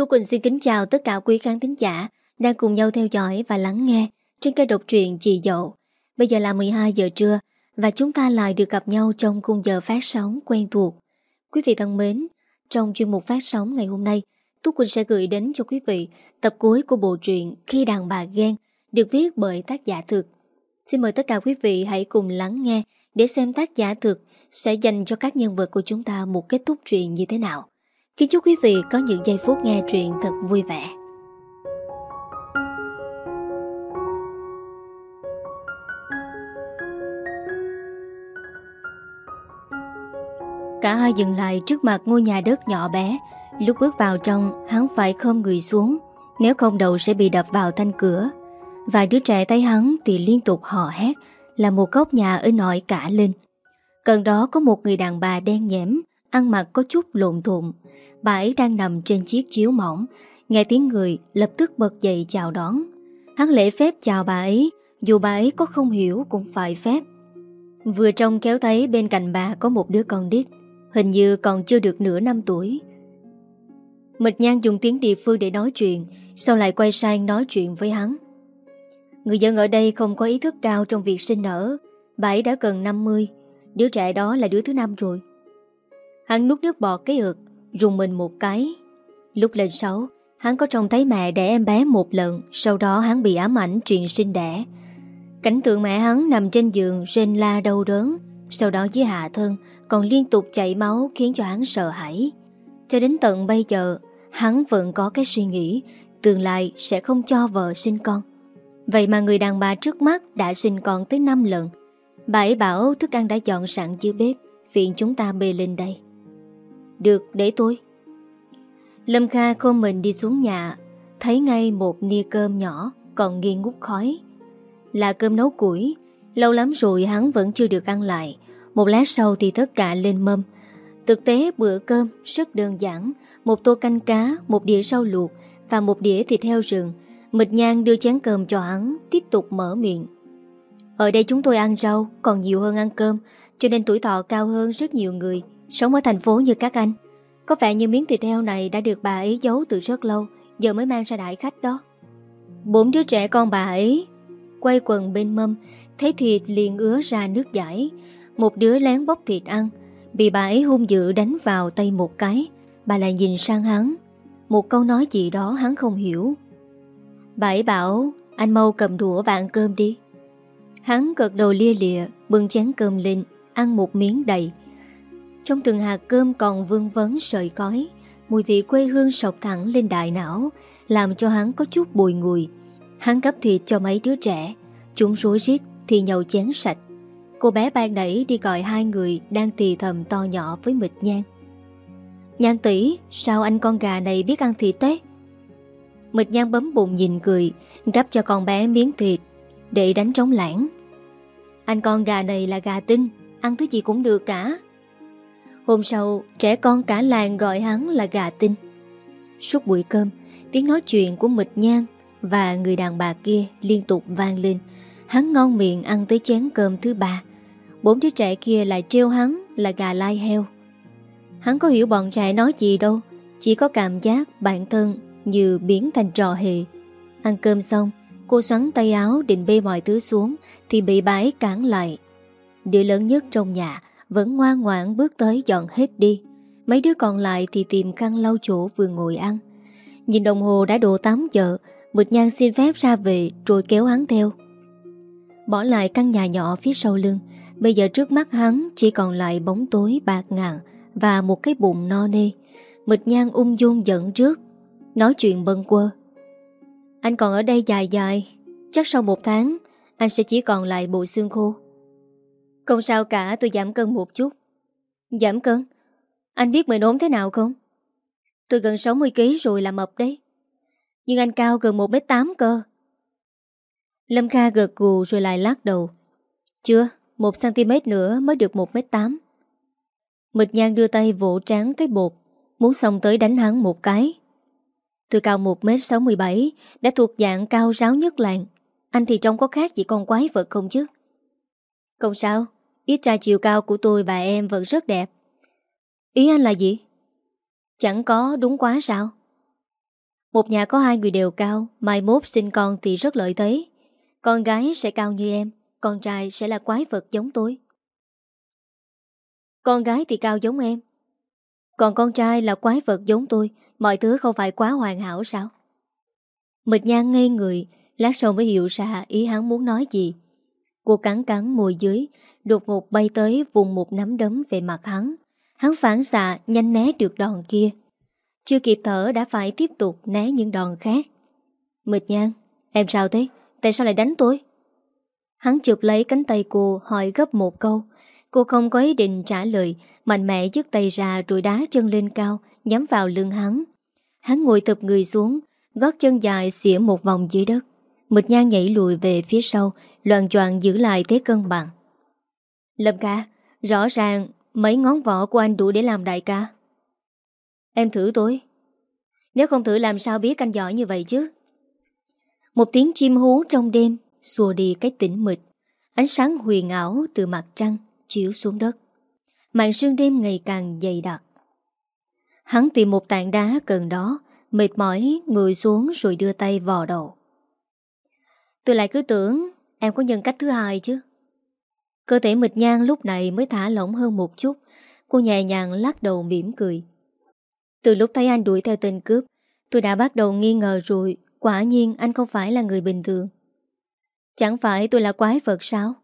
Thu Quỳnh xin kính chào tất cả quý khán thính giả đang cùng nhau theo dõi và lắng nghe trên kênh độc truyện Chị Dậu. Bây giờ là 12 giờ trưa và chúng ta lại được gặp nhau trong khung giờ phát sóng quen thuộc. Quý vị thân mến, trong chuyên mục phát sóng ngày hôm nay, Tú Quỳnh sẽ gửi đến cho quý vị tập cuối của bộ truyện Khi đàn bà ghen được viết bởi tác giả thực. Xin mời tất cả quý vị hãy cùng lắng nghe để xem tác giả thực sẽ dành cho các nhân vật của chúng ta một kết thúc truyện như thế nào. Kính chúc quý vị có những giây phút nghe truyện thật vui vẻ. Cả hai dừng lại trước mặt ngôi nhà đất nhỏ bé. Lúc bước vào trong, Hắn phải khom người xuống, Nếu không đầu sẽ bị đập vào thanh cửa. Vài đứa trẻ thấy hắn thì liên tục hò hét, Là một góc nhà ở nội cả lên. Gần đó có một người đàn bà đen nhẽm Ăn mặc có chút lộn thộn Bà ấy đang nằm trên chiếc chiếu mỏng, Nghe tiếng người lập tức bật dậy chào đón. Hắn lễ phép chào bà ấy, Dù bà ấy có không hiểu cũng phải phép. Vừa trông kéo thấy bên cạnh bà có một đứa con đít, Hình như còn chưa được nửa năm tuổi. Mịch Nhan dùng tiếng địa phương để nói chuyện, Sau lại quay sang nói chuyện với hắn. Người dân ở đây không có ý thức cao trong việc sinh nở, Bà ấy đã gần 50 Đứa trẻ đó là đứa thứ năm rồi. Hắn nuốt nước bọt cái ực Rùng mình một cái. Lúc lên 6 Hắn có trông thấy mẹ đẻ em bé một lần, Sau đó hắn bị ám ảnh chuyện sinh đẻ. Cảnh tượng mẹ hắn nằm trên giường, Rên la đau đớn, Sau đó dưới hạ thân Còn liên tục chảy máu khiến cho hắn sợ hãi. Cho đến tận bây giờ, Hắn vẫn có cái suy nghĩ, Tương lai sẽ không cho vợ sinh con. Vậy mà người đàn bà trước mắt Đã sinh con tới 5 lần. Bà ấy bảo thức ăn đã dọn sẵn dưới bếp, Phiền chúng ta bê lên đây. Được để tôi. Lâm Kha không mình đi xuống nhà, Thấy ngay một nia cơm nhỏ Còn nghi ngút khói. Là cơm nấu củi, Lâu lắm rồi hắn vẫn chưa được ăn lại. Một lát sau thì tất cả lên mâm. Thực tế bữa cơm rất đơn giản, Một tô canh cá, Một đĩa rau luộc Và một đĩa thịt heo rừng. Mịch nhang đưa chén cơm cho hắn, Tiếp tục mở miệng. Ở đây chúng tôi ăn rau Còn nhiều hơn ăn cơm, Cho nên tuổi thọ cao hơn rất nhiều người. Sống ở thành phố như các anh. Có vẻ như miếng thịt heo này đã được bà ấy giấu từ rất lâu, Giờ mới mang ra đại khách đó. Bốn đứa trẻ con bà ấy Quay quần bên mâm, Thấy thịt liền ứa ra nước giải. Một đứa lén bóc thịt ăn Bị bà ấy hung dữ đánh vào tay một cái. Bà lại nhìn sang hắn. Một câu nói gì đó hắn không hiểu. Bà ấy bảo, Anh mau cầm đũa và ăn cơm đi. Hắn gật đầu lia lịa, Bưng chén cơm lên, Ăn một miếng đầy. Trong từng hạt cơm còn vương vấn sợi khói, Mùi vị quê hương sọc thẳng lên đại não, Làm cho hắn có chút bùi ngùi. Hắn cấp thịt cho mấy đứa trẻ, Chúng rối rít thì nhậu chén sạch. Cô bé ban nãy đi gọi hai người Đang tì thầm to nhỏ với mịch nhan. Nhan tỷ, Sao anh con gà này biết ăn thịt thế? Mịch nhan bấm bụng nhìn cười, Gắp cho con bé miếng thịt, Để đánh trống lãng. Anh con gà này là gà tinh, Ăn thứ gì cũng được cả. Hôm sau, trẻ con cả làng gọi hắn là gà tinh. Suốt buổi cơm, Tiếng nói chuyện của mịch nhan Và người đàn bà kia liên tục vang lên. Hắn ngon miệng ăn tới chén cơm thứ ba. Bốn đứa trẻ kia lại trêu hắn là gà lai heo. Hắn có hiểu bọn trẻ nói gì đâu, Chỉ có cảm giác bản thân như biến thành trò hề. Ăn cơm xong, Cô xoắn tay áo định bê mọi thứ xuống Thì bị bà ấy cản lại. Đứa lớn nhất trong nhà vẫn ngoan ngoãn bước tới dọn hết đi. Mấy đứa còn lại thì tìm khăn lau chỗ vừa ngồi ăn. Nhìn đồng hồ đã độ 8 giờ Mịch Nhan xin phép ra về Rồi kéo hắn theo. Bỏ lại căn nhà nhỏ phía sau lưng, Bây giờ trước mắt hắn chỉ còn lại bóng tối bạc ngàn Và một cái bụng no nê. Mịch Nhan ung dung dẫn trước, Nói chuyện bâng quơ. Anh còn ở đây dài dài, Chắc sau một tháng Anh sẽ chỉ còn lại bộ xương khô. Không sao cả, tôi giảm cân một chút. Giảm cân? Anh biết mình ốm thế nào không? Tôi gần 60kg rồi là mập đấy. Nhưng anh cao gần 1m8 cơ. Lâm Kha gật gù rồi lại lắc đầu. Chưa 1cm nữa mới được 1m8 Mịch Nhan đưa tay vỗ trán cái bột, Muốn xong tới đánh hắn một cái. Tôi cao 1m67 Đã thuộc dạng cao ráo nhất làng. Anh thì trông có khác gì con quái vật không chứ? Không sao Ít ra chiều cao của tôi và em vẫn rất đẹp Ý anh là gì? Chẳng có đúng quá sao? Một nhà có hai người đều cao, mai mốt sinh con thì rất lợi thế. Con gái sẽ cao như em, con trai sẽ là quái vật giống tôi. Con gái thì cao giống em. Còn con trai là quái vật giống tôi, mọi thứ không phải quá hoàn hảo sao? Mịch nhan ngây người, lát sau mới hiểu ra ý hắn muốn nói gì. Cô cắn cắn môi dưới, đột ngột bay tới vùng một nắm đấm về mặt hắn. Hắn phản xạ nhanh né được đòn kia. Chưa kịp thở đã phải tiếp tục né những đòn khác. Mịch nhan, em sao thế? Tại sao lại đánh tôi? Hắn chụp lấy cánh tay cô hỏi gấp một câu. Cô không có ý định trả lời, mạnh mẽ dứt tay ra rồi đá chân lên cao, nhắm vào lưng hắn. Hắn ngồi tập người xuống, gót chân dài xỉa một vòng dưới đất. Mịch nhan nhảy lùi về phía sau, loàn choạng giữ lại thế cân bằng. Lâm ca, rõ ràng mấy ngón vỏ của anh đủ để làm đại ca. Em thử tôi. Nếu không thử làm sao biết anh giỏi như vậy chứ? Một tiếng chim hú trong đêm xua đi cái tĩnh mịch. Ánh sáng huyền ảo từ mặt trăng chiếu xuống đất. Màn sương đêm ngày càng dày đặc. Hắn tìm một tảng đá gần đó, mệt mỏi ngồi xuống rồi đưa tay vò đầu. Tôi lại cứ tưởng em có nhân cách thứ hai chứ. Cơ thể mịch nhang lúc này mới thả lỏng hơn một chút. Cô nhẹ nhàng lắc đầu mỉm cười. Từ lúc thấy anh đuổi theo tên cướp, tôi đã bắt đầu nghi ngờ rồi. Quả nhiên anh không phải là người bình thường. Chẳng phải tôi là quái vật sao?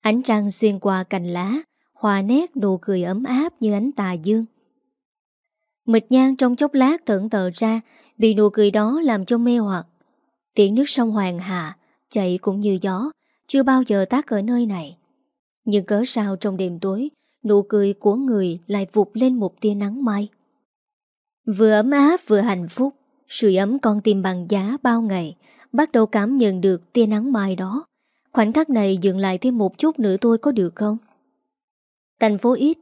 Ánh trăng xuyên qua cành lá, hòa nét nụ cười ấm áp như ánh tà dương. Mịch nhang trong chốc lát thẫn tờ ra, bị nụ cười đó làm cho mê hoặc. Tiếng nước sông Hoàng Hà, chạy cũng như gió, chưa bao giờ tác ở nơi này. Nhưng cớ sao trong đêm tối, nụ cười của người lại vụt lên một tia nắng mai. Vừa ấm áp vừa hạnh phúc, sự ấm con tim bằng giá bao ngày, bắt đầu cảm nhận được tia nắng mai đó. Khoảnh khắc này dừng lại thêm một chút nữa tôi có được không? Thành phố ít.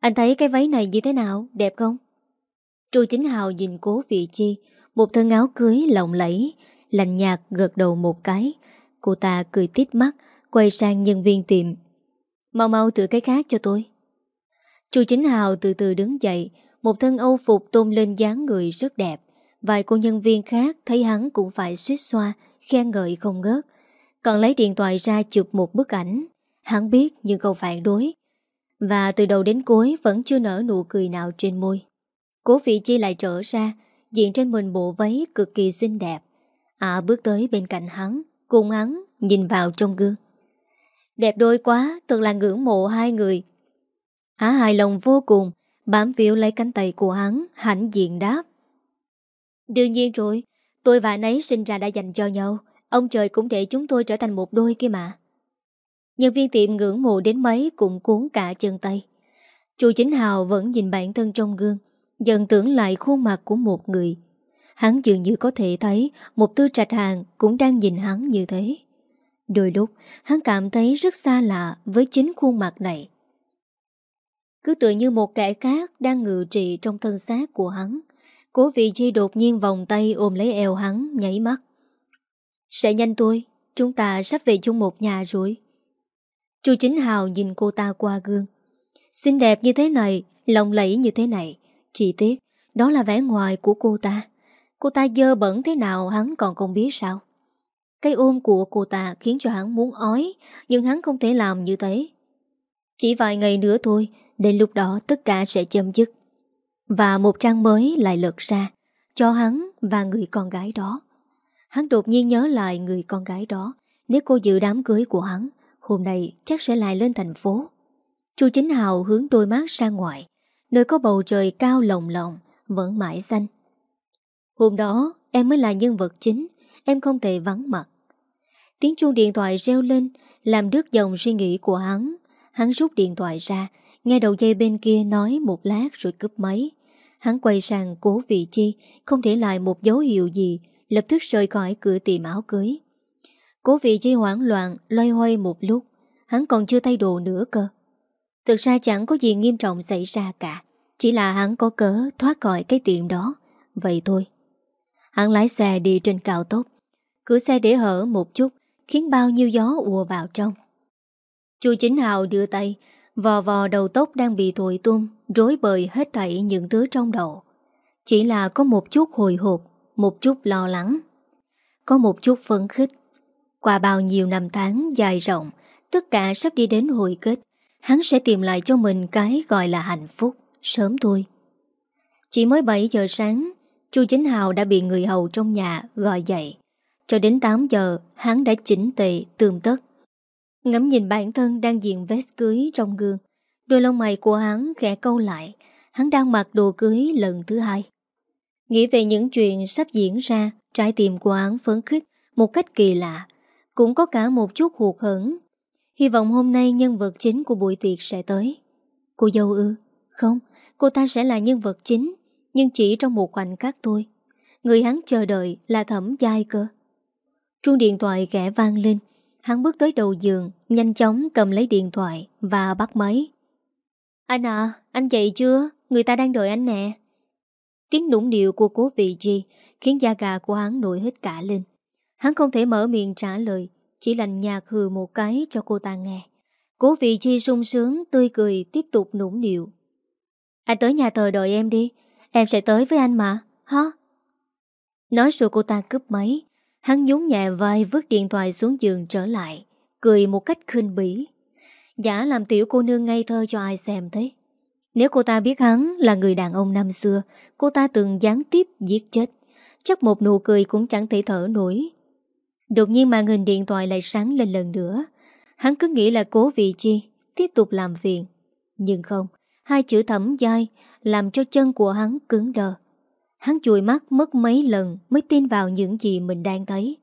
Anh thấy cái váy này như thế nào? Đẹp không? Trù Chính Hào nhìn cố vị chi, một thân áo cưới lộng lẫy, lạnh nhạt gật đầu một cái. Cô ta cười tít mắt, quay sang nhân viên tiệm. Mau mau tự cái khác cho tôi. Chu Chính Hào từ từ đứng dậy, một thân âu phục tôn lên dáng người rất đẹp. Vài cô nhân viên khác thấy hắn cũng phải suýt xoa, khen ngợi không ngớt. Còn lấy điện thoại ra chụp một bức ảnh. Hắn biết nhưng không phản đối. Và từ đầu đến cuối vẫn chưa nở nụ cười nào trên môi. Cố vị chi lại trở ra, diện trên mình bộ váy cực kỳ xinh đẹp. À bước tới bên cạnh hắn, cùng hắn nhìn vào trong gương. Đẹp đôi quá, thật là ngưỡng mộ hai người. Á hài lòng vô cùng, bám phiếu lấy cánh tay của hắn, hãnh diện đáp. Đương nhiên rồi, tôi và anh ấy sinh ra đã dành cho nhau, ông trời cũng để chúng tôi trở thành một đôi kia mà. Nhân viên tiệm ngưỡng mộ đến mấy cũng cuốn cả chân tay. Chu Chính Hào vẫn nhìn bản thân trong gương, dần tưởng lại khuôn mặt của một người. Hắn dường như có thể thấy một tư trạch hàng cũng đang nhìn hắn như thế. Đôi lúc, hắn cảm thấy rất xa lạ với chính khuôn mặt này. Cứ tự như một kẻ khác đang ngự trị trong thân xác của hắn. Cố vị chi đột nhiên vòng tay ôm lấy eo hắn, nhảy mắt. Sẽ nhanh tôi, chúng ta sắp về chung một nhà rồi. Chu Chính Hào nhìn cô ta qua gương. Xinh đẹp như thế này, lòng lẫy như thế này. Chỉ tiếc, đó là vẻ ngoài của cô ta. Cô ta dơ bẩn thế nào hắn còn không biết sao. Cái ôm của cô ta khiến cho hắn muốn ói, nhưng hắn không thể làm như thế. Chỉ vài ngày nữa thôi, đến lúc đó tất cả sẽ chấm dứt. Và một trang mới lại lật ra, cho hắn và người con gái đó. Hắn đột nhiên nhớ lại người con gái đó, nếu cô dự đám cưới của hắn, hôm nay chắc sẽ lại lên thành phố. Chu Chính Hào hướng đôi mắt ra ngoài, nơi có bầu trời cao lồng lộng, vẫn mãi xanh. Hôm đó, em mới là nhân vật chính, em không thể vắng mặt. Tiếng chuông điện thoại reo lên, làm đứt dòng suy nghĩ của hắn. Hắn rút điện thoại ra, nghe đầu dây bên kia nói một lát rồi cướp máy. Hắn quay sang cố vị chi, không để lại một dấu hiệu gì, lập tức rời khỏi cửa tiệm áo cưới. Cố vị chi hoảng loạn, loay hoay một lúc, hắn còn chưa thay đồ nữa cơ. Thực ra chẳng có gì nghiêm trọng xảy ra cả, chỉ là hắn có cớ thoát khỏi cái tiệm đó. Vậy thôi. Hắn lái xe đi trên cao tốc, cửa xe để hở một chút, khiến bao nhiêu gió ùa vào trong. Chu Chính Hào đưa tay, vò vò đầu tóc đang bị thổi tung, rối bời hết thảy những thứ trong đầu. Chỉ là có một chút hồi hộp Một chút lo lắng Có một chút phấn khích Qua bao nhiêu năm tháng dài rộng Tất cả sắp đi đến hồi kết Hắn sẽ tìm lại cho mình cái gọi là hạnh phúc Sớm thôi Chỉ mới 7 giờ sáng Chu Chính Hào đã bị người hầu trong nhà gọi dậy. Cho đến 8 giờ Hắn đã chỉnh tệ tươm tất. Ngắm nhìn bản thân đang diện vest cưới trong gương Đôi lông mày của hắn khẽ câu lại. Hắn đang mặc đồ cưới lần thứ hai. Nghĩ về những chuyện sắp diễn ra Trái tim của hắn phấn khích Một cách kỳ lạ. Cũng có cả một chút hụt hẫng. Hy vọng hôm nay nhân vật chính của buổi tiệc sẽ tới. Cô dâu ư? Không, cô ta sẽ là nhân vật chính. Nhưng chỉ trong một khoảnh khắc thôi. Người hắn chờ đợi là thẩm giai cơ. Chuông điện thoại kẻ vang lên. Hắn bước tới đầu giường Nhanh chóng cầm lấy điện thoại Và bắt máy. Anh à, anh dậy chưa? Người ta đang đợi anh nè. Tiếng nũng điệu của cố vị chi Khiến da gà của hắn nổi hết cả lên. Hắn không thể mở miệng trả lời Chỉ lành nhạt hừ một cái cho cô ta nghe. Cố vị chi sung sướng Tươi cười tiếp tục nũng điệu Anh tới nhà thờ đợi em đi. Em sẽ tới với anh mà, Hả? Nói rồi cô ta cướp máy. Hắn nhún nhẹ vai, vứt điện thoại xuống giường trở lại, Cười một cách khinh bỉ. Giả làm tiểu cô nương ngây thơ cho ai xem thế? Nếu cô ta biết hắn là người đàn ông năm xưa, Cô ta từng gián tiếp giết chết. Chắc một nụ cười cũng chẳng thể thở nổi. Đột nhiên màn hình điện thoại lại sáng lên lần nữa. Hắn cứ nghĩ là cố vị chi, Tiếp tục làm phiền. Nhưng không, Hai chữ thẩm dai làm cho chân của hắn cứng đờ. Hắn chùi mắt mất mấy lần Mới tin vào những gì mình đang thấy.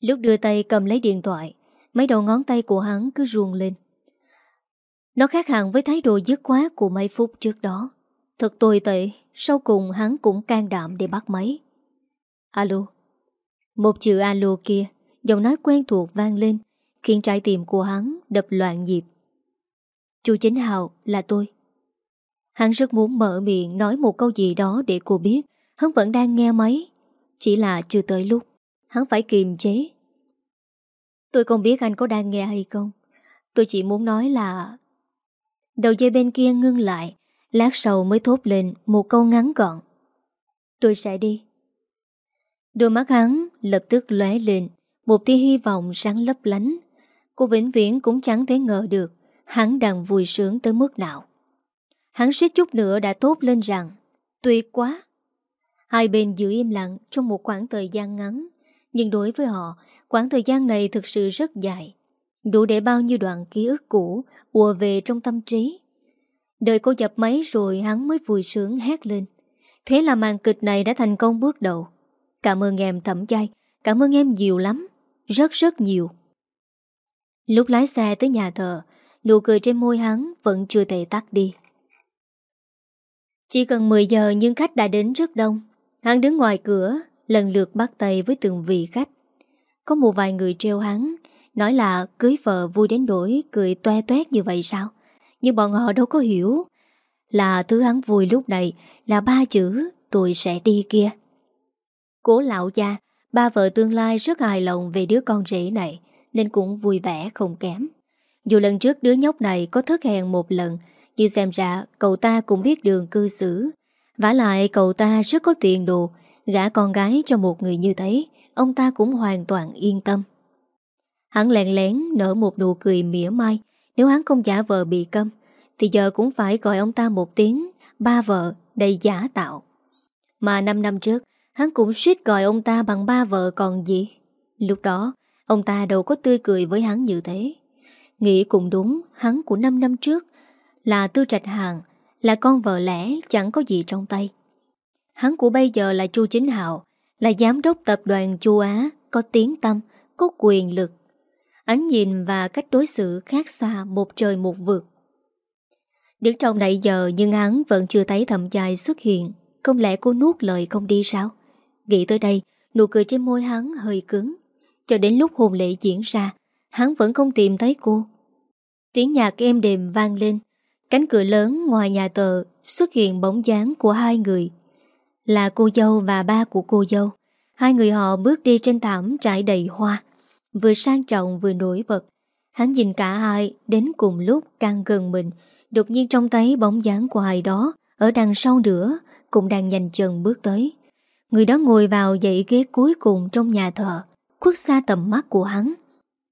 Lúc đưa tay cầm lấy điện thoại, Mấy đầu ngón tay của hắn cứ ruồn lên. Nó khác hẳn với thái độ dứt khoát của mấy phút trước đó. Thật tồi tệ, Sau cùng hắn cũng can đảm để bắt máy. Alo. Một chữ alo kia, Giọng nói quen thuộc vang lên, Khiến trái tim của hắn đập loạn nhịp. Chú Chính Hào là tôi. Hắn rất muốn mở miệng nói một câu gì đó để cô biết hắn vẫn đang nghe máy. Chỉ là chưa tới lúc. Hắn phải kiềm chế. Tôi không biết anh có đang nghe hay không. Tôi chỉ muốn nói là... Đầu dây bên kia ngưng lại. Lát sau mới thốt lên một câu ngắn gọn. Tôi sẽ đi. Đôi mắt hắn lập tức lóe lên. Một tia hy vọng sáng lấp lánh. Cô vĩnh viễn cũng chẳng thể ngờ được hắn đang vui sướng tới mức nào. Hắn suýt chút nữa đã tốt lên rằng, Tuyệt quá. Hai bên giữ im lặng trong một khoảng thời gian ngắn, Nhưng đối với họ, Khoảng thời gian này thực sự rất dài. Đủ để bao nhiêu đoạn ký ức cũ ùa về trong tâm trí. Đợi cô dập máy rồi hắn mới vui sướng hét lên. Thế là màn kịch này đã thành công bước đầu. Cảm ơn em thẩm chay Cảm ơn em nhiều lắm, Rất rất nhiều. Lúc lái xe tới nhà thờ, Nụ cười trên môi hắn vẫn chưa thể tắt đi chỉ cần 10 giờ nhưng khách đã đến rất đông. Hắn đứng ngoài cửa, lần lượt bắt tay với từng vị khách. Có một vài người treo hắn, nói là cưới vợ vui đến đổi cười toe toét như vậy sao? Nhưng bọn họ đâu có hiểu là thứ hắn vui lúc này là ba chữ tôi sẽ đi kia. Cố lão gia, ba vợ tương lai rất hài lòng về đứa con rể này nên cũng vui vẻ không kém. Dù lần trước đứa nhóc này có thất hèn một lần Chứ xem ra, cậu ta cũng biết đường cư xử. Vả lại, cậu ta rất có tiền đồ Gã con gái cho một người như thế, Ông ta cũng hoàn toàn yên tâm. Hắn lẹn lén nở một nụ cười mỉa mai, Nếu hắn không giả vờ bị câm, Thì giờ cũng phải gọi ông ta một tiếng, Ba vợ, đầy giả tạo. Mà 5 năm trước, Hắn cũng suýt gọi ông ta bằng ba vợ còn gì. Lúc đó, Ông ta đâu có tươi cười với hắn như thế. Nghĩ cũng đúng, Hắn của 5 năm trước là Tư Trạch Hàng, là con vợ lẽ chẳng có gì trong tay. Hắn của bây giờ là Chu Chính Hạo, là giám đốc tập đoàn Chu Á, có tiếng tâm, có quyền lực. Ánh nhìn và cách đối xử khác xa một trời một vực. Đứng trong nãy giờ nhưng hắn vẫn chưa thấy thầm dài xuất hiện, không lẽ cô nuốt lời không đi sao? Nghĩ tới đây, nụ cười trên môi hắn hơi cứng. Cho đến lúc hôn lễ diễn ra, hắn vẫn không tìm thấy cô. Tiếng nhạc êm đềm vang lên, Cánh cửa lớn ngoài nhà tờ xuất hiện bóng dáng của hai người. Là cô dâu và ba của cô dâu. Hai người họ bước đi trên thảm trải đầy hoa. Vừa sang trọng vừa nổi bật. Hắn nhìn cả hai đến cùng lúc càng gần mình. Đột nhiên trông thấy bóng dáng của ai đó, Ở đằng sau nữa, Cũng đang nhanh chân bước tới Người đó ngồi vào dãy ghế cuối cùng trong nhà thờ, Khuất xa tầm mắt của hắn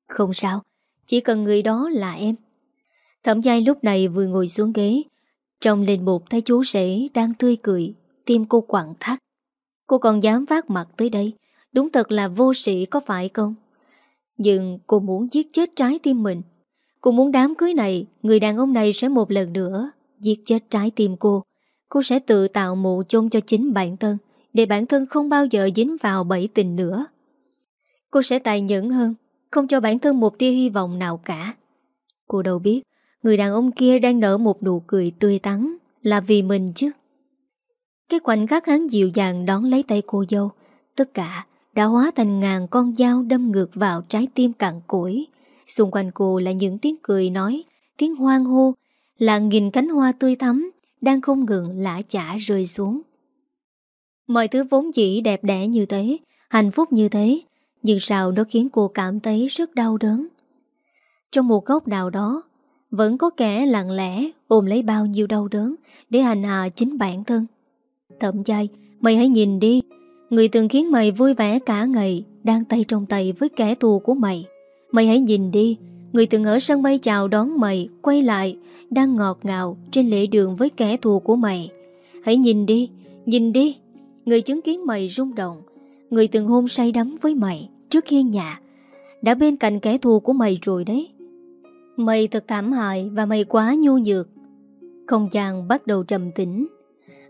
Không sao, Chỉ cần người đó là em Thẩm giai lúc này vừa ngồi xuống ghế, trông lên một thấy chú rể đang tươi cười, Tim cô quặn thắt. Cô còn dám vác mặt tới đây, Đúng thật là vô sĩ có phải không? Nhưng cô muốn giết chết trái tim mình. Cô muốn đám cưới này, Người đàn ông này sẽ một lần nữa Giết chết trái tim cô. Cô sẽ tự tạo mộ chôn cho chính bản thân, Để bản thân không bao giờ dính vào bẫy tình nữa. Cô sẽ tài nhẫn hơn, Không cho bản thân một tia hy vọng nào cả. Cô đâu biết Người đàn ông kia đang nở một nụ cười tươi tắn, Là vì mình chứ. Cái khoảnh khắc hắn dịu dàng đón lấy tay cô dâu, Tất cả đã hóa thành ngàn con dao đâm ngược vào trái tim cặn củi Xung quanh cô là những tiếng cười nói, Tiếng hoang hô, Là nghìn cánh hoa tươi thắm Đang không ngừng lã chả rơi xuống. Mọi thứ vốn dĩ đẹp đẽ như thế, Hạnh phúc như thế, Nhưng sao nó khiến cô cảm thấy rất đau đớn? Trong một góc nào đó vẫn có kẻ lặng lẽ Ôm lấy bao nhiêu đau đớn Để hành hạ chính bản thân. Thậm chai Mày hãy nhìn đi, Người từng khiến mày vui vẻ cả ngày Đang tay trong tay với kẻ thù của mày. Mày hãy nhìn đi, Người từng ở sân bay chào đón mày Quay lại Đang ngọt ngào trên lễ đường với kẻ thù của mày. Hãy nhìn đi Nhìn đi, Người chứng kiến mày rung động, Người từng hôn say đắm với mày Trước hiên nhà. Đã bên cạnh kẻ thù của mày rồi đấy. Mày thật thảm hại Và mày quá nhu nhược. Không gian bắt đầu trầm tĩnh.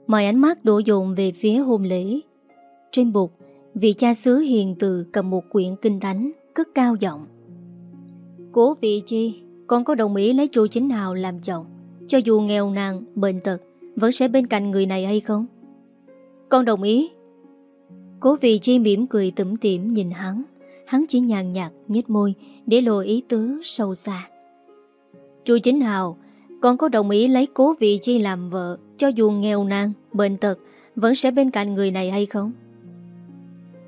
Mọi ánh mắt đổ dồn về phía hôn lễ. Trên bục Vị cha xứ hiền từ cầm một quyển kinh thánh Cất cao giọng. Cố vị chi Con có đồng ý lấy chu chính hào làm chồng? Cho dù nghèo nàn, bệnh tật Vẫn sẽ bên cạnh người này hay không? Con đồng ý. Cố vị chi mỉm cười tủm tỉm nhìn hắn. Hắn chỉ nhàn nhạt nhếch môi Để lộ ý tứ sâu xa. Chu chính hào Con có đồng ý lấy cố vị chi làm vợ Cho dù nghèo nàn, bệnh tật Vẫn sẽ bên cạnh người này hay không?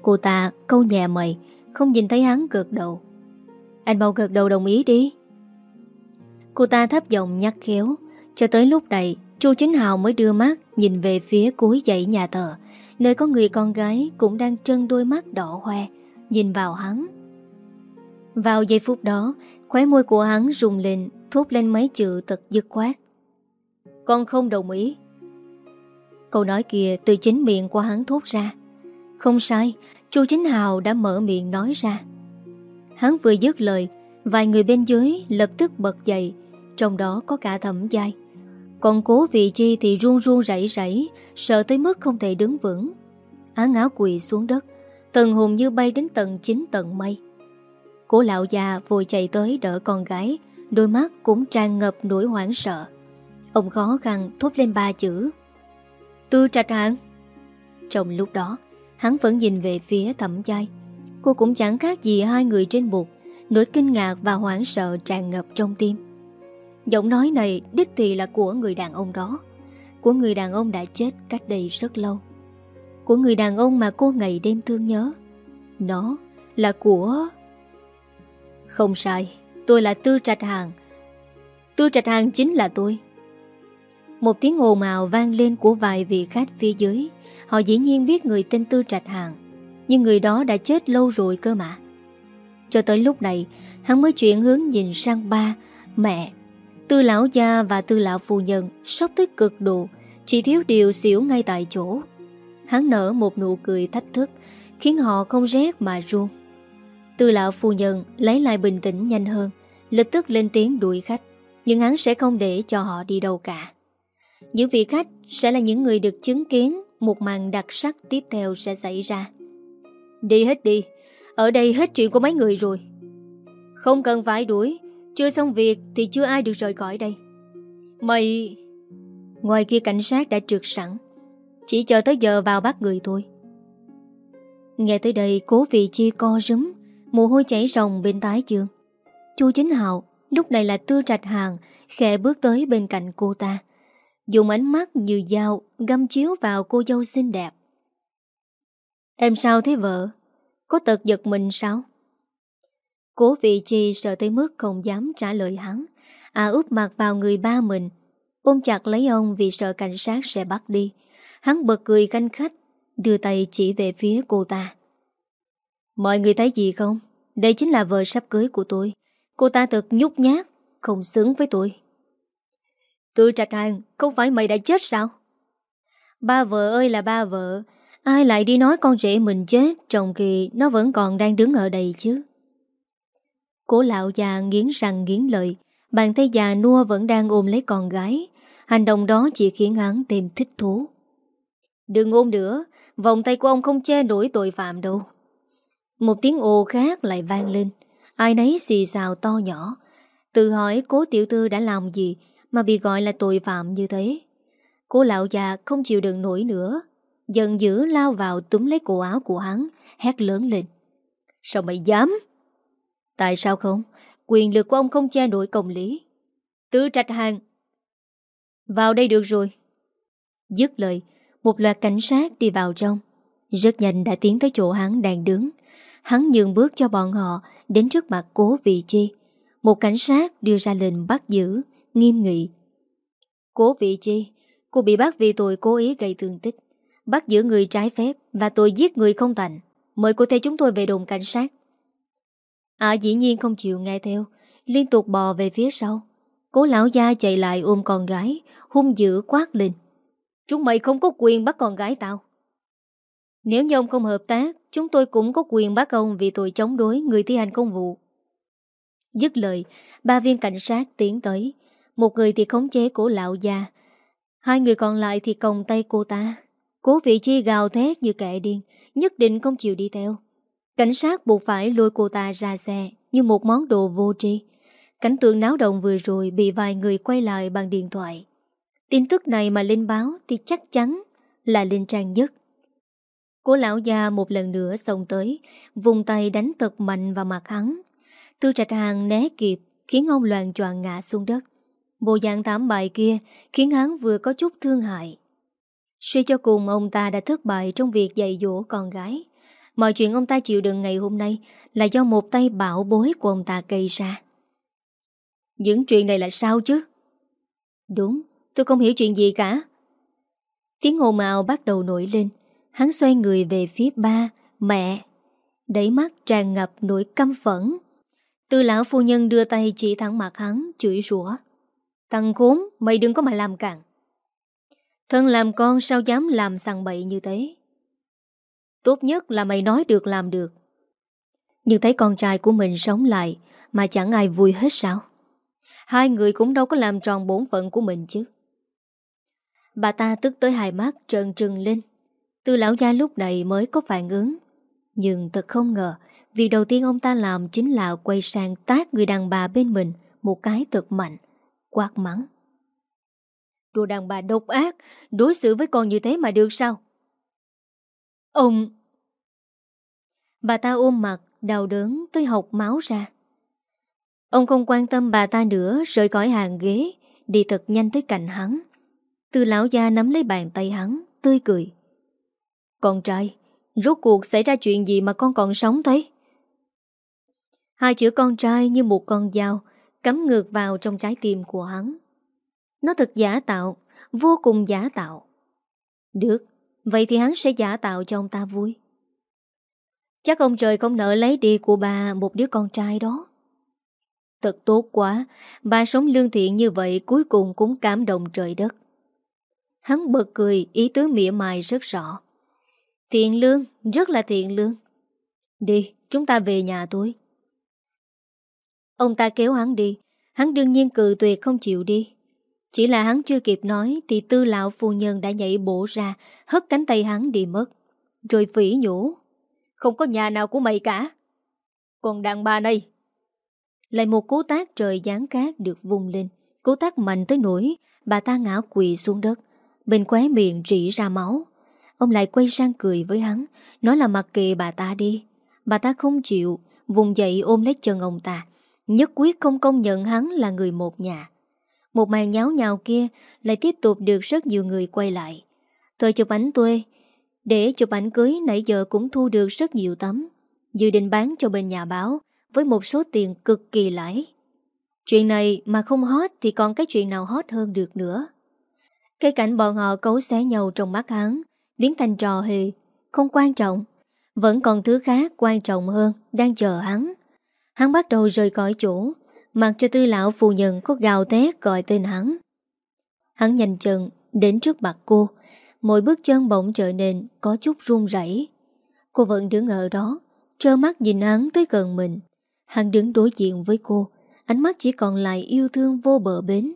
Cô ta câu nhẹ mày Không nhìn thấy hắn gật đầu. Anh mau gật đầu đồng ý đi. Cô ta thấp giọng nhắc khéo Cho tới lúc này Chu Chính Hào mới đưa mắt Nhìn về phía cuối dãy nhà thờ Nơi có người con gái cũng đang trân đôi mắt đỏ hoe Nhìn vào hắn. Vào giây phút đó Khóe môi của hắn rùng lên Thốt lên mấy chữ thật dứt khoát. Con không đồng ý. Câu nói kia từ chính miệng của hắn thốt ra. Không sai, Chu Chính Hào đã mở miệng nói ra. Hắn vừa dứt lời, Vài người bên dưới lập tức bật dậy, Trong đó có cả thẩm giai. Còn cố vị chi thì run run rảy rảy Sợ tới mức không thể đứng vững. Án áo quỳ xuống đất Tần hồn như bay đến tầng chín tầng mây. Cố lão già vội chạy tới đỡ con gái Đôi mắt cũng tràn ngập nỗi hoảng sợ. Ông khó khăn thốt lên ba chữ. Tư trạch hạng Trong lúc đó, Hắn vẫn nhìn về phía thẩm chai Cô cũng chẳng khác gì hai người trên bục. Nỗi kinh ngạc và hoảng sợ tràn ngập trong tim. Giọng nói này đích thị là của người đàn ông đó. Của người đàn ông đã chết cách đây rất lâu. Của người đàn ông mà cô ngày đêm thương nhớ. Nó là của... Không sai. Tôi là Tư Trạch Hàng Tư Trạch Hàng chính là tôi. Một tiếng ồn ào vang lên của vài vị khách phía dưới. Họ dĩ nhiên biết người tên Tư Trạch Hàng nhưng người đó đã chết lâu rồi cơ mà. Cho tới lúc này, Hắn mới chuyển hướng nhìn sang ba, Mẹ. Tư lão gia và tư lão phu nhân Sốc tới cực độ, Chỉ thiếu điều xỉu ngay tại chỗ. Hắn nở một nụ cười thách thức, Khiến họ không rét mà run. Tư lão phu nhân lấy lại bình tĩnh nhanh hơn, Lập tức lên tiếng đuổi khách. Nhưng hắn sẽ không để cho họ đi đâu cả. Những vị khách sẽ là những người được chứng kiến Một màn đặc sắc tiếp theo sẽ xảy ra. Đi hết đi, Ở đây hết chuyện của mấy người rồi. Không cần phải đuổi, Chưa xong việc thì chưa ai được rời khỏi đây. Mày Ngoài kia cảnh sát đã trượt sẵn, Chỉ chờ tới giờ vào bắt người thôi. Nghe tới đây, cố vị chi co rúm Mồ hôi chảy ròng bên tái chương Chu Chính Hạo Lúc này là tư trạch hàng, Khẽ bước tới bên cạnh cô ta. Dùng ánh mắt như dao Găm chiếu vào cô dâu xinh đẹp. Em sao thế vợ? Có tật giật mình sao? Cố vị chi sợ tới mức không dám trả lời hắn. À úp mặt vào người ba mình, Ôm chặt lấy ông vì sợ cảnh sát sẽ bắt đi. Hắn bật cười canh khách, Đưa tay chỉ về phía cô ta. Mọi người thấy gì không? Đây chính là vợ sắp cưới của tôi. Cô ta thật nhút nhát, Không xứng với tôi. Tự trạch hàng, Không phải mày đã chết sao? Ba vợ ơi là ba vợ. Ai lại đi nói con rể mình chết Trong khi nó vẫn còn đang đứng ở đây chứ? Cố lão già nghiến răng nghiến lợi, Bàn tay già nua vẫn đang ôm lấy con gái. Hành động đó chỉ khiến hắn thêm thích thú. Đừng ôm nữa, Vòng tay của ông không che nổi tội phạm đâu. Một tiếng ô khác lại vang lên. Ai nấy xì xào to nhỏ. Tự hỏi cố tiểu tư đã làm gì Mà bị gọi là tội phạm như thế. Cô lão già không chịu đựng nổi nữa. Giận dữ lao vào túm lấy cổ áo của hắn, Hét lớn lên. Sao mày dám? Tại sao không? Quyền lực của ông không che nổi công lý. Tư trạch hàng. Vào đây được rồi. Dứt lời, Một loạt cảnh sát đi vào trong. Rất nhanh đã tiến tới chỗ hắn đang đứng. Hắn nhường bước cho bọn họ Đến trước mặt cố vị chi. Một cảnh sát đưa ra lệnh bắt giữ, Nghiêm nghị. Cố vị chi, Cô bị bắt vì tội cố ý gây thương tích. Bắt giữ người trái phép Và tội giết người không thành. Mời cô theo chúng tôi về đồn cảnh sát. À dĩ nhiên không chịu nghe theo. Liên tục bò về phía sau. Cố lão gia chạy lại ôm con gái, Hung dữ quát lên. Chúng mày không có quyền bắt con gái tao. Nếu như ông không hợp tác, Chúng tôi cũng có quyền bắt ông Vì tội chống đối người thi hành công vụ. Dứt lời, Ba viên cảnh sát tiến tới. Một người thì khống chế cổ lão già, Hai người còn lại thì còng tay cô ta. Cố vị chi gào thét như kẻ điên, Nhất định không chịu đi theo. Cảnh sát buộc phải lôi cô ta ra xe Như một món đồ vô tri. Cảnh tượng náo động vừa rồi Bị vài người quay lại bằng điện thoại. Tin tức này mà lên báo Thì chắc chắn là lên trang nhất của lão già một lần nữa xông tới, Vùng tay đánh thật mạnh vào mặt hắn. Tư trạch hàng né kịp, Khiến ông loàn choàng ngã xuống đất. Bộ dạng thảm bại kia Khiến hắn vừa có chút thương hại. Suy cho cùng, ông ta đã thất bại Trong việc dạy dỗ con gái. Mọi chuyện ông ta chịu đựng ngày hôm nay Là do một tay bảo bối của ông ta gây ra. Những chuyện này là sao chứ? Đúng, Tôi không hiểu chuyện gì cả. Tiếng ồn ào bắt đầu nổi lên. Hắn xoay người về phía ba, Mẹ. Đẩy mắt tràn ngập nỗi căm phẫn. Tư lão phu nhân đưa tay chỉ thẳng mặt hắn, Chửi rủa. Thằng khốn, mày đừng có mà làm cạn Thân làm con sao dám làm sằng bậy như thế? Tốt nhất là mày nói được làm được. Nhưng thấy con trai của mình sống lại Mà chẳng ai vui hết sao? Hai người cũng đâu có làm tròn bổn phận của mình chứ. Bà ta tức tới hai mắt trơn trừng lên. Tư lão gia lúc này mới có phản ứng. Nhưng thật không ngờ Việc đầu tiên ông ta làm chính là quay sang tác người đàn bà bên mình Một cái thật mạnh, Quát mắng. Đồ đàn bà độc ác, Đối xử với con như thế mà được sao? Ông! Bà ta ôm mặt, Đau đớn tới học máu ra. Ông không quan tâm bà ta nữa, Rời khỏi hàng ghế, Đi thật nhanh tới cạnh hắn. Từ lão gia nắm lấy bàn tay hắn, Tươi cười. Con trai, Rốt cuộc xảy ra chuyện gì mà con còn sống thế? Hai chữ con trai như một con dao Cắm ngược vào trong trái tim của hắn. Nó thật giả tạo, Vô cùng giả tạo. Được, Vậy thì hắn sẽ giả tạo cho ông ta vui. Chắc ông trời không nợ lấy đi của bà Một đứa con trai đó. Thật tốt quá, Bà sống lương thiện như vậy Cuối cùng cũng cảm động trời đất. Hắn bật cười, Ý tứ mỉa mai rất rõ. Thiện lương, Rất là thiện lương. Đi, chúng ta về nhà tôi. Ông ta kéo hắn đi. Hắn đương nhiên cự tuyệt không chịu đi. Chỉ là hắn chưa kịp nói Thì tư lão phu nhân đã nhảy bổ ra, Hất cánh tay hắn đi mất, Rồi phỉ nhủ Không có nhà nào của mày cả. Còn đàn bà này. Lại một cú tác trời gián cát được vung lên. Cú tác mạnh tới nỗi Bà ta ngã quỳ xuống đất. Bên khóe miệng rỉ ra máu. Ông lại quay sang cười với hắn, Nói là mặc kệ bà ta đi. Bà ta không chịu, Vùng dậy ôm lấy chân ông ta, Nhất quyết không công nhận hắn là người một nhà. Một màn nháo nhào kia Lại tiếp tục được rất nhiều người quay lại. Thời chụp ảnh tuê, Để chụp ảnh cưới nãy giờ cũng thu được rất nhiều tấm. Dự định bán cho bên nhà báo Với một số tiền cực kỳ lãi. Chuyện này mà không hot Thì còn cái chuyện nào hot hơn được nữa? Cái cảnh bọn họ cấu xé nhau trong mắt hắn Biến thành trò hề, Không quan trọng. Vẫn còn thứ khác quan trọng hơn Đang chờ hắn. Hắn bắt đầu rời khỏi chỗ, Mặc cho tư lão phù nhân có gào tét gọi tên hắn. Hắn nhanh chân Đến trước mặt cô, Mỗi bước chân bỗng trở nên Có chút run rẩy. Cô vẫn đứng ở đó, Trơ mắt nhìn hắn tới gần mình. Hắn đứng đối diện với cô, Ánh mắt chỉ còn lại yêu thương vô bờ bến.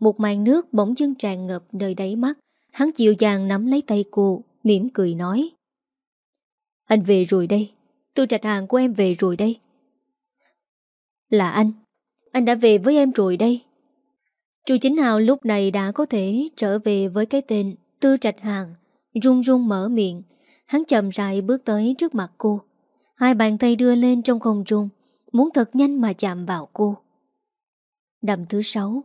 Một màn nước bỗng dưng tràn ngập nơi đáy mắt. Hắn dịu dàng nắm lấy tay cô mỉm cười nói. Anh về rồi đây. Tư trạch hàng của em về rồi đây. Là anh. Anh đã về với em rồi đây. Chu Chính Hào lúc này đã có thể trở về với cái tên Tư Trạch Hàng, run run mở miệng, hắn chậm rãi bước tới trước mặt cô. Hai bàn tay đưa lên trong không trung, muốn thật nhanh mà chạm vào cô. Đầm thứ sáu.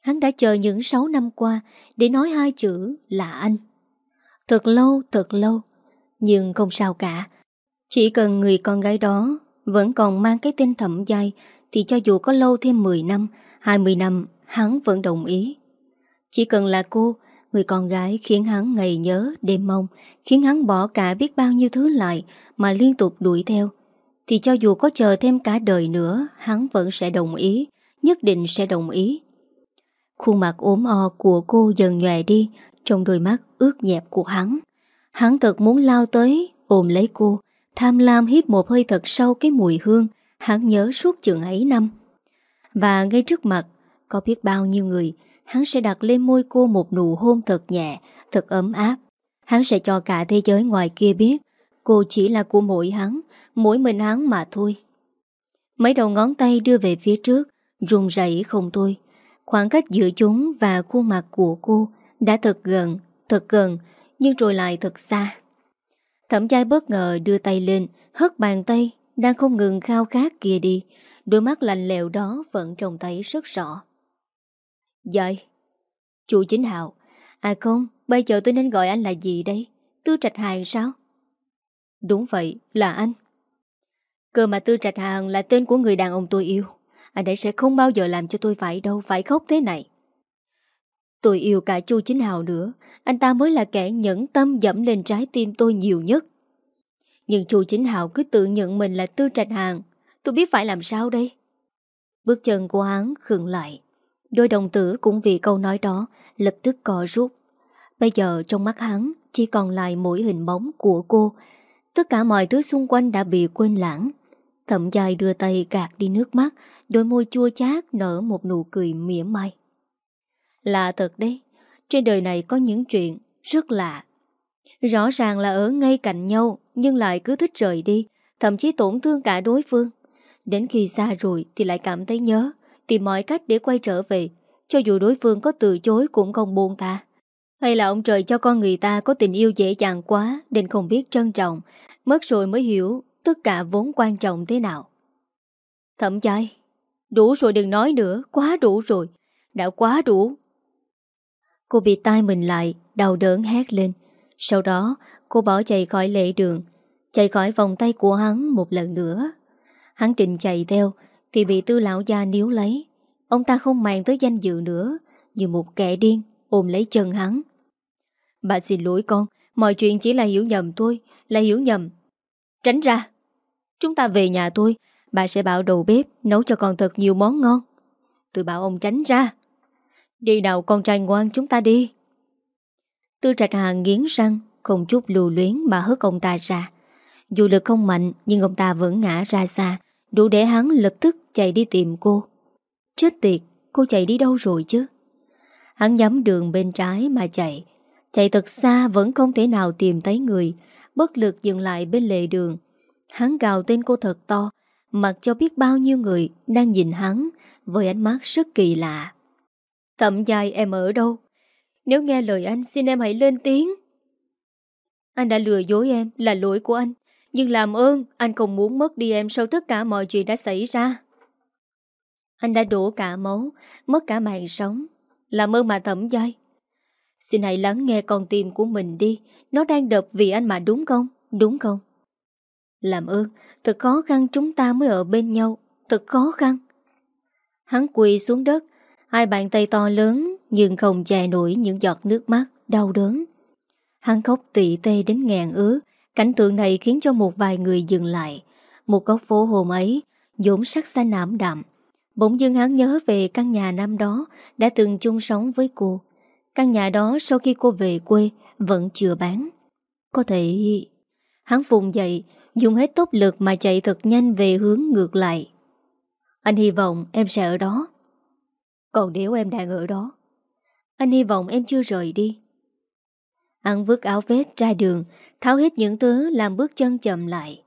Hắn đã chờ những sáu năm qua để nói hai chữ là anh. Thật lâu, thật lâu, nhưng không sao cả. Chỉ cần người con gái đó vẫn còn mang cái tên thẩm dai thì cho dù có lâu thêm 10 năm, 20 năm, hắn vẫn đồng ý. Chỉ cần là cô, người con gái khiến hắn ngày nhớ, đêm mong, khiến hắn bỏ cả biết bao nhiêu thứ lại mà liên tục đuổi theo, thì cho dù có chờ thêm cả đời nữa, hắn vẫn sẽ đồng ý, nhất định sẽ đồng ý. Khuôn mặt ốm o của cô dần nhòe đi trong đôi mắt ướt nhẹp của hắn. Hắn thật muốn lao tới, ôm lấy cô, tham lam hít một hơi thật sâu cái mùi hương hắn nhớ suốt chừng ấy năm. Và ngay trước mặt, có biết bao nhiêu người, hắn sẽ đặt lên môi cô một nụ hôn thật nhẹ, thật ấm áp. Hắn sẽ cho cả thế giới ngoài kia biết cô chỉ là của mỗi hắn, mỗi mình hắn mà thôi. Mấy đầu ngón tay đưa về phía trước, run rẩy không thôi. Khoảng cách giữa chúng và khuôn mặt của cô đã thật gần, thật gần, nhưng rồi lại thật xa. Thẩm Chai bất ngờ đưa tay lên, hất bàn tay, đang không ngừng khao khát kia đi. Đôi mắt lạnh lẽo đó vẫn trông thấy rất rõ. Dạy, chủ chính hào, à không, bây giờ tôi nên gọi anh là gì đây? Tư Trạch Hàng sao? Đúng vậy, là anh. Cơ mà Tư Trạch Hàng là tên của người đàn ông tôi yêu. Anh ấy sẽ không bao giờ làm cho tôi phải đâu, phải khóc thế này. Tôi yêu cả Chu Chính Hào nữa, anh ta mới là kẻ nhẫn tâm dẫm lên trái tim tôi nhiều nhất. Nhưng Chu Chính Hào cứ tự nhận mình là Tư Trạch Hàng, tôi biết phải làm sao đây? Bước chân của hắn khựng lại. Đôi đồng tử cũng vì câu nói đó lập tức co rút. Bây giờ trong mắt hắn chỉ còn lại mỗi hình bóng của cô. Tất cả mọi thứ xung quanh đã bị quên lãng. Thậm dài đưa tay gạt đi nước mắt, đôi môi chua chát nở một nụ cười mỉa mai. Lạ thật đấy, trên đời này có những chuyện rất lạ. Rõ ràng là ở ngay cạnh nhau nhưng lại cứ thích rời đi, thậm chí tổn thương cả đối phương. Đến khi xa rồi thì lại cảm thấy nhớ, tìm mọi cách để quay trở về, cho dù đối phương có từ chối cũng không buông ta. Hay là ông trời cho con người ta có tình yêu dễ dàng quá nên không biết trân trọng, mất rồi mới hiểu tất cả vốn quan trọng thế nào. Thẩm chai, đủ rồi đừng nói nữa, quá đủ rồi, đã quá đủ. Cô bị tai mình lại, đau đớn hét lên. Sau đó, cô bỏ chạy khỏi lệ đường, chạy khỏi vòng tay của hắn một lần nữa. Hắn định chạy theo, thì bị tư lão gia níu lấy. Ông ta không màng tới danh dự nữa, như một kẻ điên, ôm lấy chân hắn. Bà xin lỗi con, mọi chuyện chỉ là hiểu nhầm thôi, là hiểu nhầm. Tránh ra! Chúng ta về nhà tôi, bà sẽ bảo đầu bếp nấu cho con thật nhiều món ngon. Tôi bảo ông tránh ra. Đi nào con trai ngoan chúng ta đi. Tư trạch hà nghiến răng, không chút lù luyến mà hớt ông ta ra. Dù lực không mạnh nhưng ông ta vẫn ngã ra xa, đủ để hắn lập tức chạy đi tìm cô. Chết tiệt, cô chạy đi đâu rồi chứ? Hắn nhắm đường bên trái mà chạy. Chạy thật xa vẫn không thể nào tìm thấy người, bất lực dừng lại bên lề đường. Hắn gào tên cô thật to, mặc cho biết bao nhiêu người đang nhìn hắn với ánh mắt rất kỳ lạ. Thậm dài em ở đâu? Nếu nghe lời anh xin em hãy lên tiếng. Anh đã lừa dối em là lỗi của anh. Nhưng làm ơn, anh không muốn mất đi em sau tất cả mọi chuyện đã xảy ra. Anh đã đổ cả máu, mất cả mạng sống. Làm ơn mà thẩm dai. Xin hãy lắng nghe con tim của mình đi. Nó đang đập vì anh mà đúng không? Đúng không? Làm ơn, thật khó khăn chúng ta mới ở bên nhau. Thật khó khăn. Hắn quỳ xuống đất, hai bàn tay to lớn Nhưng không che nổi những giọt nước mắt Đau đớn Hắn khóc tị tê đến ngàn ứa Cảnh tượng này khiến cho một vài người dừng lại Một góc phố hôm ấy dũng sắc xanh ảm đạm Bỗng dưng hắn nhớ về căn nhà năm đó Đã từng chung sống với cô Căn nhà đó sau khi cô về quê Vẫn chưa bán. Có thể Hắn vùng dậy Dùng hết tốc lực mà chạy thật nhanh về hướng ngược lại. Anh hy vọng em sẽ ở đó. Còn nếu em đang ở đó? Anh hy vọng em chưa rời đi. Hắn vứt áo vest ra đường Tháo hết những thứ làm bước chân chậm lại.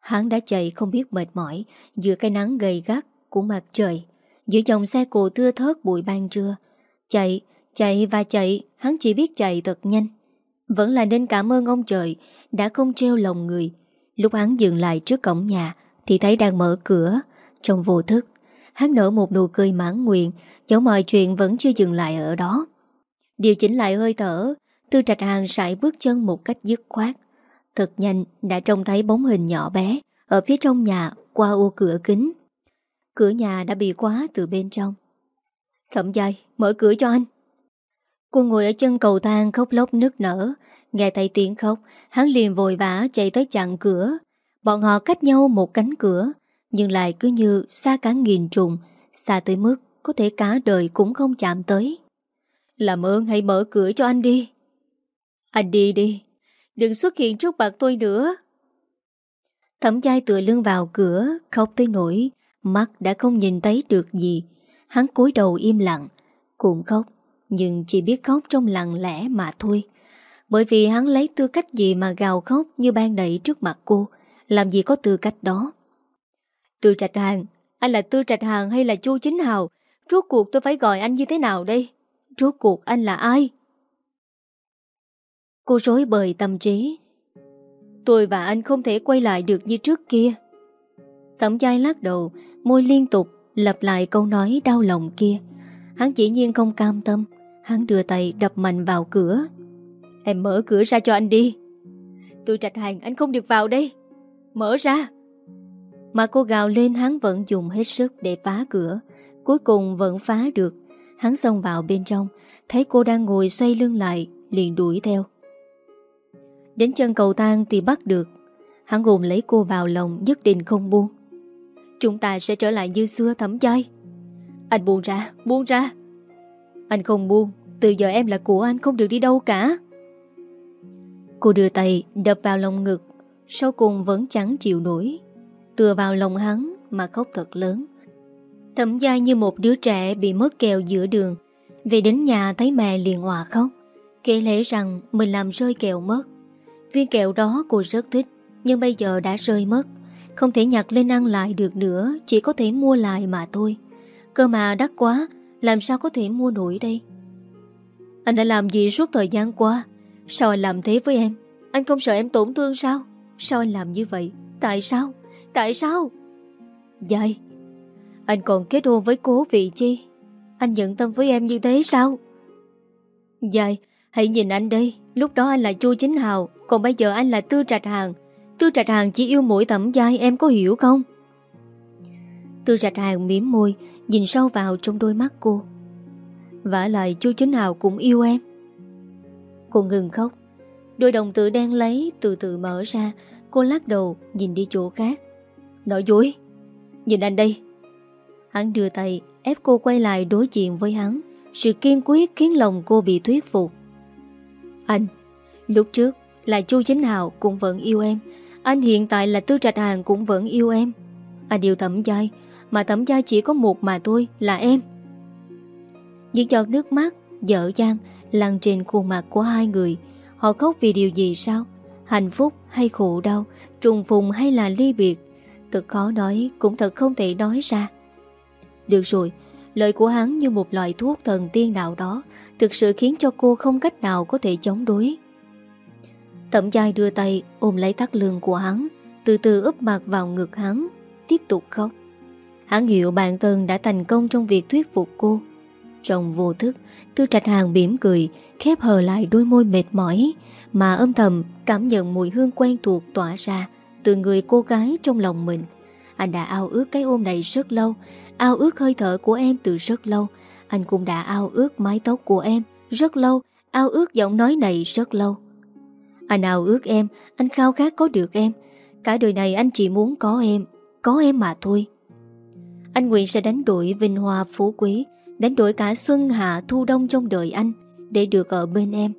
Hắn đã chạy không biết mệt mỏi Giữa cái nắng gầy gắt của mặt trời Giữa dòng xe cộ thưa thớt bụi ban trưa Chạy, chạy và chạy, Hắn chỉ biết chạy thật nhanh. Vẫn là nên cảm ơn ông trời, Đã không treo lòng người. Lúc hắn dừng lại trước cổng nhà, Thì thấy đang mở cửa. Trong vô thức, Hắn nở một nụ cười mãn nguyện, Dẫu mọi chuyện vẫn chưa dừng lại ở đó. Điều chỉnh lại hơi thở, Tư trạch hàng sải bước chân một cách dứt khoát. Thật nhanh, đã trông thấy bóng hình nhỏ bé, Ở phía trong nhà, qua ô cửa kính. Cửa nhà đã bị khóa từ bên trong. Thẩm dài mở cửa cho anh. Cô ngồi ở chân cầu thang khóc lóc nức nở. Nghe thấy tiếng khóc, Hắn liền vội vã chạy tới chặn cửa. Bọn họ cách nhau một cánh cửa, Nhưng lại cứ như xa cả nghìn trùng, Xa tới mức Có thể cả đời cũng không chạm tới. Làm ơn hãy mở cửa cho anh đi. Anh đi đi, Đừng xuất hiện trước mặt tôi nữa. Thẩm chai tựa lưng vào cửa, Khóc tới nỗi Mắt đã không nhìn thấy được gì. Hắn cúi đầu im lặng, Cũng khóc. Nhưng chỉ biết khóc trong lặng lẽ mà thôi. Bởi vì hắn lấy tư cách gì mà gào khóc Như ban nãy trước mặt cô, Làm gì có tư cách đó? Tư trạch hàng, Anh là tư trạch hàng hay là chu chính hào? Rốt cuộc tôi phải gọi anh như thế nào đây? Rốt cuộc anh là ai? Cô rối bời tâm trí. Tôi và anh không thể quay lại được như trước kia. Thẩm chai lắc đầu, Môi liên tục, lặp lại câu nói đau lòng kia. Hắn chỉ nhiên không cam tâm. Hắn đưa tay đập mạnh vào cửa. Em mở cửa ra cho anh đi. Tôi trạch hàng anh không được vào đây. Mở ra. Mà cô gào lên hắn vẫn dùng hết sức để phá cửa. Cuối cùng vẫn phá được. Hắn xông vào bên trong Thấy cô đang ngồi xoay lưng lại Liền đuổi theo. Đến chân cầu thang thì bắt được. Hắn gồm lấy cô vào lòng nhất định không buông. Chúng ta sẽ trở lại như xưa thấm chai. Anh buông ra, buông ra. Anh không buông từ giờ em là của anh không được đi đâu cả. Cô đưa tay đập vào lòng ngực, Sau cùng vẫn chẳng chịu nổi. Tựa vào lòng hắn mà khóc thật lớn. Thẩm gia như một đứa trẻ bị mất kèo giữa đường. Về đến nhà thấy mẹ liền hòa khóc, Kể lẽ rằng mình làm rơi kẹo mất. Viên kẹo đó cô rất thích, Nhưng bây giờ đã rơi mất. Không thể nhặt lên ăn lại được nữa, Chỉ có thể mua lại mà thôi. Cơ mà đắt quá, Làm sao có thể mua nổi đây? Anh đã làm gì suốt thời gian qua? Sao anh làm thế với em? Anh không sợ em tổn thương sao? Sao anh làm như vậy? Tại sao? Tại sao? Dạy Anh còn kết hôn với cố vị chi? Anh nhận tâm với em như thế sao? Dạy Hãy nhìn anh đây. Lúc đó anh là Chu Chính Hào, Còn bây giờ anh là Tư Trạch Hàng Tư Trạch Hàng chỉ yêu mỗi thẩm giai, em có hiểu không? Tư Trạch Hàng miếm môi, Nhìn sâu vào trong đôi mắt cô vả lại chú Chính Hào cũng yêu em. Cô ngừng khóc. Đôi đồng tử đen lấy từ từ mở ra. Cô lắc đầu, nhìn đi chỗ khác. Nói dối. Nhìn anh đây. Hắn đưa tay ép cô quay lại đối diện với hắn. Sự kiên quyết khiến lòng cô bị thuyết phục. Anh, Lúc trước là Chu Chính Hào cũng vẫn yêu em. Anh hiện tại là Tư Trạch Hàng cũng vẫn yêu em. Anh yêu thẩm giai, Mà thẩm giai chỉ có một mà thôi, là em. Những giọt nước mắt, Dở dang Lăn trên khuôn mặt của hai người. Họ khóc vì điều gì sao? Hạnh phúc hay khổ đau, Trùng phùng hay là ly biệt? Thật khó nói, cũng thật không thể nói ra. Được rồi, Lời của hắn như một loại thuốc thần tiên nào đó, Thực sự khiến cho cô không cách nào có thể chống đối. Thẩm giai đưa tay ôm lấy thắt lưng của hắn, Từ từ úp mặt vào ngực hắn, Tiếp tục khóc. Hắn hiểu bản thân đã thành công trong việc thuyết phục cô. Trong vô thức, Tư trạch hàng mỉm cười, Khép hờ lại đôi môi mệt mỏi, Mà âm thầm cảm nhận mùi hương quen thuộc tỏa ra Từ người cô gái trong lòng mình. Anh đã ao ước cái ôm này rất lâu, Ao ước hơi thở của em từ rất lâu. Anh cũng đã ao ước mái tóc của em Rất lâu, Ao ước giọng nói này rất lâu. Anh ao ước em, Anh khao khát có được em. Cả đời này anh chỉ muốn có em Có em mà thôi. Anh nguyện sẽ đánh đổi vinh hoa phú quý Đánh đổi cả xuân hạ thu đông trong đời anh, Để được ở bên em.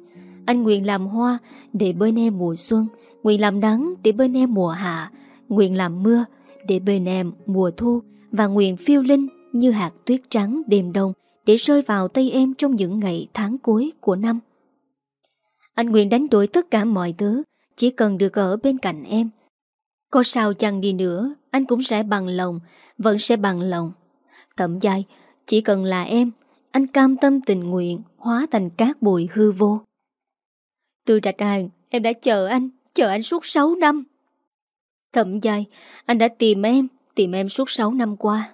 Anh nguyện làm hoa, Để bên em mùa xuân. Nguyện làm nắng, để bên em mùa hạ. Nguyện làm mưa, để bên em mùa thu. Và nguyện phiêu linh như hạt tuyết trắng đêm đông, Để rơi vào tay em trong những ngày tháng cuối của năm. Anh nguyện đánh đổi tất cả mọi thứ, Chỉ cần được ở bên cạnh em. Có sao chăng đi nữa, Anh cũng sẽ bằng lòng, Vẫn sẽ bằng lòng. Tẩm dài chỉ cần là em, Anh cam tâm tình nguyện Hóa thành cát bụi hư vô. Từ trạch hàng Em đã chờ anh Chờ anh suốt 6 năm. Thậm dài Anh đã tìm em Tìm em suốt 6 năm qua.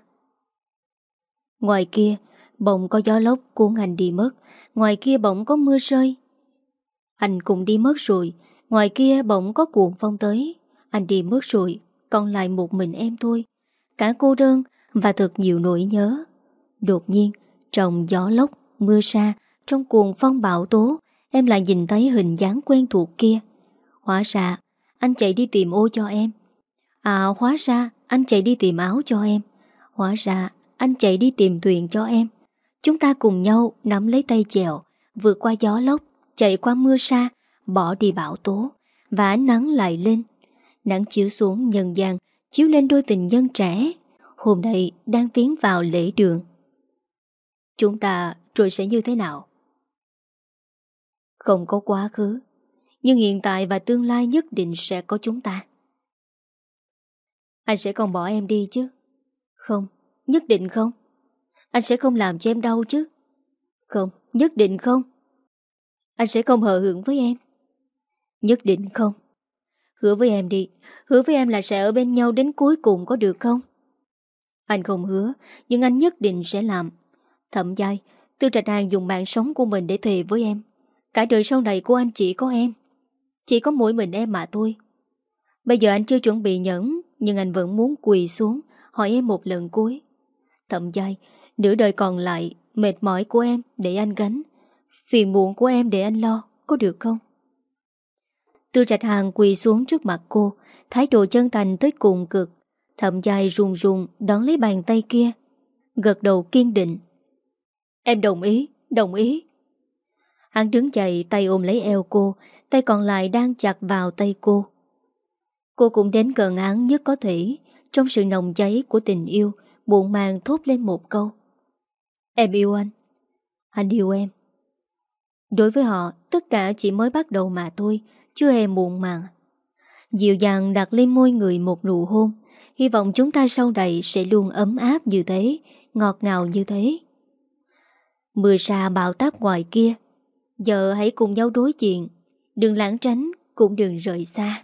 Ngoài kia, Bỗng có gió lốc cuốn anh đi mất, Ngoài kia bỗng có mưa rơi. Anh cũng đi mất rồi, Ngoài kia bỗng có cuộn phong tới. Anh đi mất rồi, Còn lại một mình em thôi. Cả cô đơn và thật nhiều nỗi nhớ. Đột nhiên Trong gió lốc, mưa sa Trong cuồng phong bão tố Em lại nhìn thấy hình dáng quen thuộc kia. Hóa ra Anh chạy đi tìm ô cho em. À hóa ra anh chạy đi tìm áo cho em. Hóa ra anh chạy đi tìm thuyền cho em. Chúng ta cùng nhau nắm lấy tay chèo Vượt qua gió lốc Chạy qua mưa sa Bỏ đi bão tố Và ánh nắng lại lên. Nắng chiếu xuống nhân gian Chiếu lên đôi tình nhân trẻ. Hôm nay đang tiến vào lễ đường. Chúng ta rồi sẽ như thế nào? Không có quá khứ Nhưng hiện tại và tương lai nhất định sẽ có chúng ta Anh sẽ không bỏ em đi chứ Không Nhất định không? Anh sẽ không làm cho em đau chứ? Không, nhất định không. Anh sẽ không hờ hưởng với em. Nhất định không. Hứa với em đi, hứa với em là sẽ ở bên nhau đến cuối cùng có được không? Anh không hứa, nhưng anh nhất định sẽ làm. Thậm giai, Tư Trạch Hàng dùng mạng sống của mình để thề với em. Cả đời sau này của anh chỉ có em. Chỉ có mỗi mình em mà thôi. Bây giờ anh chưa chuẩn bị nhẫn, nhưng anh vẫn muốn quỳ xuống, hỏi em một lần cuối. Thậm dai Nửa đời còn lại Mệt mỏi của em để anh gánh Phiền muộn của em để anh lo Có được không Tư trạch hàng quỳ xuống trước mặt cô Thái độ chân thành tới cùng cực Thậm dài rùng rùng đón lấy bàn tay kia Gật đầu kiên định Em đồng ý, đồng ý Hắn đứng dậy tay ôm lấy eo cô Tay còn lại đang chặt vào tay cô Cô cũng đến gần hắn nhất có thể Trong sự nồng cháy của tình yêu buồn màng thốt lên một câu. Em yêu anh. Anh yêu em. Đối với họ, tất cả chỉ mới bắt đầu mà thôi, chưa hề muộn màng. Dịu dàng đặt lên môi người một nụ hôn, hy vọng chúng ta sau này sẽ luôn ấm áp như thế, ngọt ngào như thế. Mưa xa bão táp ngoài kia, giờ hãy cùng nhau đối diện, đừng lãng tránh, cũng đừng rời xa.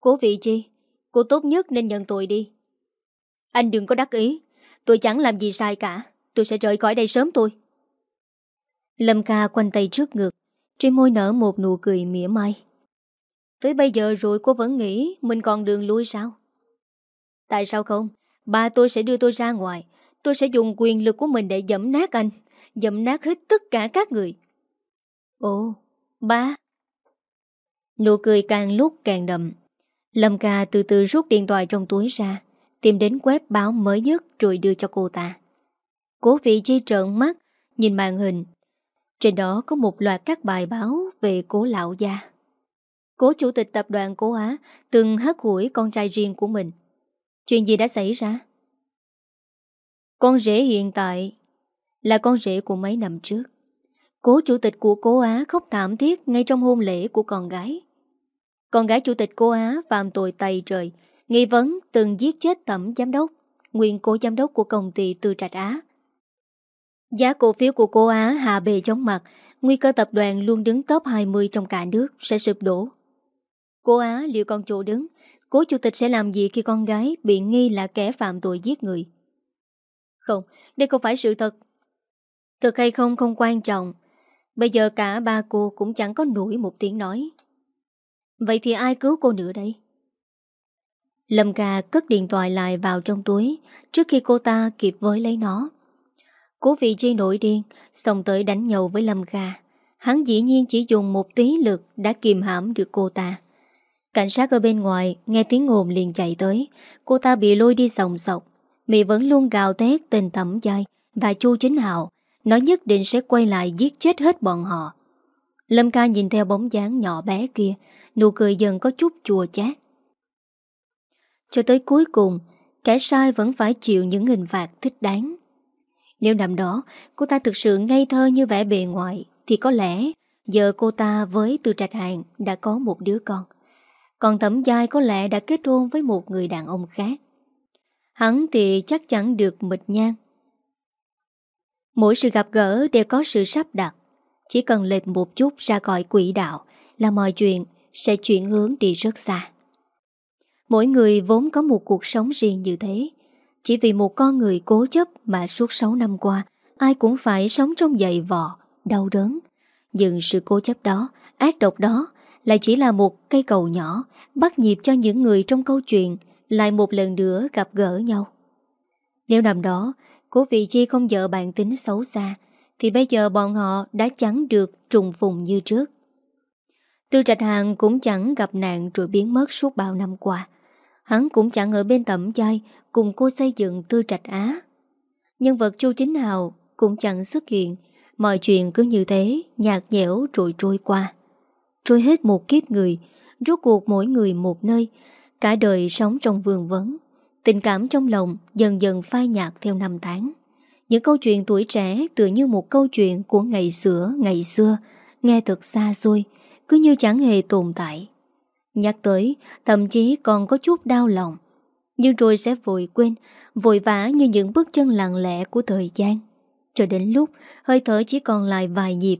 Cố vị chi, cô tốt nhất nên nhận tội đi. Anh đừng có đắc ý. Tôi chẳng làm gì sai cả. Tôi sẽ rời khỏi đây sớm tôi Lâm ca quanh tay trước ngực. Trên môi nở một nụ cười mỉa mai. Tới bây giờ rồi cô vẫn nghĩ Mình còn đường lui sao? Tại sao không? Ba tôi sẽ đưa tôi ra ngoài. Tôi sẽ dùng quyền lực của mình để dẫm nát anh Dẫm nát hết tất cả các người. Ồ Ba. Nụ cười càng lúc càng đậm. Lâm ca từ từ rút điện thoại trong túi ra Tìm đến web báo mới nhất rồi đưa cho cô ta. Cố vị chi trợn mắt Nhìn màn hình. Trên đó có một loạt các bài báo Về cố lão gia. Cố chủ tịch tập đoàn Cố Á Từng hất hủi con trai riêng của mình. Chuyện gì đã xảy ra? Con rể hiện tại Là con rể của mấy năm trước Cố chủ tịch của cô Á khóc thảm thiết Ngay trong hôn lễ của con gái Con gái chủ tịch cô Á phạm tội tày trời Nghi vấn từng giết chết tẩm giám đốc, nguyên cố giám đốc của công ty Tư Trạch Á. Giá cổ phiếu của cô Á hạ bề chóng mặt, nguy cơ tập đoàn luôn đứng top 20 trong cả nước sẽ sụp đổ. Cô Á liệu còn chỗ đứng, cố chủ tịch sẽ làm gì khi con gái bị nghi là kẻ phạm tội giết người? Không, đây không phải sự thật. Thật hay không không quan trọng. Bây giờ cả ba cô cũng chẳng có nổi một tiếng nói. Vậy thì ai cứu cô nữa đây? Lâm ca cất điện thoại lại vào trong túi trước khi cô ta kịp với lấy nó. Cố vị chi nổi điên Xong tới đánh nhau với Lâm Kha Hắn dĩ nhiên chỉ dùng một tí lực Đã kìm hãm được cô ta Cảnh sát ở bên ngoài Nghe tiếng ồn liền chạy tới Cô ta bị lôi đi sòng sọc Mị vẫn luôn gào thét tên tẩm dai Và Chu Chính Hạo. Nói nhất định sẽ quay lại giết chết hết bọn họ. Lâm ca nhìn theo bóng dáng nhỏ bé kia, Nụ cười dần có chút chùa chát. Cho tới cuối cùng, Kẻ sai vẫn phải chịu những hình phạt thích đáng. Nếu năm đó, Cô ta thực sự ngây thơ như vẻ bề ngoài, Thì có lẽ Giờ cô ta với Từ Trạch Hàng Đã có một đứa con. Còn Thẩm Giai có lẽ đã kết hôn với một người đàn ông khác. Hắn thì chắc chắn được mịch nhang Mỗi sự gặp gỡ đều có sự sắp đặt. Chỉ cần lệch một chút ra khỏi quỹ đạo Là mọi chuyện sẽ chuyển hướng đi rất xa. Mỗi người vốn có một cuộc sống riêng như thế. Chỉ vì một con người cố chấp mà suốt 6 năm qua Ai cũng phải sống trong dậy vò, đau đớn. Nhưng sự cố chấp đó, ác độc đó Lại chỉ là một cây cầu nhỏ Bắt nhịp cho những người trong câu chuyện lại một lần nữa gặp gỡ nhau. Nếu năm đó, Cố vị chi không vợ bạn tính xấu xa, Thì bây giờ bọn họ đã chẳng được trùng phùng như trước. Tư trạch hàng cũng chẳng gặp nạn rồi biến mất suốt bao năm qua. Hắn cũng chẳng ở bên tẩm chai Cùng cô xây dựng tư trạch á. Nhân vật Chu Chính Hào Cũng chẳng xuất hiện, Mọi chuyện cứ như thế, Nhạt nhẽo rồi trôi qua. Trôi hết một kiếp người, Rốt cuộc mỗi người một nơi Cả đời sống trong vườn vấn Tình cảm trong lòng dần dần phai nhạt theo năm tháng. Những câu chuyện tuổi trẻ tựa như một câu chuyện của ngày xưa, ngày xưa Nghe thật xa xôi Cứ như chẳng hề tồn tại. Nhắc tới, thậm chí còn có chút đau lòng. Nhưng rồi sẽ vội quên Vội vã như những bước chân lặng lẽ của thời gian. Cho đến lúc Hơi thở chỉ còn lại vài nhịp.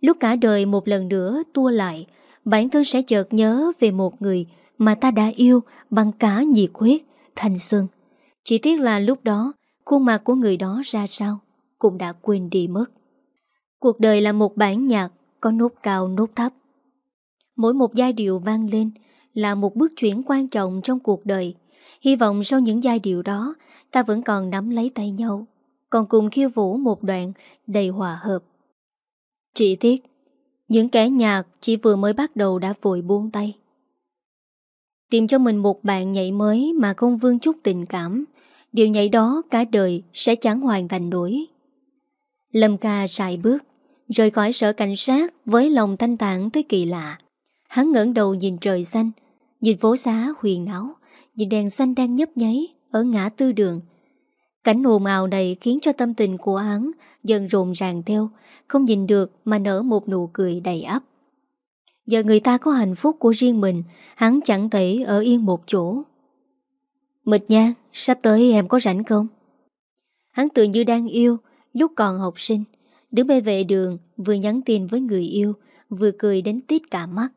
Lúc cả đời một lần nữa tua lại Bản thân sẽ chợt nhớ về một người mà ta đã yêu bằng cả nhiệt huyết, Thanh xuân. Chỉ tiếc là lúc đó, Khuôn mặt của người đó ra sao Cũng đã quên đi mất. Cuộc đời là một bản nhạc Có nốt cao, nốt thấp. Mỗi một giai điệu vang lên Là một bước chuyển quan trọng trong cuộc đời. Hy vọng sau những giai điệu đó, Ta vẫn còn nắm lấy tay nhau, Còn cùng khiêu vũ một đoạn Đầy hòa hợp. Chỉ tiếc, Những kẻ nhạc chỉ vừa mới bắt đầu đã vội buông tay. Tìm cho mình một bạn nhảy mới Mà không vương chút tình cảm. Điều nhảy đó cả đời Sẽ chẳng hoàn thành nổi. Lâm ca sải bước, Rời khỏi sở cảnh sát Với lòng thanh tạng tới kỳ lạ. Hắn ngẩng đầu nhìn trời xanh, Nhìn phố xá huyền áo Nhìn đèn xanh đang nhấp nháy Ở ngã tư đường. Cảnh ồn ào này khiến cho tâm tình của hắn Dần rộn ràng theo, Không nhìn được mà nở một nụ cười đầy ấp. Giờ người ta có hạnh phúc của riêng mình, Hắn chẳng thể ở yên một chỗ. Mịch nha, Sắp tới em có rảnh không? Hắn tự như đang yêu, Lúc còn học sinh. Đứng bên vệ đường, Vừa nhắn tin với người yêu, Vừa cười đến tít cả mắt.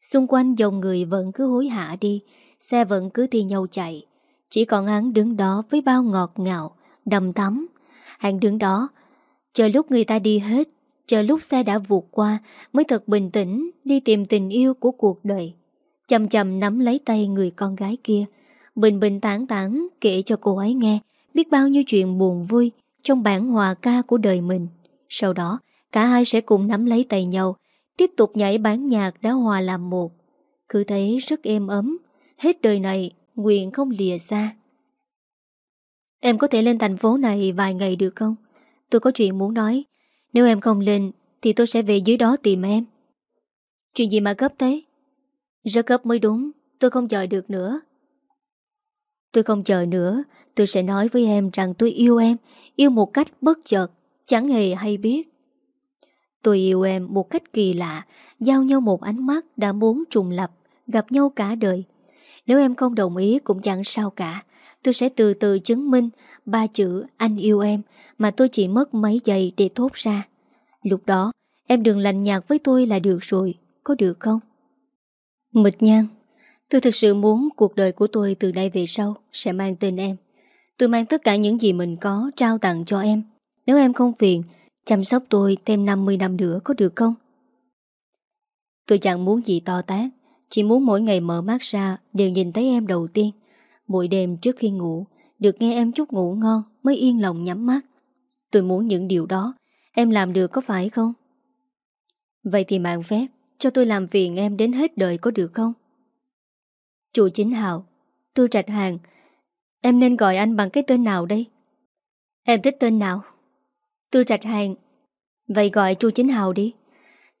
Xung quanh dòng người vẫn cứ hối hả đi, Xe vẫn cứ thi nhau chạy. Chỉ còn hắn đứng đó với bao ngọt ngào, Đầm tắm Hắn đứng đó, Chờ lúc người ta đi hết Chờ lúc xe đã vụt qua, Mới thật bình tĩnh Đi tìm tình yêu của cuộc đời. Chầm chầm nắm lấy tay người con gái kia, Bình bình tảng tảng kể cho cô ấy nghe Biết bao nhiêu chuyện buồn vui Trong bản hòa ca của đời mình. Sau đó, cả hai sẽ cùng nắm lấy tay nhau, Tiếp tục nhảy bán nhạc đã hòa làm một. Cứ thấy rất êm ấm, Hết đời này nguyện không lìa xa. Em có thể lên thành phố này vài ngày được không? Tôi có chuyện muốn nói. Nếu em không lên, Thì tôi sẽ về dưới đó tìm em. Chuyện gì mà gấp thế? Rất gấp mới đúng, Tôi không chờ được nữa. Tôi không chờ nữa, Tôi sẽ nói với em rằng tôi yêu em, Yêu một cách bất chợt, Chẳng hề hay biết. Tôi yêu em một cách kỳ lạ, Giao nhau một ánh mắt đã muốn trùng lập, Gặp nhau cả đời. Nếu em không đồng ý cũng chẳng sao cả, Tôi sẽ từ từ chứng minh Ba chữ anh yêu em Mà tôi chỉ mất mấy giây để thốt ra Lúc đó, em đừng lạnh nhạt với tôi là được rồi, Có được không? Mịch nhan, Tôi thực sự muốn cuộc đời của tôi từ đây về sau Sẽ mang tên em Tôi mang tất cả những gì mình có Trao tặng cho em Nếu em không phiền, Chăm sóc tôi thêm 50 năm nữa có được không? Tôi chẳng muốn gì to tát, Chỉ muốn mỗi ngày mở mắt ra Đều nhìn thấy em đầu tiên, Mỗi đêm trước khi ngủ được nghe em chút ngủ ngon Mới yên lòng nhắm mắt. Tôi muốn những điều đó. Em làm được có phải không? Vậy thì mạng phép, Cho tôi làm phiền em đến hết đời có được không? Chủ chính hào tôi trạch hàng, Em nên gọi anh bằng cái tên nào đây? Em thích tên nào? Tư trạch hàng, Vậy gọi chu chính hào đi.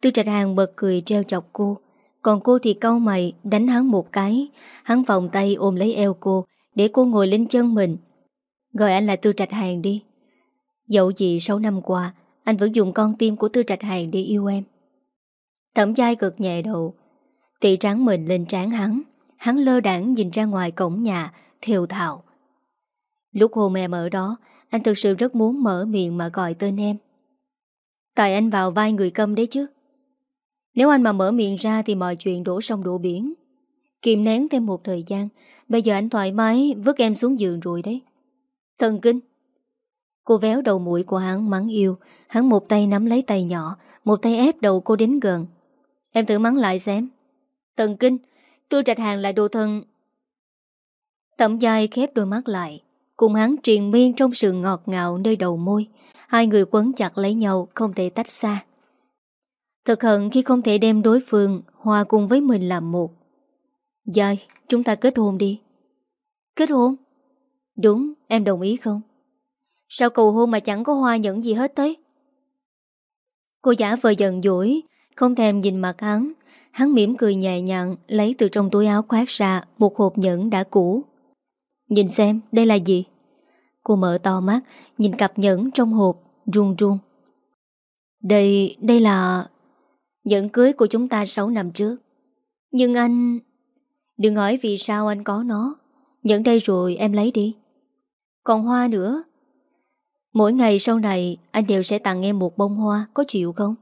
Tư trạch hàng bật cười treo chọc cô. Còn cô thì câu mày, đánh hắn một cái. Hắn vòng tay ôm lấy eo cô để cô ngồi lên chân mình. Gọi anh là Tư trạch hàng đi. Dẫu gì 6 năm qua, Anh vẫn dùng con tim của Tư trạch hàng để yêu em. Thẩm chai cực nhẹ đầu. Tị trắng mình lên trán hắn. Hắn lơ đảng nhìn ra ngoài cổng nhà Thiều thạo Lúc hôn em ở đó, Anh thực sự rất muốn mở miệng mà gọi tên em. Tại anh vào vai người câm đấy chứ. Nếu anh mà mở miệng ra Thì mọi chuyện đổ sông đổ biển. Kiềm nén thêm một thời gian Bây giờ anh thoải mái, vứt em xuống giường rồi đấy. Thần kinh. Cô véo đầu mũi của hắn, mắng yêu. Hắn một tay nắm lấy tay nhỏ, Một tay ép đầu cô đến gần. Em thử mắng lại xem. Thần kinh. Tôi trạch hàng lại đồ thân Tẩm dài khép đôi mắt lại. Cùng hắn truyền miên trong sự ngọt ngào nơi đầu môi. Hai người quấn chặt lấy nhau, Không thể tách xa. Thật hận khi không thể đem đối phương Hòa cùng với mình làm một. Dài chúng ta kết hôn đi. Kết hôn? Đúng em đồng ý không? Sao cầu hôn mà chẳng có hoa nhẫn gì hết thế Cô giả vờ giận dỗi Không thèm nhìn mặt hắn. Hắn mỉm cười nhẹ nhàng Lấy từ trong túi áo khoác ra Một hộp nhẫn đã cũ. Nhìn xem đây là gì? Cô mở to mắt Nhìn cặp nhẫn trong hộp Run run. Đây, đây là Nhẫn cưới của chúng ta 6 năm trước. Nhưng anh Đừng hỏi vì sao anh có nó. Nhẫn đây rồi em lấy đi. Còn hoa nữa. Mỗi ngày sau này, Anh đều sẽ tặng em một bông hoa, Có chịu không?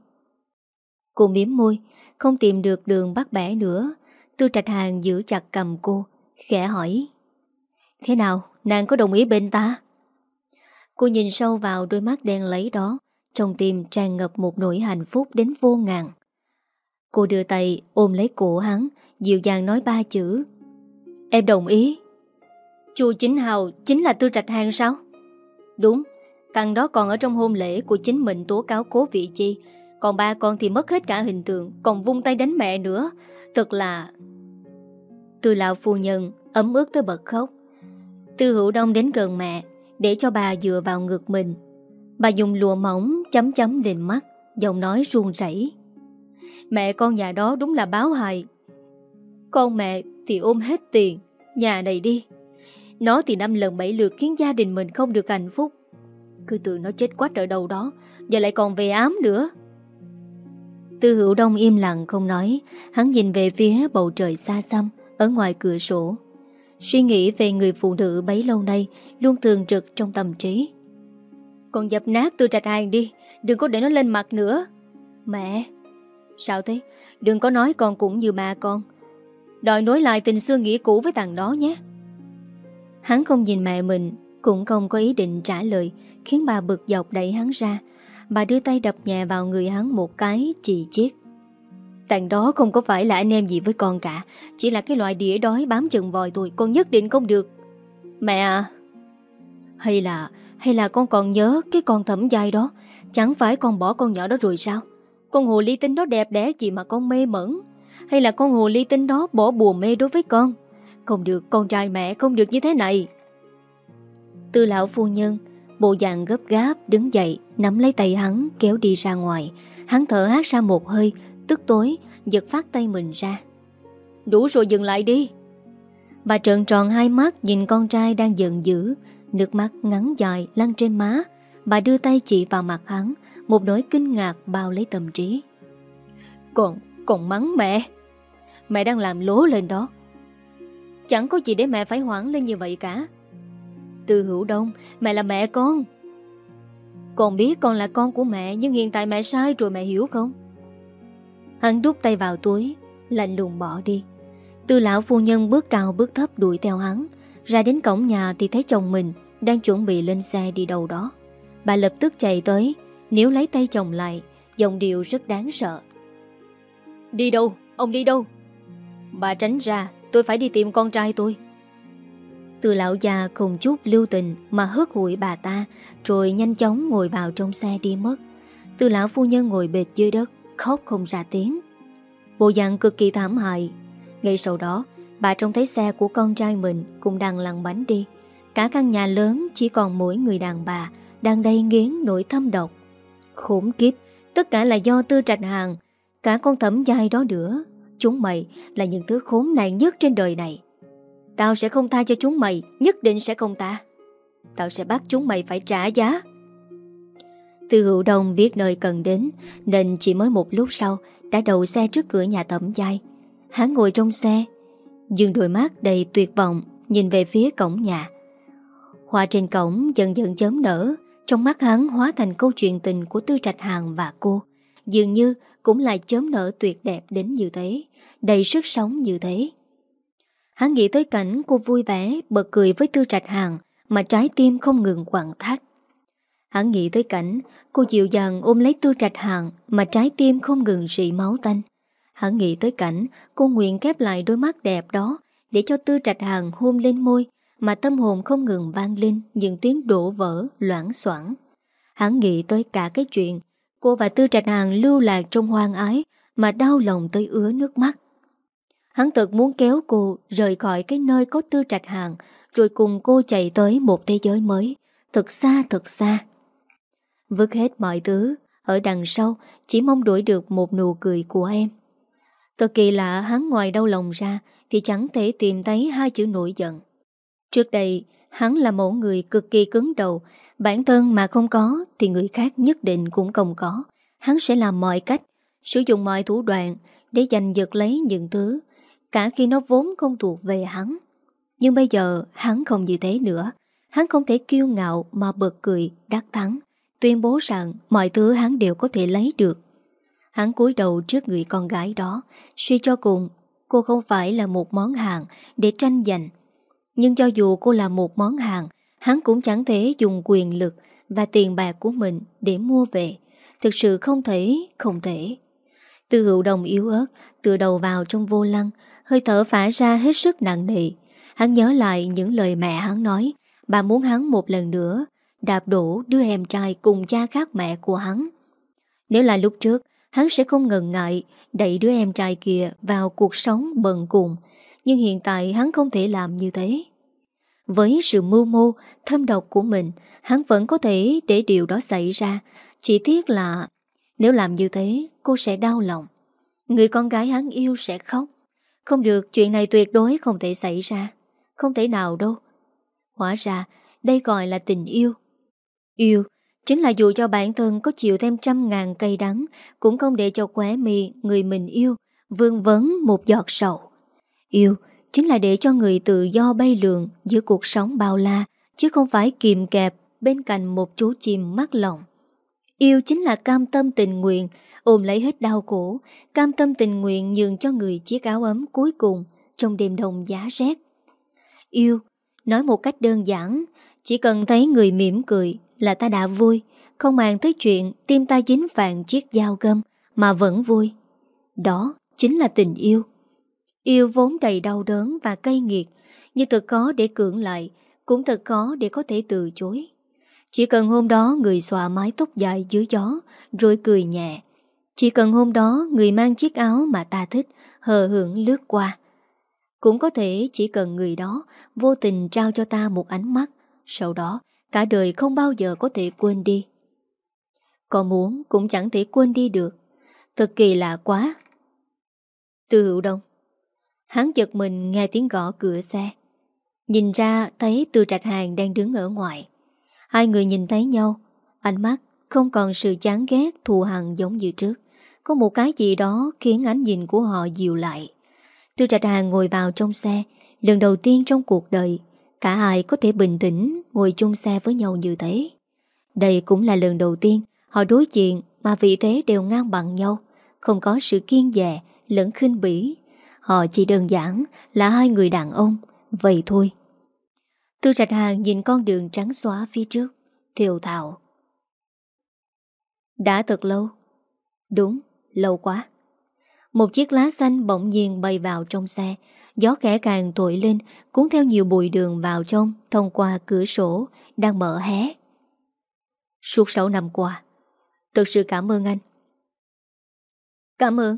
Cô miếm môi, Không tìm được đường bắt bẻ nữa. Tư trạch hàng giữ chặt cầm cô, Khẽ hỏi. Thế nào, nàng có đồng ý bên ta? Cô nhìn sâu vào đôi mắt đen lấy đó, Trong tim tràn ngập một nỗi hạnh phúc đến vô ngàn. Cô đưa tay ôm lấy cổ hắn Dịu dàng nói ba chữ. Em đồng ý. Chu Chính Hào chính là Tư Trạch Hàng sao? Đúng Thằng đó còn ở trong hôn lễ của chính mình tố cáo cố vị chi. Còn ba con thì mất hết cả hình tượng, Còn vung tay đánh mẹ nữa. Thật là Tư lão phu nhân ấm ướt tới bật khóc. Tư hữu đông đến gần mẹ, Để cho bà dựa vào ngực mình. Bà dùng lụa mỏng chấm chấm lên mắt, Giọng nói ruông rảy Mẹ con nhà đó đúng là báo hại con mẹ thì ôm hết tiền, Nhà này đi. Nó thì năm lần bảy lượt khiến gia đình mình không được hạnh phúc. Cứ tưởng nó chết quách ở đâu đó, Giờ lại còn về ám nữa. Tư hữu đông im lặng không nói, Hắn nhìn về phía bầu trời xa xăm, Ở ngoài cửa sổ. Suy nghĩ về người phụ nữ bấy lâu nay Luôn thường trực trong tâm trí. Còn dập nát tôi trạch hàng đi, Đừng có để nó lên mặt nữa. Mẹ. Sao thế? Đừng có nói con cũng như bà con Đòi nối lại tình xưa nghĩa cũ với thằng đó nhé. Hắn không nhìn mẹ mình, Cũng không có ý định trả lời, Khiến bà bực dọc đẩy hắn ra. Bà đưa tay đập nhẹ vào người hắn một cái chỉ chiếc. Thằng đó không có phải là anh em gì với con cả, Chỉ là cái loại đĩa đói bám chừng vòi tôi Con nhất định không được. Mẹ à! Hay là Hay là con còn nhớ cái con thẩm dai đó? Chẳng phải con bỏ con nhỏ đó rồi sao? Con hồ ly tinh đó đẹp đẽ gì mà con mê mẩn? Hay là con hồ ly tinh đó bỏ bùa mê đối với con? Không được con trai mẹ không được như thế này. Tư lão phu nhân Bộ dạng gấp gáp đứng dậy Nắm lấy tay hắn kéo đi ra ngoài. Hắn thở hát ra một hơi Tức tối giật phát tay mình ra. Đủ rồi dừng lại đi. Bà trợn tròn hai mắt Nhìn con trai đang giận dữ. Nước mắt ngắn dài lăn trên má. Bà đưa tay chỉ vào mặt hắn Một nỗi kinh ngạc bao lấy tâm trí. Còn, còn mắng mẹ. Mẹ đang làm lố lên đó. Chẳng có gì để mẹ phải hoảng lên như vậy cả. Từ hữu đông, Mẹ là mẹ con. Con biết con là con của mẹ, Nhưng hiện tại mẹ sai rồi, mẹ hiểu không? Hắn đút tay vào túi, Lạnh lùng bỏ đi. Tư lão phu nhân bước cao bước thấp đuổi theo hắn. Ra đến cổng nhà thì thấy chồng mình Đang chuẩn bị lên xe đi đâu đó. Bà lập tức chạy tới Nếu lấy tay chồng lại, Giọng điệu rất đáng sợ. Đi đâu? Ông đi đâu? Bà tránh ra Tôi phải đi tìm con trai tôi Từ lão già không chút lưu tình mà hớt hụi bà ta rồi nhanh chóng ngồi vào trong xe đi mất. Từ lão phu nhân ngồi bệt dưới đất khóc không ra tiếng. Bộ dạng cực kỳ thảm hại. Ngay sau đó, bà trông thấy xe của con trai mình cũng đang lăn bánh đi. Cả căn nhà lớn chỉ còn mỗi người đàn bà đang đầy nghiến nỗi thâm độc. Khốn kiếp, tất cả là do tư trạch hàng, cả con thẩm dài đó nữa. Chúng mày là những thứ khốn nạn nhất trên đời này. Tao sẽ không tha cho chúng mày, nhất định sẽ không tha. Tao sẽ bắt chúng mày phải trả giá. Từ hữu đông biết nơi cần đến, nên chỉ mới một lúc sau đã đậu xe trước cửa nhà tẩm giai. Hắn ngồi trong xe, dừng đôi mắt đầy tuyệt vọng, nhìn về phía cổng nhà. Hoa trên cổng dần dần chớm nở, trong mắt hắn hóa thành câu chuyện tình của Tư Trạch Hàng và cô. Dường như cũng là chớm nở tuyệt đẹp đến như thế, đầy sức sống như thế. Hắn nghĩ tới cảnh cô vui vẻ, bật cười với Tư Trạch Hàng mà trái tim không ngừng quặn thắt. Hắn nghĩ tới cảnh cô dịu dàng ôm lấy Tư Trạch Hàng mà trái tim không ngừng rỉ máu tanh. Hắn nghĩ tới cảnh cô nguyện kép lại đôi mắt đẹp đó để cho Tư Trạch Hàng hôn lên môi mà tâm hồn không ngừng vang lên những tiếng đổ vỡ, loãng xoảng. Hắn nghĩ tới cả cái chuyện cô và Tư Trạch Hàng lưu lạc trong hoang ái mà đau lòng tới ứa nước mắt. Hắn thật muốn kéo cô rời khỏi cái nơi có Tư Trạch Hàng rồi cùng cô chạy tới một thế giới mới, thật xa thật xa. Vứt hết mọi thứ, ở đằng sau chỉ mong đuổi được một nụ cười của em. Thật kỳ lạ hắn ngoài đau lòng ra thì chẳng thể tìm thấy hai chữ nổi giận. Trước đây, hắn là một người cực kỳ cứng đầu, bản thân mà không có thì người khác nhất định cũng không có. Hắn sẽ làm mọi cách, sử dụng mọi thủ đoạn để giành giật lấy những thứ, cả khi nó vốn không thuộc về hắn. Nhưng bây giờ hắn không như thế nữa. Hắn không thể kiêu ngạo mà bật cười, đắc thắng, tuyên bố rằng mọi thứ hắn đều có thể lấy được. Hắn cúi đầu trước người con gái đó, suy cho cùng, cô không phải là một món hàng để tranh giành. Nhưng cho dù cô là một món hàng, hắn cũng chẳng thể dùng quyền lực và tiền bạc của mình để mua về. Thực sự không thể, không thể. Từ hữu đồng yếu ớt, từ đầu vào trong vô lăng, hơi thở phả ra hết sức nặng nề. Hắn nhớ lại những lời mẹ hắn nói, bà muốn hắn một lần nữa đạp đổ đứa em trai cùng cha khác mẹ của hắn. Nếu là lúc trước, hắn sẽ không ngần ngại đẩy đứa em trai kia vào cuộc sống bần cùng, nhưng hiện tại hắn không thể làm như thế. Với sự mưu mô, thâm độc của mình, hắn vẫn có thể để điều đó xảy ra, chỉ tiếc là nếu làm như thế, cô sẽ đau lòng. Người con gái hắn yêu sẽ khóc. Không được, chuyện này tuyệt đối không thể xảy ra. Không thể nào đâu. Hóa ra, đây gọi là tình yêu. Yêu chính là dù cho bản thân có chịu thêm trăm ngàn cây đắng cũng không để cho khóe mì người mình yêu vương vấn một giọt sầu. Yêu chính là để cho người tự do bay lượn giữa cuộc sống bao la chứ không phải kìm kẹp bên cạnh một chú chim mắc lòng. Yêu chính là cam tâm tình nguyện ôm lấy hết đau khổ, cam tâm tình nguyện nhường cho người chiếc áo ấm cuối cùng trong đêm đông giá rét. Yêu, nói một cách đơn giản, chỉ cần thấy người mỉm cười là ta đã vui, không màng tới chuyện tim ta dính vàng chiếc dao găm mà vẫn vui. Đó chính là tình yêu. Yêu vốn đầy đau đớn và cay nghiệt, nhưng thật có để cưỡng lại, cũng thật có để có thể từ chối. Chỉ cần hôm đó người xòa mái tóc dài dưới gió, rồi cười nhẹ. Chỉ cần hôm đó người mang chiếc áo mà ta thích, hờ hưởng lướt qua. Cũng có thể chỉ cần người đó vô tình trao cho ta một ánh mắt, sau đó Cả đời không bao giờ có thể quên đi. Còn muốn cũng chẳng thể quên đi được. Thật kỳ lạ quá. Từ hữu đông Hắn giật mình nghe tiếng gõ cửa xe. Nhìn ra thấy từ trạch hàng đang đứng ở ngoài. Hai người nhìn thấy nhau Ánh mắt không còn sự chán ghét thù hằn giống như trước Có một cái gì đó khiến ánh nhìn của họ dịu lại Tư trạch hàng ngồi vào trong xe Lần đầu tiên trong cuộc đời Cả hai có thể bình tĩnh ngồi chung xe với nhau như thế. Đây cũng là lần đầu tiên họ đối diện mà vị thế đều ngang bằng nhau, không có sự kiên dè lẫn khinh bỉ. Họ chỉ đơn giản là hai người đàn ông, vậy thôi. Tư Trạch Hàng nhìn con đường trắng xóa phía trước, thiều thạo. Đã thật lâu. Đúng, lâu quá. Một chiếc lá xanh bỗng nhiên bay vào trong xe, Gió khẽ càng thổi lên Cuốn theo nhiều bụi đường vào trong Thông qua cửa sổ Đang mở hé. Suốt 6 năm qua Thực sự cảm ơn anh. Cảm ơn.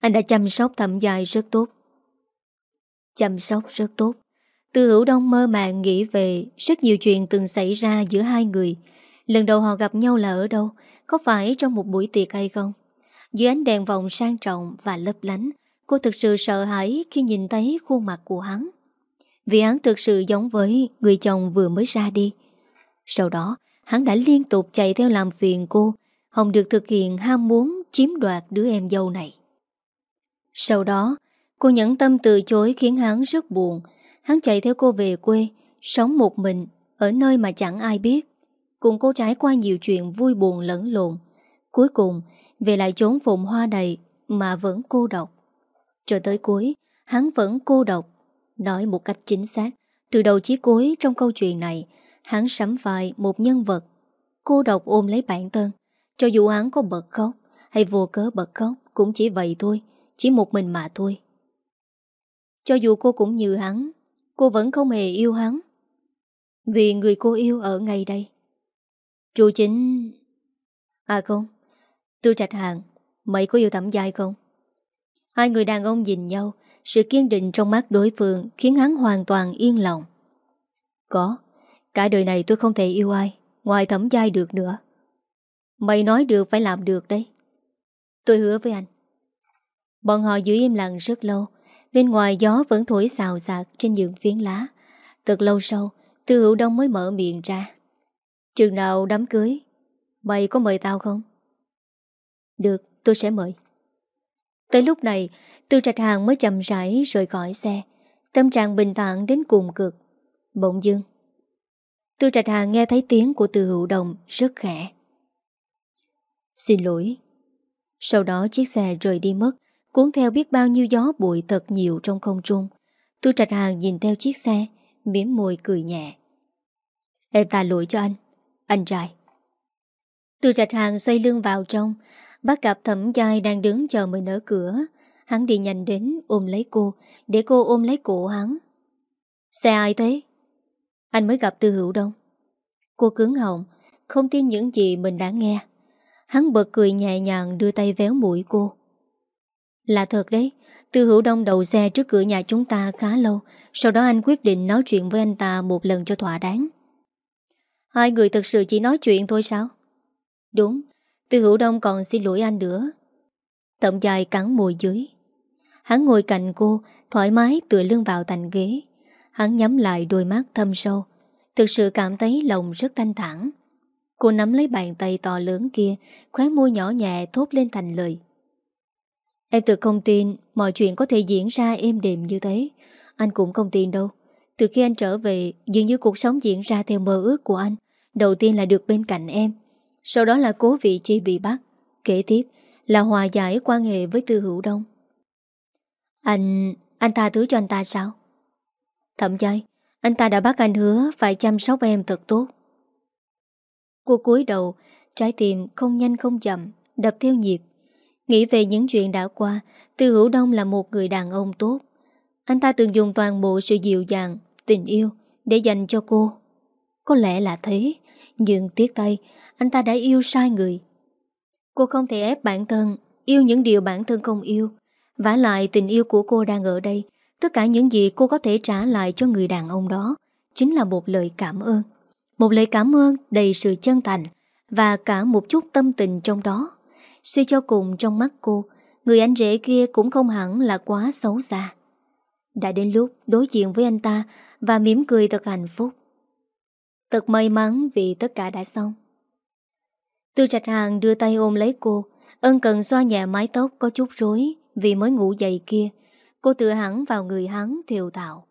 Anh đã chăm sóc thẩm dài rất tốt. Chăm sóc rất tốt. Từ hữu đông mơ màng nghĩ về Rất nhiều chuyện từng xảy ra giữa hai người. Lần đầu họ gặp nhau là ở đâu? Có phải trong một buổi tiệc hay không? Dưới ánh đèn vòng sang trọng và lấp lánh, Cô thực sự sợ hãi khi nhìn thấy khuôn mặt của hắn. Vì hắn thực sự giống với người chồng vừa mới ra đi. Sau đó, hắn đã liên tục chạy theo làm phiền cô Hồng được thực hiện ham muốn chiếm đoạt đứa em dâu này. Sau đó, Cô nhẫn tâm từ chối khiến hắn rất buồn. Hắn chạy theo cô về quê, Sống một mình, Ở nơi mà chẳng ai biết. Cùng cô trải qua nhiều chuyện vui buồn lẫn lộn. Cuối cùng, Về lại chốn phồn hoa đầy Mà vẫn cô độc. Cho tới cuối, Hắn vẫn cô độc. Nói một cách chính xác, Từ đầu chí cuối trong câu chuyện này, Hắn sắm vai một nhân vật. Cô độc ôm lấy bản thân. Cho dù hắn có bật khóc Hay vô cớ bật khóc, Cũng chỉ vậy thôi, Chỉ một mình mà thôi. Cho dù cô cũng như hắn, Cô vẫn không hề yêu hắn. Vì người cô yêu ở ngay đây Chú chính. À không tôi trạch hàng Mày có yêu thẩm dài không? Hai người đàn ông nhìn nhau, Sự kiên định trong mắt đối phương Khiến hắn hoàn toàn yên lòng. Có, Cả đời này tôi không thể yêu ai, Ngoài thẩm giai được nữa. Mày nói được phải làm được đấy. Tôi hứa với anh. Bọn họ giữ im lặng rất lâu, Bên ngoài gió vẫn thổi xào xạc Trên những phiến lá. Thật lâu sau, Tư hữu đông mới mở miệng ra. Chừng nào đám cưới Mày có mời tao không Được tôi sẽ mời Tới lúc này Tư trạch hàng mới chậm rãi rời khỏi xe Tâm trạng bình thản đến cùng cực Bỗng dưng Tư trạch hàng nghe thấy tiếng của từ hữu đồng rất khẽ. Xin lỗi. Sau đó chiếc xe rời đi mất, cuốn theo biết bao nhiêu gió bụi thật nhiều trong không trung. Tư trạch hàng nhìn theo chiếc xe, miếm môi cười nhẹ. Em ta lỗi cho anh, anh trai. từ trạch hàng xoay lưng vào trong, bắt gặp thẩm giai đang đứng chờ mình ở cửa. Hắn đi nhanh đến ôm lấy cô, để cô ôm lấy cổ hắn. Xe ai thế? Anh mới gặp Tư Hữu Đông Cô cứng họng Không tin những gì mình đã nghe Hắn bật cười nhẹ nhàng đưa tay véo mũi cô Là thật đấy Tư Hữu Đông đầu xe trước cửa nhà chúng ta khá lâu Sau đó anh quyết định nói chuyện với anh ta một lần cho thỏa đáng Hai người thực sự chỉ nói chuyện thôi sao? Đúng, Tư Hữu Đông còn xin lỗi anh nữa. Tậm dài cắn môi dưới. Hắn ngồi cạnh cô, Thoải mái tựa lưng vào thành ghế. Hắn nhắm lại đôi mắt thâm sâu. Thực sự cảm thấy lòng rất thanh thản. Cô nắm lấy bàn tay to lớn kia, Khóe môi nhỏ nhẹ thốt lên thành lời. Em tự không tin Mọi chuyện có thể diễn ra êm đềm như thế. Anh cũng không tin đâu. Từ khi anh trở về, Dường như cuộc sống diễn ra theo mơ ước của anh. Đầu tiên là được bên cạnh em, Sau đó là cố vị chi bị bắt. Kế tiếp là hòa giải quan hệ với Tư Hữu Đông. Anh... anh ta thứ cho anh ta sao? Thậm chí Anh ta đã bắt anh hứa Phải chăm sóc em thật tốt. Cô cúi đầu, Trái tim không nhanh không chậm, Đập theo nhịp. Nghĩ về những chuyện đã qua, Tư Hữu Đông là một người đàn ông tốt. Anh ta từng dùng toàn bộ sự dịu dàng Tình yêu Để dành cho cô Có lẽ là thế Nhưng tiếc tay Anh ta đã yêu sai người Cô không thể ép bản thân Yêu những điều bản thân không yêu vả lại tình yêu của cô đang ở đây Tất cả những gì cô có thể trả lại cho người đàn ông đó chính là một lời cảm ơn. Một lời cảm ơn đầy sự chân thành và cả một chút tâm tình trong đó. Suy cho cùng trong mắt cô, người anh rể kia cũng không hẳn là quá xấu xa. Đã đến lúc đối diện với anh ta và mỉm cười thật hạnh phúc. Thật may mắn vì tất cả đã xong. Tư trạch hàng đưa tay ôm lấy cô, ân cần xoa nhẹ mái tóc có chút rối vì mới ngủ dậy kia, Cô tự hẳn vào người hắn thiều tạo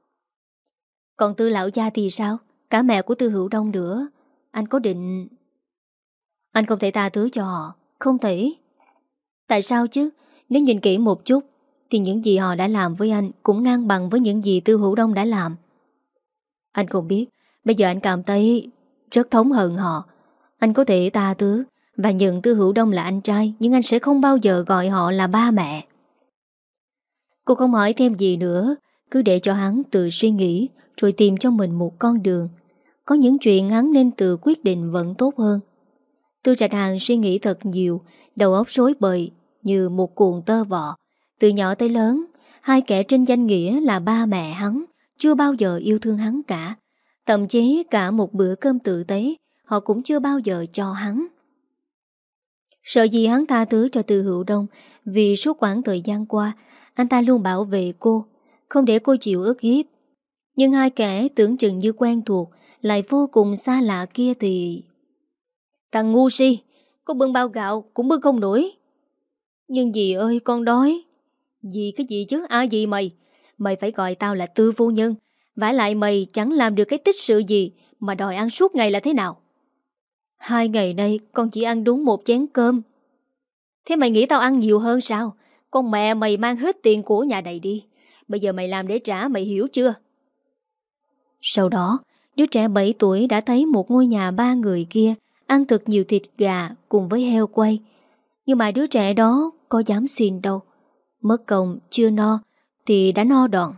Còn tư lão gia thì sao? Cả mẹ của tư hữu đông nữa. Anh có định Anh không thể tha thứ cho họ. Không thể. Tại sao chứ? Nếu nhìn kỹ một chút Thì những gì họ đã làm với anh Cũng ngang bằng với những gì tư hữu đông đã làm. Anh không biết. Bây giờ anh cảm thấy rất thống hận họ. Anh có thể tha thứ, Và nhận tư hữu đông là anh trai, Nhưng anh sẽ không bao giờ gọi họ là ba mẹ. Cô không hỏi thêm gì nữa, Cứ để cho hắn tự suy nghĩ, Rồi tìm cho mình một con đường. Có những chuyện hắn nên tự quyết định vẫn tốt hơn. Tư trạch hàng suy nghĩ thật nhiều, Đầu óc rối bời Như một cuộn tơ vọ. Từ nhỏ tới lớn, Hai kẻ trên danh nghĩa là ba mẹ hắn. Chưa bao giờ yêu thương hắn cả. Thậm chí cả một bữa cơm tự tế, Họ cũng chưa bao giờ cho hắn. Sợ gì hắn tha thứ cho từ hữu đông, Vì suốt quãng thời gian qua, Anh ta luôn bảo vệ cô, Không để cô chịu ức hiếp. Nhưng hai kẻ tưởng chừng như quen thuộc, Lại vô cùng xa lạ kia thì Thằng ngu si, Có bưng bao gạo cũng bưng không nổi. Nhưng dì ơi, con đói. Dì cái gì chứ? À, Ai gì mày Mày phải gọi tao là tư vô nhân. Vả lại mày chẳng làm được cái tích sự gì Mà đòi ăn suốt ngày là thế nào? Hai ngày nay con chỉ ăn đúng một chén cơm. Thế mày nghĩ tao ăn nhiều hơn sao? Con mẹ mày mang hết tiền của nhà này đi. Bây giờ mày làm để trả, mày hiểu chưa? Sau đó, Đứa trẻ 7 tuổi đã thấy một ngôi nhà ba người kia Ăn thật nhiều thịt gà cùng với heo quay. Nhưng mà đứa trẻ đó có dám xin đâu. Mất công, chưa no thì đã no đòn.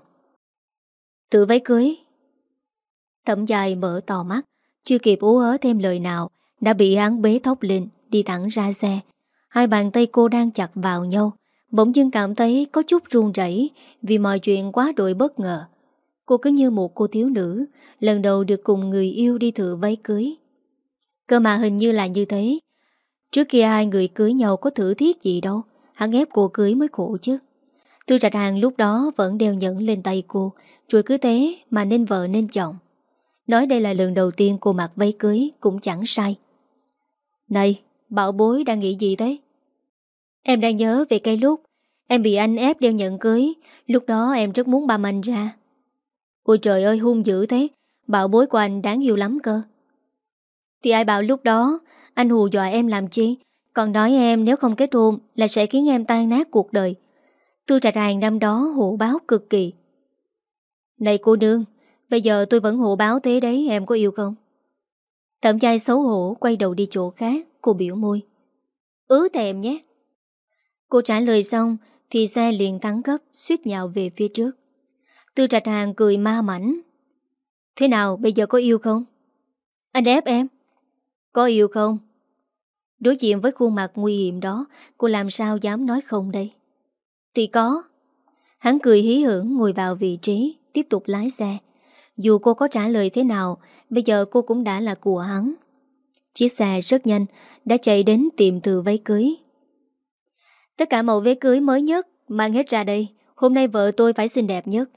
Tự váy cưới. Thẩm dài mở to mắt, Chưa kịp ú ớ thêm lời nào, Đã bị hắn bế thốc lên, Đi thẳng ra xe. Hai bàn tay cô đang chặt vào nhau, Bỗng dưng cảm thấy có chút run rẩy Vì mọi chuyện quá đội bất ngờ. Cô cứ như một cô thiếu nữ, Lần đầu được cùng người yêu đi thử váy cưới. Cơ mà hình như là như thế. Trước kia hai người cưới nhau có thử thiết gì đâu, Hắn ép cô cưới mới khổ chứ. Tư trạch hàng lúc đó vẫn đeo nhẫn lên tay cô, Rồi cứ thế mà nên vợ nên chồng. Nói đây là lần đầu tiên cô mặc váy cưới Cũng chẳng sai. Này, bảo bối đang nghĩ gì thế Em đang nhớ về cái lúc Em bị anh ép đeo nhẫn cưới, Lúc đó em rất muốn ba anh ra. Ôi trời ơi, hung dữ thế, Bảo bối của anh đáng yêu lắm cơ. Thì ai bảo lúc đó Anh hù dọa em làm chi? Còn nói em nếu không kết hôn Là sẽ khiến em tan nát cuộc đời. Tư trạch hàng năm đó hộ báo cực kỳ. Này cô nương, Bây giờ tôi vẫn hộ báo thế đấy, Em có yêu không? Thẩm trai xấu hổ quay đầu đi chỗ khác, Cô biểu môi. Ứ thèm nhé. Cô trả lời xong Thì xe liền thắng cấp suýt nhào về phía trước. Tư trạch hàng cười ma mảnh. Thế nào, bây giờ có yêu không? Anh ép em. Có yêu không? Đối diện với khuôn mặt nguy hiểm đó, Cô làm sao dám nói không đây? Thì có. Hắn cười hí hưởng ngồi vào vị trí, Tiếp tục lái xe. Dù cô có trả lời thế nào, Bây giờ cô cũng đã là của hắn. Chiếc xe rất nhanh, Đã chạy đến tìm từ váy cưới. Tất cả màu váy cưới mới nhất, Mang hết ra đây. Hôm nay vợ tôi phải xinh đẹp nhất.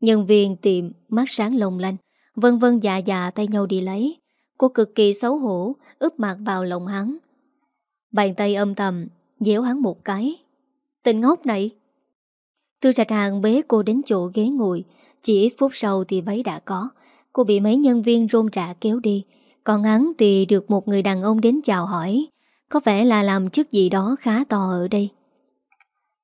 Nhân viên tiệm mắt sáng lồng lanh, Vân vân dạ dạ tay nhau đi lấy. Cô cực kỳ xấu hổ ướp mặt vào lòng hắn. Bàn tay âm thầm dẻo hắn một cái. Tên ngốc này. Tư trạch hàng bế cô đến chỗ ghế ngồi, Chỉ ít phút sau thì váy đã có. Cô bị mấy nhân viên rôn rạ kéo đi. Còn hắn thì được một người đàn ông đến chào hỏi. Có vẻ là làm chức gì đó khá to ở đây.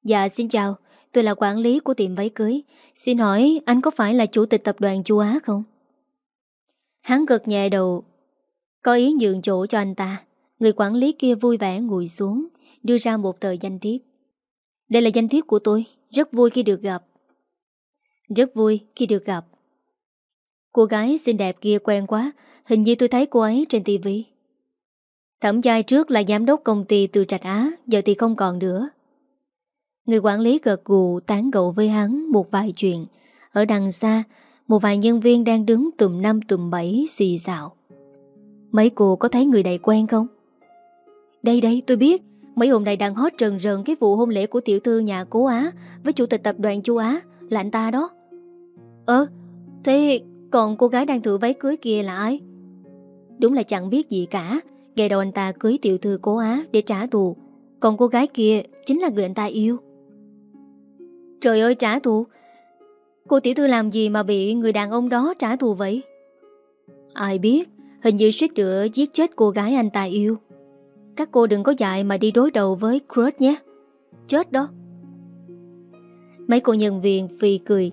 Dạ xin chào. Tôi là quản lý của tiệm váy cưới. Xin hỏi, anh có phải là chủ tịch tập đoàn Châu Á không? Hắn gật nhẹ đầu. Có ý nhường chỗ cho anh ta. Người quản lý kia vui vẻ ngồi xuống, Đưa ra một tờ danh thiếp. Đây là danh thiếp của tôi. Rất vui khi được gặp. Rất vui khi được gặp. Cô gái xinh đẹp kia quen quá. Hình như tôi thấy cô ấy trên tivi Thẩm giai trước là giám đốc công ty từ Trạch Á, Giờ thì không còn nữa. Người quản lý gật gù tán gậu với hắn một vài chuyện. Ở đằng xa, Một vài nhân viên đang đứng tùm năm tùm bảy xì xào. Mấy cô có thấy người đầy quen không? Đây đây, tôi biết. Mấy hôm nay đang hot trần rần cái vụ hôn lễ của tiểu thư nhà cố Á, Với chủ tịch tập đoàn Châu Á, Là anh ta đó. Ơ, Thế còn cô gái đang thử váy cưới kia là ai? Đúng là chẳng biết gì cả, Ngày đầu anh ta cưới tiểu thư cố Á để trả thù, Còn cô gái kia chính là người anh ta yêu. Trời ơi, trả thù! Cô tiểu thư làm gì mà bị người đàn ông đó trả thù vậy? Ai biết, Hình như suýt nữa giết chết cô gái anh ta yêu. Các cô đừng có dại mà đi đối đầu với crush nhé. Chết đó. Mấy cô nhân viên phì cười,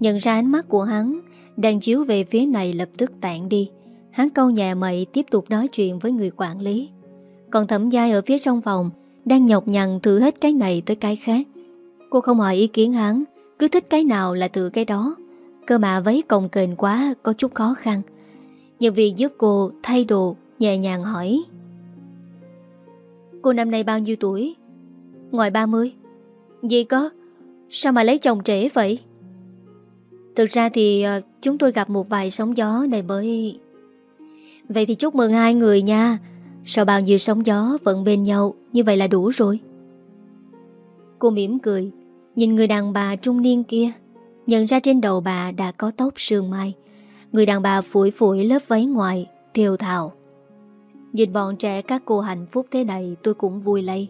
Nhận ra ánh mắt của hắn, Đang chiếu về phía này lập tức tản đi. Hắn câu nhà mậy tiếp tục nói chuyện với người quản lý. Còn thẩm giai ở phía trong phòng Đang nhọc nhằn thử hết cái này tới cái khác. Cô không hỏi ý kiến hắn, Cứ thích cái nào là tự cái đó. Cơ mà váy cồng kềnh quá Có chút khó khăn. Nhân viên giúp cô thay đồ, Nhẹ nhàng hỏi. Cô năm nay bao nhiêu tuổi? Ngoài 30 Gì có, Sao mà lấy chồng trễ vậy? Thực ra thì ờ, chúng tôi gặp một vài sóng gió này mới Vậy thì chúc mừng hai người nha. Sau bao nhiêu sóng gió vẫn bên nhau, Như vậy là đủ rồi. Cô mỉm cười, Nhìn người đàn bà trung niên kia. Nhận ra trên đầu bà đã có tóc sương mai. Người đàn bà phủi phủi lớp váy ngoài Thiều thảo Nhìn bọn trẻ các cô hạnh phúc thế này, Tôi cũng vui lây.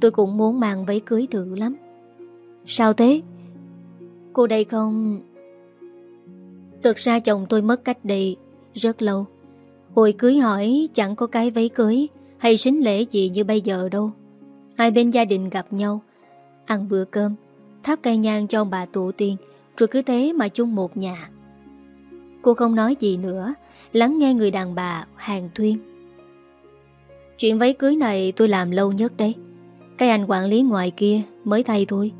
Tôi cũng muốn mang váy cưới thử lắm. Sao thế? Cô đây không? Thực ra chồng tôi mất cách đây Rất lâu. Hồi cưới hỏi, chẳng có cái váy cưới Hay sính lễ gì như bây giờ đâu. Hai bên gia đình gặp nhau, Ăn bữa cơm, Thắp cây nhang cho bà tổ tiên, Rồi cứ thế mà chung một nhà. Cô không nói gì nữa, Lắng nghe người đàn bà hàng thuyên. Chuyện váy cưới này tôi làm lâu nhất đấy. Cái anh quản lý ngoài kia mới thay thôi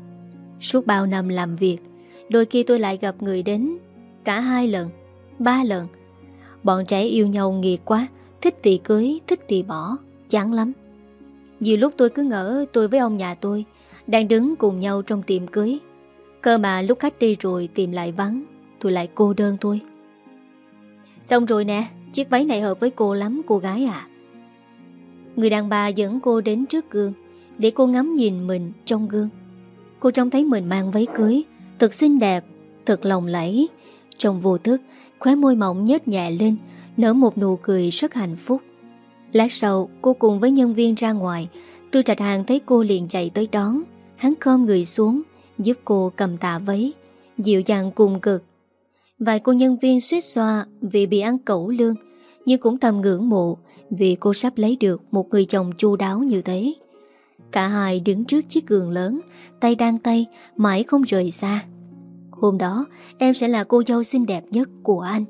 Suốt bao năm làm việc Đôi khi tôi lại gặp người đến Cả hai lần Ba lần. Bọn trẻ yêu nhau nghiệt quá Thích thì cưới, thích thì bỏ Chán lắm. Nhiều lúc tôi cứ ngỡ tôi với ông nhà tôi Đang đứng cùng nhau trong tiệm cưới. Cơ mà lúc khách đi rồi tìm lại vắng Tôi lại cô đơn tôi. Xong rồi nè Chiếc váy này hợp với cô lắm cô gái à. Người đàn bà dẫn cô đến trước gương Để cô ngắm nhìn mình trong gương. Cô trông thấy mình mang váy cưới, Thật xinh đẹp, Thật lòng lẫy. Trong vô thức, Khóe môi mỏng nhếch nhẹ lên, Nở một nụ cười rất hạnh phúc. Lát sau, cô cùng với nhân viên ra ngoài, Tư trạch hàng thấy cô liền chạy tới đón. Hắn khom người xuống, Giúp cô cầm tạ váy, Dịu dàng cùng cực. Vài cô nhân viên suýt xoa Vì bị ăn cẩu lương, Nhưng cũng thầm ngưỡng mộ vì cô sắp lấy được một người chồng chu đáo như thế. Cả hai đứng trước chiếc giường lớn, Tay đang tay, Mãi không rời xa. Hôm đó, em sẽ là cô dâu xinh đẹp nhất của anh.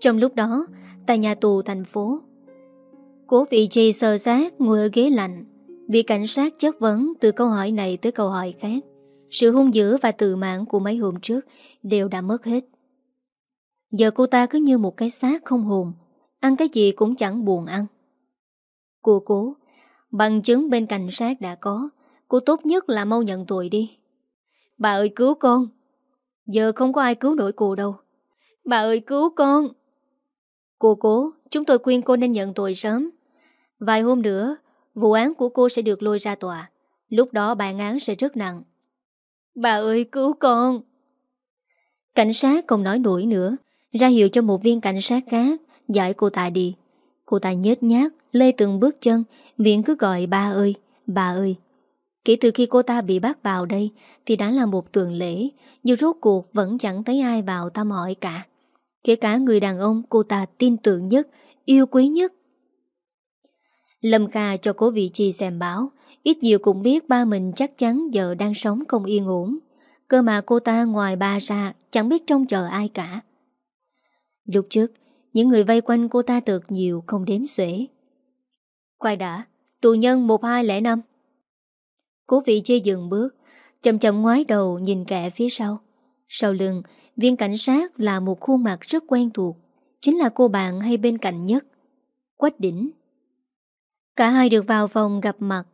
Trong lúc đó, Tại nhà tù thành phố, Cố vị trì sờ sát ngồi ở ghế lạnh Bị cảnh sát chất vấn Từ câu hỏi này tới câu hỏi khác. Sự hung dữ và tự mạng của mấy hôm trước Đều đã mất hết. Giờ cô ta cứ như một cái xác không hồn Ăn cái gì cũng chẳng buồn ăn. Cô cố, Bằng chứng bên cảnh sát đã có, Cô tốt nhất là mau nhận tội đi. Bà ơi, cứu con. Giờ không có ai cứu nổi cô đâu. Bà ơi, cứu con. Cô cố, Chúng tôi khuyên cô nên nhận tội sớm. Vài hôm nữa, Vụ án của cô sẽ được lôi ra tòa. Lúc đó bản án sẽ rất nặng. Bà ơi, cứu con. Cảnh sát không nói nổi nữa, Ra hiệu cho một viên cảnh sát khác. Giải cô ta đi. Cô ta nhết nhát Lê từng bước chân, Miệng cứ gọi, ba ơi Bà ơi. Kể từ khi cô ta bị bắt vào đây, Thì đã là một tuần lễ, Nhưng rốt cuộc vẫn chẳng thấy ai vào thăm hỏi cả. Kể cả người đàn ông cô ta tin tưởng nhất, Yêu quý nhất. Lâm Kha cho cố vị chi xem báo, Ít nhiều cũng biết ba mình chắc chắn giờ đang sống không yên ổn. Cơ mà cô ta ngoài ba ra, Chẳng biết trông chờ ai cả. Lúc trước những người vây quanh cô ta tược nhiều, không đếm xuể. Quay đã, Tù nhân 1205 Cố vị chi dừng bước, chậm chậm ngoái đầu nhìn kẻ phía sau. Sau lưng, Viên cảnh sát là một khuôn mặt rất quen thuộc, Chính là cô bạn hay bên cạnh nhất, Quách đỉnh. Cả hai được vào phòng gặp mặt,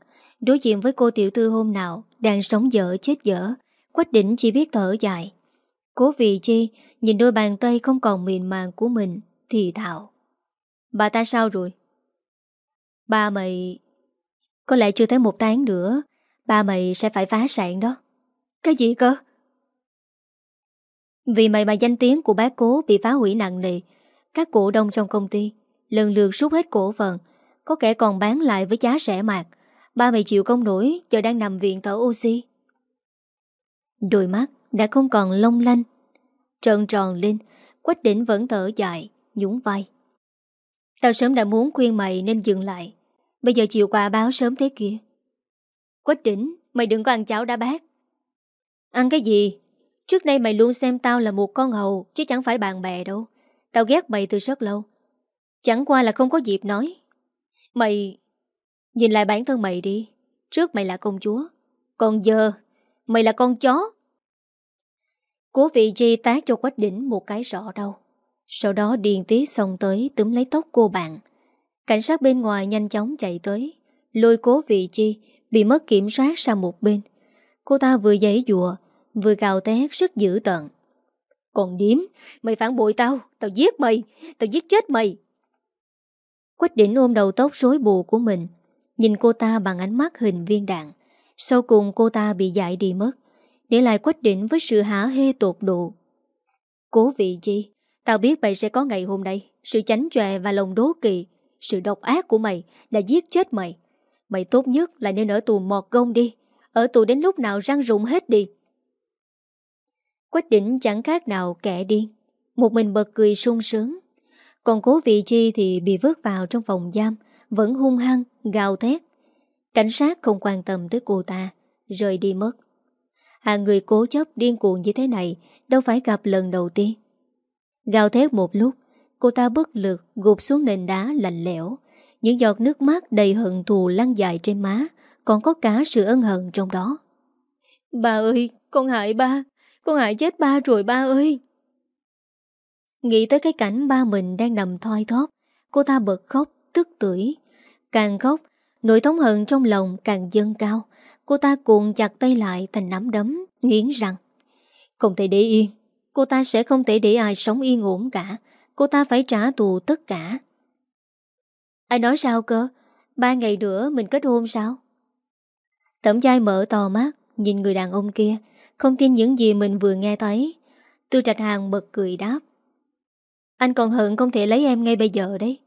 Đối diện với cô tiểu thư hôm nào Đang sống dở chết dở, Quách đỉnh chỉ biết thở dài. Cố vị chi Nhìn đôi bàn tay không còn mịn màng của mình. Thì thạo Bà ta sao rồi? Ba mày, Có lẽ chưa tới một tháng nữa, Ba mày sẽ phải phá sản đó. Cái gì cơ? Vì mày mà danh tiếng của bác cố Bị phá hủy nặng nề, Các cổ đông trong công ty Lần lượt rút hết cổ phần, Có kẻ còn bán lại với giá rẻ mạt. Ba mày chịu công nổi, Giờ đang nằm viện thở oxy. Đôi mắt đã không còn long lanh. Trợn tròn lên, Quách đỉnh vẫn thở dài. Nhúng vai. Tao sớm đã muốn khuyên mày nên dừng lại. Bây giờ chịu quà báo sớm thế kia. Quách đỉnh Mày đừng có ăn cháo đã bát. Ăn cái gì? Trước đây mày luôn xem tao là một con hầu Chứ chẳng phải bạn bè đâu. Tao ghét mày từ rất lâu. Chẳng qua là không có dịp nói. Mày Nhìn lại bản thân mày đi. Trước mày là công chúa Còn giờ, mày là con chó. Cố vị Chi tác cho Quách Đỉnh một cái rõ đâu sau đó điền tí xông tới túm lấy tóc cô bạn. Cảnh sát bên ngoài nhanh chóng chạy tới. Lôi cố vị Chi bị mất kiểm soát sang một bên. Cô ta vừa giấy dùa, vừa gào tét rất dữ tận. Còn điếm, mày phản bội tao, tao giết mày, tao giết chết mày. Quách đỉnh ôm đầu tóc rối bù của mình, nhìn cô ta bằng ánh mắt hình viên đạn. Sau cùng cô ta bị dại đi mất, để lại Quách đỉnh với sự hả hê tột độ. Cố vị chi, tao biết mày sẽ có ngày hôm nay, sự chánh chòe và lòng đố kỵ, sự độc ác của mày đã giết chết mày. Mày tốt nhất là nên ở tù mọt gông đi, ở tù đến lúc nào răng rụng hết đi. Quách đỉnh chẳng khác nào kẻ điên. Một mình bật cười sung sướng. Còn cố vị chi thì bị vứt vào trong phòng giam Vẫn hung hăng, gào thét. Cảnh sát không quan tâm tới cô ta Rời đi mất. Hàng người cố chấp điên cuồng như thế này Đâu phải gặp lần đầu tiên. Gào thét một lúc Cô ta bất lực gục xuống nền đá lạnh lẽo. Những giọt nước mắt đầy hận thù lăn dài trên má Còn có cả sự ân hận trong đó. Bà ơi, con hại ba con hại chết ba rồi ba ơi. Nghĩ tới cái cảnh ba mình đang nằm thoi thóp Cô ta bật khóc tức tưởi. Càng khóc Nỗi thống hận trong lòng càng dâng cao. Cô ta cuộn chặt tay lại thành nắm đấm Nghiến răng. Không thể để yên Cô ta sẽ không thể để ai sống yên ổn cả. Cô ta phải trả tù tất cả. Ai nói sao cơ? Ba ngày nữa mình kết hôn sao? Tẩm chai mở to mắt, Nhìn người đàn ông kia, không tin những gì mình vừa nghe thấy. Tư trạch hàng bật cười đáp. Anh còn hận không thể lấy em ngay bây giờ đấy.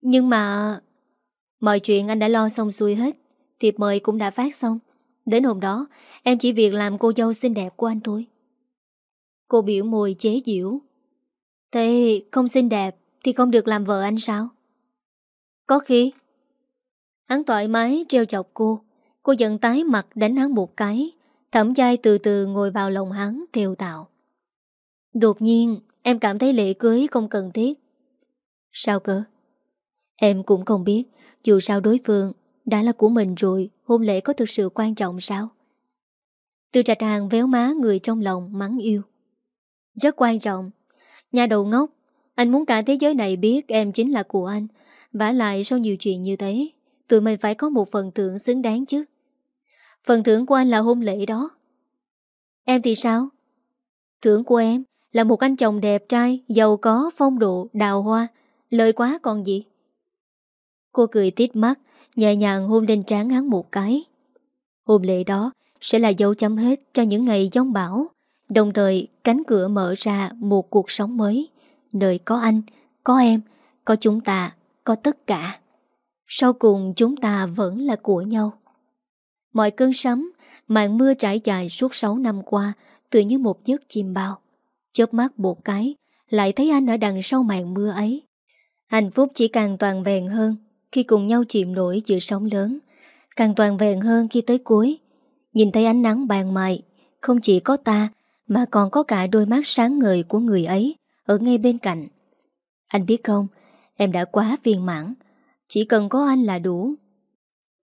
Nhưng mà Mọi chuyện anh đã lo xong xuôi hết, Thiệp mời cũng đã phát xong. Đến hôm đó, Em chỉ việc làm cô dâu xinh đẹp của anh thôi. Cô biểu môi chế diễu Thế không xinh đẹp Thì không được làm vợ anh sao Có khi Hắn thoải mái treo chọc cô Cô giận tái mặt đánh hắn một cái Thẩm giai từ từ ngồi vào lòng hắn theo tạo. Đột nhiên, em cảm thấy lễ cưới không cần thiết. Sao cơ? Em cũng không biết, dù sao đối phương đã là của mình rồi, hôn lễ có thực sự quan trọng sao? Từ trạch hàng véo má người trong lòng mắng yêu. Rất quan trọng. Nhà đầu ngốc, anh muốn cả thế giới này biết em chính là của anh. vả lại sau nhiều chuyện như thế, tụi mình phải có một phần thưởng xứng đáng chứ. Phần thưởng của anh là hôn lễ đó Em thì sao? Thưởng của em là một anh chồng đẹp trai Giàu có, phong độ, đào hoa lời quá còn gì Cô cười tít mắt Nhẹ nhàng hôn lên trán hắn một cái Hôn lễ đó Sẽ là dấu chấm hết cho những ngày giông bão Đồng thời cánh cửa mở ra Một cuộc sống mới Nơi có anh, có em Có chúng ta, có tất cả Sau cùng chúng ta vẫn là của nhau Mọi cơn sấm, màn mưa trải dài suốt 6 năm qua, tự như một giấc chim bao. Chớp mắt một cái, lại thấy anh ở đằng sau màn mưa ấy. Hạnh phúc chỉ càng toàn vẹn hơn khi cùng nhau chìm nổi giữa sóng lớn, càng toàn vẹn hơn khi tới cuối. Nhìn thấy ánh nắng bàn mại, không chỉ có ta mà còn có cả đôi mắt sáng ngời của người ấy ở ngay bên cạnh. Anh biết không, em đã quá viên mãn, chỉ cần có anh là đủ.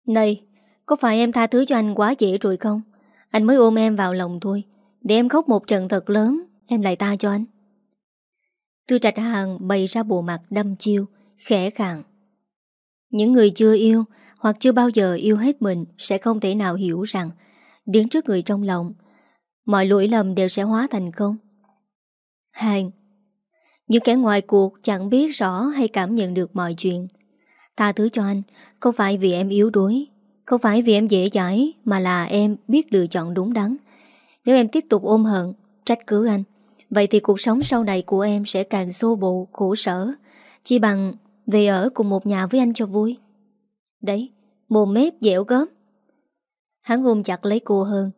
Này, có phải em tha thứ cho anh quá dễ rồi không Anh mới ôm em vào lòng thôi Để em khóc một trận thật lớn Em lại ta cho anh Tư trạch hàng bày ra bộ mặt đâm chiêu Khẽ khàng Những người chưa yêu Hoặc chưa bao giờ yêu hết mình Sẽ không thể nào hiểu rằng Đứng trước người trong lòng Mọi lỗi lầm đều sẽ hóa thành không Hàng Những kẻ ngoài cuộc chẳng biết rõ Hay cảm nhận được mọi chuyện. Tha thứ cho anh Không phải vì em yếu đuối không phải vì em dễ dãi Mà là em biết lựa chọn đúng đắn. Nếu em tiếp tục ôm hận Trách cứ anh Vậy thì cuộc sống sau này của em sẽ càng xô bộ, khổ sở. Chỉ bằng về ở cùng một nhà với anh cho vui. Đấy, mồm mép dẻo gớm. Hắn ôm chặt lấy cô hơn.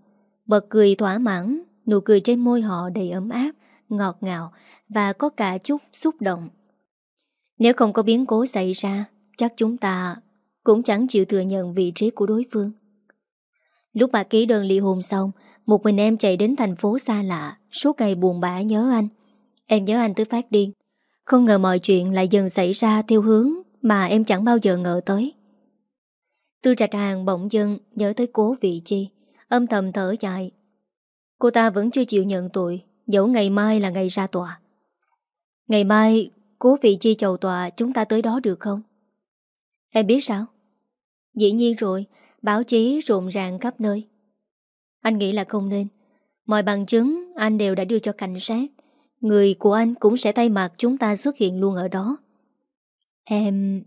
Bật cười thỏa mãn Nụ cười trên môi họ đầy ấm áp Ngọt ngào Và có cả chút xúc động Nếu không có biến cố xảy ra Chắc chúng ta cũng chẳng chịu thừa nhận vị trí của đối phương. Lúc bà ký đơn ly hôn xong, một mình em chạy đến thành phố xa lạ, suốt ngày buồn bã nhớ anh. Em nhớ anh tới phát điên. Không ngờ mọi chuyện lại dần xảy ra theo hướng mà em chẳng bao giờ ngờ tới. Tư trạch hàng bỗng dưng nhớ tới cố vị chi. Âm thầm thở dài. Cô ta vẫn chưa chịu nhận tội, Dẫu ngày mai là ngày ra tòa. Ngày mai, Cố vị chi chầu tòa chúng ta tới đó được không? Em biết sao? Dĩ nhiên rồi, Báo chí rộn ràng khắp nơi. Anh nghĩ là không nên. Mọi bằng chứng anh đều đã đưa cho cảnh sát. Người của anh cũng sẽ thay mặt chúng ta xuất hiện luôn ở đó. Em...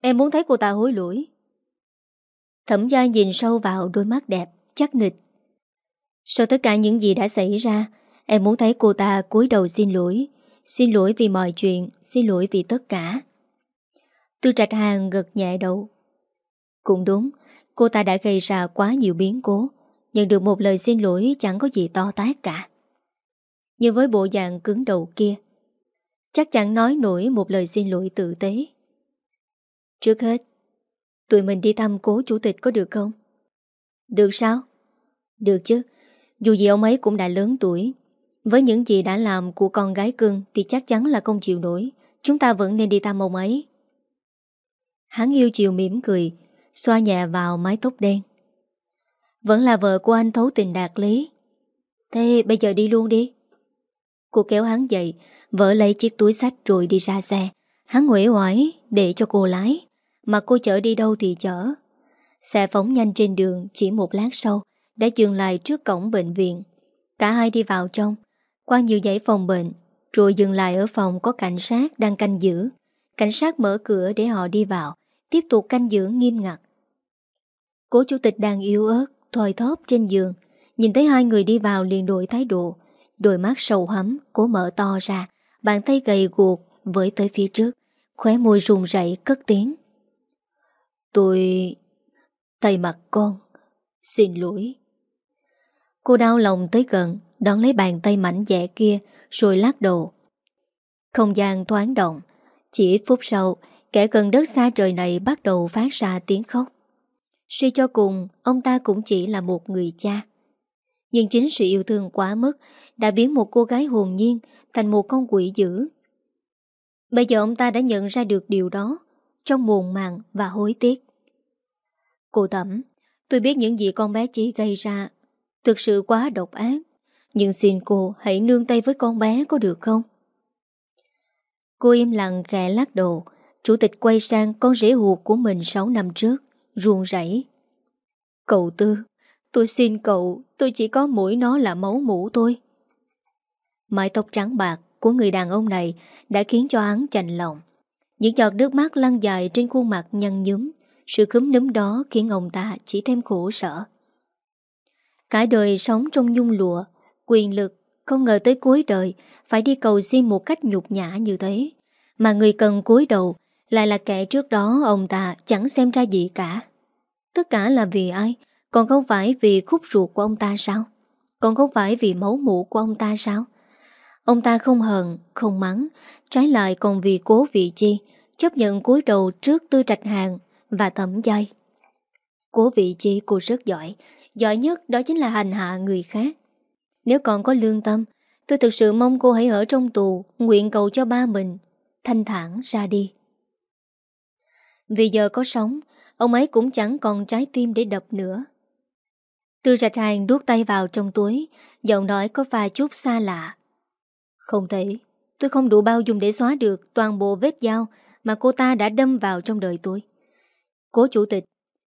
Em muốn thấy cô ta hối lỗi. Thẩm gia nhìn sâu vào đôi mắt đẹp. Chắc nịch. Sau tất cả những gì đã xảy ra, Em muốn thấy cô ta cúi đầu xin lỗi. Xin lỗi vì mọi chuyện, Xin lỗi vì tất cả. Tư trạch hàng gật nhẹ đầu. Cũng đúng, Cô ta đã gây ra quá nhiều biến cố, Nhận được một lời xin lỗi chẳng có gì to tát cả. Nhưng với bộ dạng cứng đầu kia, Chắc chẳng nói nổi một lời xin lỗi tử tế. Trước hết, Tụi mình đi thăm cố chủ tịch có được không? Được sao? Được chứ. Dù gì ông ấy cũng đã lớn tuổi. Với những gì đã làm của con gái cưng Thì chắc chắn là không chịu nổi. Chúng ta vẫn nên đi thăm ông ấy. Hắn yêu chiều mỉm cười, Xoa nhẹ vào mái tóc đen. Vẫn là vợ của anh thấu tình đạt lý. Thế bây giờ đi luôn đi. Cô kéo hắn dậy Vợ lấy chiếc túi sách rồi đi ra xe. Hắn nguệ hoài để cho cô lái. Mà cô chở đi đâu thì chở. Xe phóng nhanh trên đường Chỉ một lát sau Đã dừng lại trước cổng bệnh viện. Cả hai đi vào trong. Qua nhiều dãy phòng bệnh, Rồi dừng lại ở phòng có cảnh sát đang canh giữ. Cảnh sát mở cửa để họ đi vào, Tiếp tục canh giữ nghiêm ngặt. Cố chủ tịch đang yếu ớt, thoi thóp trên giường. Nhìn thấy hai người đi vào liền đổi thái độ. Đôi mắt sầu hắm, Cố mở to ra, Bàn tay gầy guộc với tới phía trước, Khóe môi rùng rẩy cất tiếng. Tôi... Tay mặt con. Xin lỗi. Cô đau lòng tới gần, Đón lấy bàn tay mảnh dẻ kia, Rồi lắc đầu. Không gian thoáng động. Chỉ ít phút sau, Kẻ gần đất xa trời này bắt đầu phát ra tiếng khóc. Suy cho cùng, Ông ta cũng chỉ là một người cha. Nhưng chính sự yêu thương quá mức Đã biến một cô gái hồn nhiên Thành một con quỷ dữ. Bây giờ ông ta đã nhận ra được điều đó Trong muộn màng và hối tiếc. Cô Thẩm Tôi biết những gì con bé chỉ gây ra. Thực sự quá độc ác. Nhưng xin cô hãy nương tay với con bé có được không? Cô im lặng khẽ lắc đầu. Chủ tịch quay sang con rể hụt của mình 6 năm trước Ruồn rảy Cậu Tư Tôi xin cậu Tôi chỉ có mũi nó là máu mũ tôi Mái tóc trắng bạc của người đàn ông này đã khiến cho hắn chành lòng. Những giọt nước mắt lăn dài trên khuôn mặt nhăn nhúm, sự khấm núm đó khiến ông ta chỉ thêm khổ sở. Cả đời sống trong nhung lụa, quyền lực, không ngờ tới cuối đời phải đi cầu xin một cách nhục nhã như thế. Mà người cần cúi đầu lại là kẻ trước đó ông ta chẳng xem ra gì cả. Tất cả là vì ai? Còn không phải vì khúc ruột của ông ta sao? Còn không phải vì máu mũ của ông ta sao? Ông ta không hờn, không mắng, trái lại còn vì cố vị chi, chấp nhận cúi đầu trước tư trạch hàng và thẩm dây. Cố vị chi cô rất giỏi, giỏi nhất đó chính là hành hạ người khác. Nếu còn có lương tâm, tôi thực sự mong cô hãy ở trong tù, nguyện cầu cho ba mình, thanh thản ra đi. Vì giờ có sống, ông ấy cũng chẳng còn trái tim để đập nữa. Tư rạch hàng đuốt tay vào trong túi, giọng nói có vài chút xa lạ. Không thể, tôi không đủ bao dung để xóa được toàn bộ vết dao mà cô ta đã đâm vào trong đời tôi. Cố chủ tịch,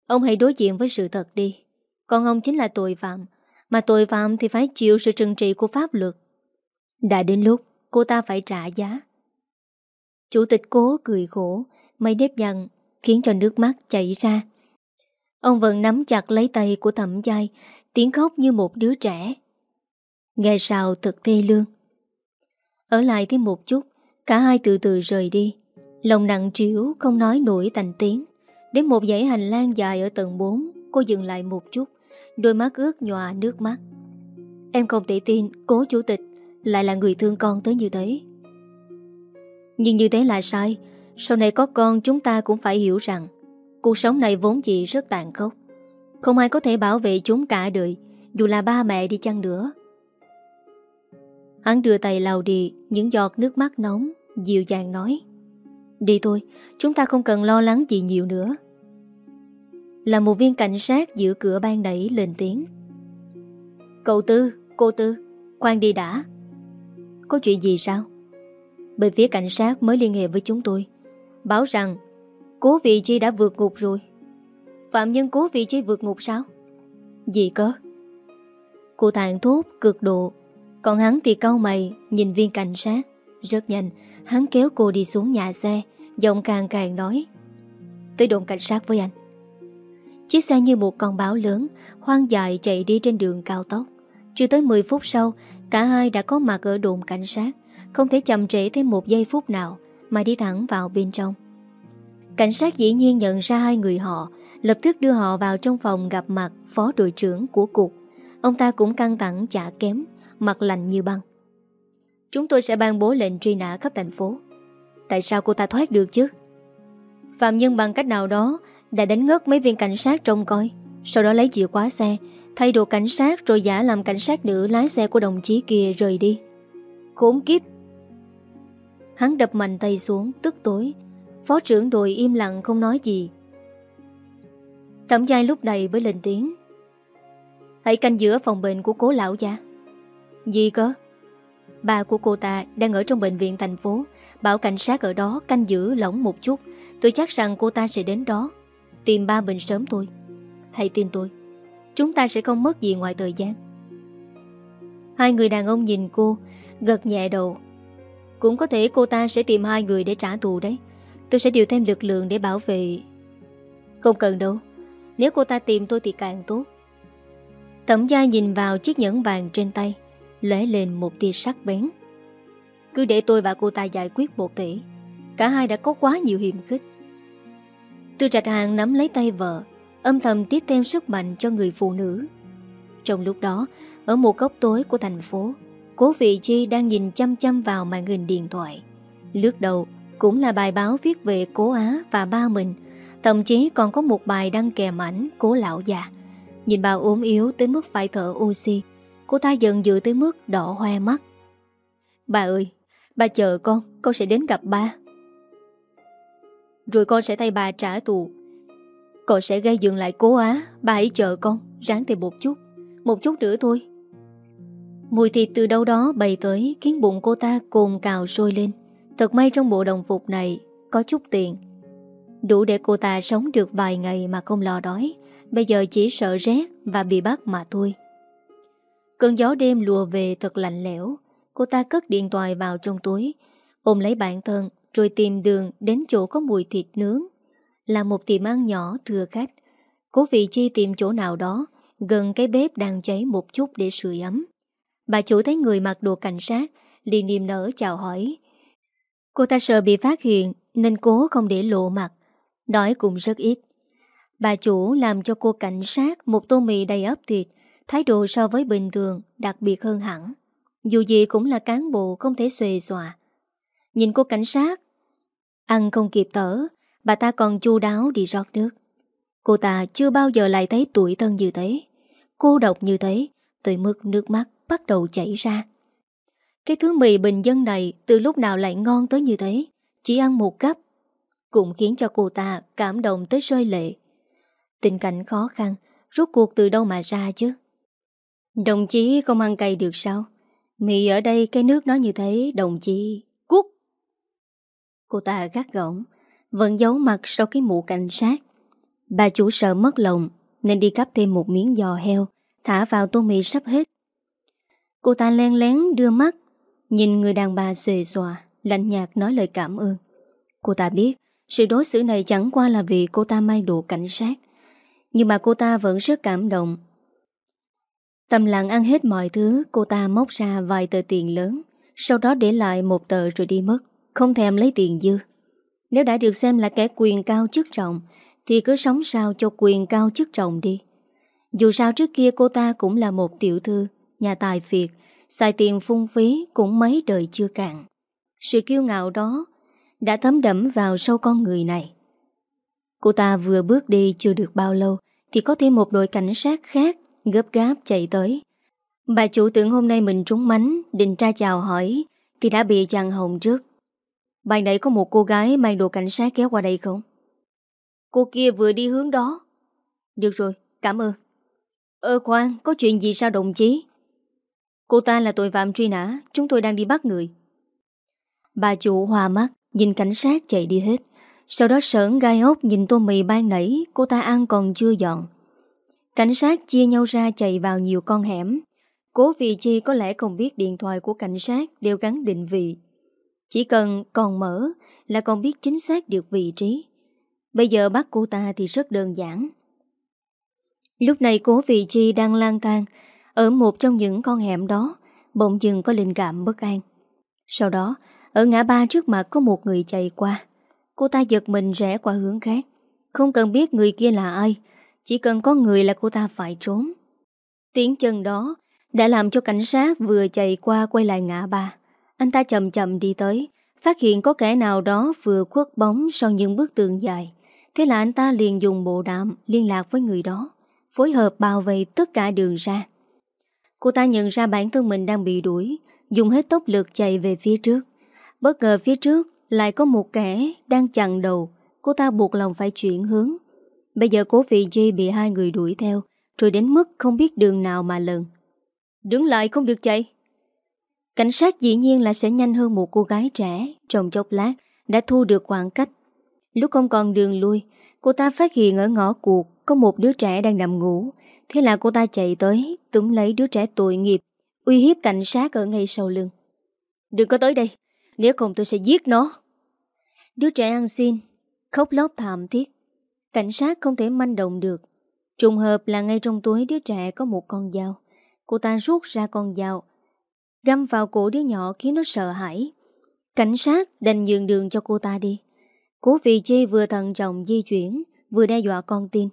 ông hãy đối diện với sự thật đi. Còn ông chính là tội phạm, mà tội phạm thì phải chịu sự trừng trị của pháp luật. Đã đến lúc cô ta phải trả giá. Chủ tịch cố cười khổ, mây nếp nhăn khiến cho nước mắt chảy ra. Ông vẫn nắm chặt lấy tay của thẩm giai, tiếng khóc như một đứa trẻ. Nghe sao thật thê lương. Ở lại thêm một chút Cả hai từ từ rời đi Lòng nặng trĩu không nói nổi thành tiếng Đến một dãy hành lang dài ở tầng 4 Cô dừng lại một chút Đôi mắt ướt nhòa nước mắt. Em không thể tin cố chủ tịch Lại là người thương con tới như thế. Nhưng như thế là sai Sau này có con chúng ta cũng phải hiểu rằng Cuộc sống này vốn dĩ rất tàn khốc. Không ai có thể bảo vệ chúng cả đời Dù là ba mẹ đi chăng nữa. Hắn đưa tay lau đi những giọt nước mắt nóng, dịu dàng nói. Đi thôi, chúng ta không cần lo lắng gì nhiều nữa. Là một viên cảnh sát giữ cửa ban đẩy lên tiếng. Cậu Tư, cô Tư, khoan đi đã. Có chuyện gì sao? Bên phía cảnh sát mới liên hệ với chúng tôi. Báo rằng cố vị chi đã vượt ngục rồi. Phạm nhân cố vị chi vượt ngục sao? Gì cơ? Cô thản thốt cực độ Còn hắn thì cau mày Nhìn viên cảnh sát Rất nhanh Hắn kéo cô đi xuống nhà xe Giọng càng càng nói. Tới đồn cảnh sát với anh. Chiếc xe như một con báo lớn, Hoang dại chạy đi trên đường cao tốc. Chưa tới 10 phút sau, Cả hai đã có mặt ở đồn cảnh sát, Không thể chậm trễ thêm một giây phút nào, Mà đi thẳng vào bên trong. Cảnh sát dĩ nhiên nhận ra hai người họ, Lập tức đưa họ vào trong phòng gặp mặt Phó đội trưởng của cục. Ông ta cũng căng thẳng chả kém, Mặt lạnh như băng. Chúng tôi sẽ ban bố lệnh truy nã khắp thành phố. Tại sao cô ta thoát được chứ? Phạm Nhân bằng cách nào đó Đã đánh ngất mấy viên cảnh sát trông coi, Sau đó lấy chìa khóa xe, Thay đồ cảnh sát rồi giả làm cảnh sát nữ Lái xe của đồng chí kia rời đi. Khốn kiếp! Hắn đập mạnh tay xuống, tức tối. Phó trưởng đội im lặng không nói gì. Thẩm giai lúc này mới lên tiếng. Hãy canh giữa phòng bệnh của cố lão gia. Gì cơ? Bà của cô ta đang ở trong bệnh viện thành phố. Bảo cảnh sát ở đó canh giữ lỏng một chút. Tôi chắc rằng cô ta sẽ đến đó. Tìm ba mình sớm thôi. Hãy tin tôi. Chúng ta sẽ không mất gì ngoài thời gian. Hai người đàn ông nhìn cô, Gật nhẹ đầu. Cũng có thể cô ta sẽ tìm hai người để trả thù đấy. Tôi sẽ điều thêm lực lượng để bảo vệ. Không cần đâu. Nếu cô ta tìm tôi thì càng tốt. Tẩm gia nhìn vào chiếc nhẫn vàng trên tay, lóe lên một tia sắc bén. Cứ để tôi và cô ta giải quyết một thể Cả hai đã có quá nhiều hiểm khích. Tư trạch hàng nắm lấy tay vợ, Âm thầm tiếp thêm sức mạnh cho người phụ nữ. Trong lúc đó, Ở một góc tối của thành phố, Cố vị chi đang nhìn chăm chăm vào màn hình điện thoại. Lướt đầu, Cũng là bài báo viết về cố Á và ba mình. Thậm chí còn có một bài đăng kèm ảnh cố lão già. Nhìn bà ốm yếu tới mức phải thở oxy, Cô ta giận dữ tới mức đỏ hoe mắt. Bà ơi! Ba chờ con Con sẽ đến gặp ba. Rồi con sẽ thay bà trả tù. Con sẽ gây dựng lại cố á, Bà hãy chờ con, Ráng thêm một chút Một chút nữa thôi. Mùi thịt từ đâu đó bày tới, Khiến bụng cô ta cồn cào sôi lên. Thật may trong bộ đồng phục này Có chút tiền. Đủ để cô ta sống được vài ngày mà không lo đói. Bây giờ chỉ sợ rét và bị bắt mà thôi. Cơn gió đêm lùa về thật lạnh lẽo. Cô ta cất điện thoại vào trong túi. Ôm lấy bản thân Rồi tìm đường đến chỗ có mùi thịt nướng. Là một tiệm ăn nhỏ thừa khách. Cố vị chi tìm chỗ nào đó Gần cái bếp đang cháy một chút để sưởi ấm. Bà chủ thấy người mặc đồ cảnh sát liền niềm nở chào hỏi. Cô ta sợ bị phát hiện Nên cố không để lộ mặt. Nói cũng rất ít. Bà chủ làm cho cô cảnh sát một tô mì đầy ấp thịt, thái độ so với bình thường đặc biệt hơn hẳn. Dù gì cũng là cán bộ không thể xuề xòa. Nhìn cô cảnh sát, ăn không kịp tở, bà ta còn chu đáo đi rót nước. Cô ta chưa bao giờ lại thấy tuổi thân như thế, cô độc như thế, tới mức nước mắt bắt đầu chảy ra. Cái thứ mì bình dân này từ lúc nào lại ngon tới như thế, chỉ ăn một gấp, cũng khiến cho cô ta cảm động tới rơi lệ. Tình cảnh khó khăn Rốt cuộc từ đâu mà ra chứ Đồng chí không ăn cay được sao Mì ở đây cái nước nó như thế, Đồng chí. Cút Cô ta gắt gỏng, Vẫn giấu mặt sau cái mũ cảnh sát. Bà chủ sợ mất lòng, Nên đi cắp thêm một miếng giò heo, Thả vào tô mì sắp hết. Cô ta len lén đưa mắt, Nhìn người đàn bà xuề xòa, Lạnh nhạt nói lời cảm ơn. Cô ta biết, Sự đối xử này chẳng qua là vì cô ta may đồ cảnh sát. Nhưng mà cô ta vẫn rất cảm động Tầm lặng ăn hết mọi thứ, Cô ta móc ra vài tờ tiền lớn, Sau đó để lại một tờ rồi đi mất, Không thèm lấy tiền dư. Nếu đã được xem là kẻ quyền cao chức trọng, Thì cứ sống sao cho quyền cao chức trọng đi. Dù sao trước kia cô ta cũng là một tiểu thư, Nhà tài phiệt, Xài tiền phung phí cũng mấy đời chưa cạn. Sự kiêu ngạo đó Đã thấm đẫm vào sâu con người này. Cô ta vừa bước đi chưa được bao lâu Thì có thêm một đội cảnh sát khác Gấp gáp chạy tới. Bà chủ tưởng hôm nay mình trúng mánh Định tra chào hỏi Thì đã bị chàng hồng trước. Bạn nãy có một cô gái mang đồ cảnh sát kéo qua đây không? Cô kia vừa đi hướng đó. Được rồi, cảm ơn. Ơ khoan, có chuyện gì sao đồng chí? Cô ta là tội phạm truy nã Chúng tôi đang đi bắt người. Bà chủ hòa mắt Nhìn cảnh sát chạy đi hết. Sau đó sởn gai ốc nhìn tô mì ban nãy Cô ta ăn còn chưa dọn. Cảnh sát chia nhau ra chạy vào nhiều con hẻm Cố vị chi có lẽ không biết điện thoại của cảnh sát đều gắn định vị. Chỉ cần còn mở là còn biết chính xác được vị trí. Bây giờ bắt cô ta thì rất đơn giản. Lúc này cố vị chi đang lang thang ở một trong những con hẻm đó, bỗng dừng có linh cảm bất an. Sau đó, ở ngã ba trước mặt có một người chạy qua. Cô ta giật mình rẽ qua hướng khác. Không cần biết người kia là ai, chỉ cần có người là cô ta phải trốn. Tiếng chân đó đã làm cho cảnh sát vừa chạy qua quay lại ngã ba. Anh ta chậm chậm đi tới, phát hiện có kẻ nào đó vừa khuất bóng sau những bức tường dài. Thế là anh ta liền dùng bộ đạm liên lạc với người đó, phối hợp bao vây tất cả đường ra. Cô ta nhận ra bản thân mình đang bị đuổi, dùng hết tốc lực chạy về phía trước. Bất ngờ phía trước lại có một kẻ đang chặn đầu, cô ta buộc lòng phải chuyển hướng. Bây giờ cố vị G bị hai người đuổi theo, rồi đến mức không biết đường nào mà lần. Đứng lại không được chạy. Cảnh sát dĩ nhiên là sẽ nhanh hơn một cô gái trẻ Trong chốc lát Đã thu được khoảng cách. Lúc không còn đường lui Cô ta phát hiện ở ngõ cuộc Có một đứa trẻ đang nằm ngủ. Thế là cô ta chạy tới Túm lấy đứa trẻ tội nghiệp Uy hiếp cảnh sát ở ngay sau lưng. Đừng có tới đây Nếu không tôi sẽ giết nó. Đứa trẻ ăn xin Khóc lóc thảm thiết Cảnh sát không thể manh động được. Trùng hợp là ngay trong túi đứa trẻ có một con dao. Cô ta rút ra con dao, Găm vào cổ đứa nhỏ khiến nó sợ hãi. Cảnh sát đành nhường đường cho cô ta đi. Cố vị chi vừa thận trọng di chuyển, Vừa đe dọa con tin.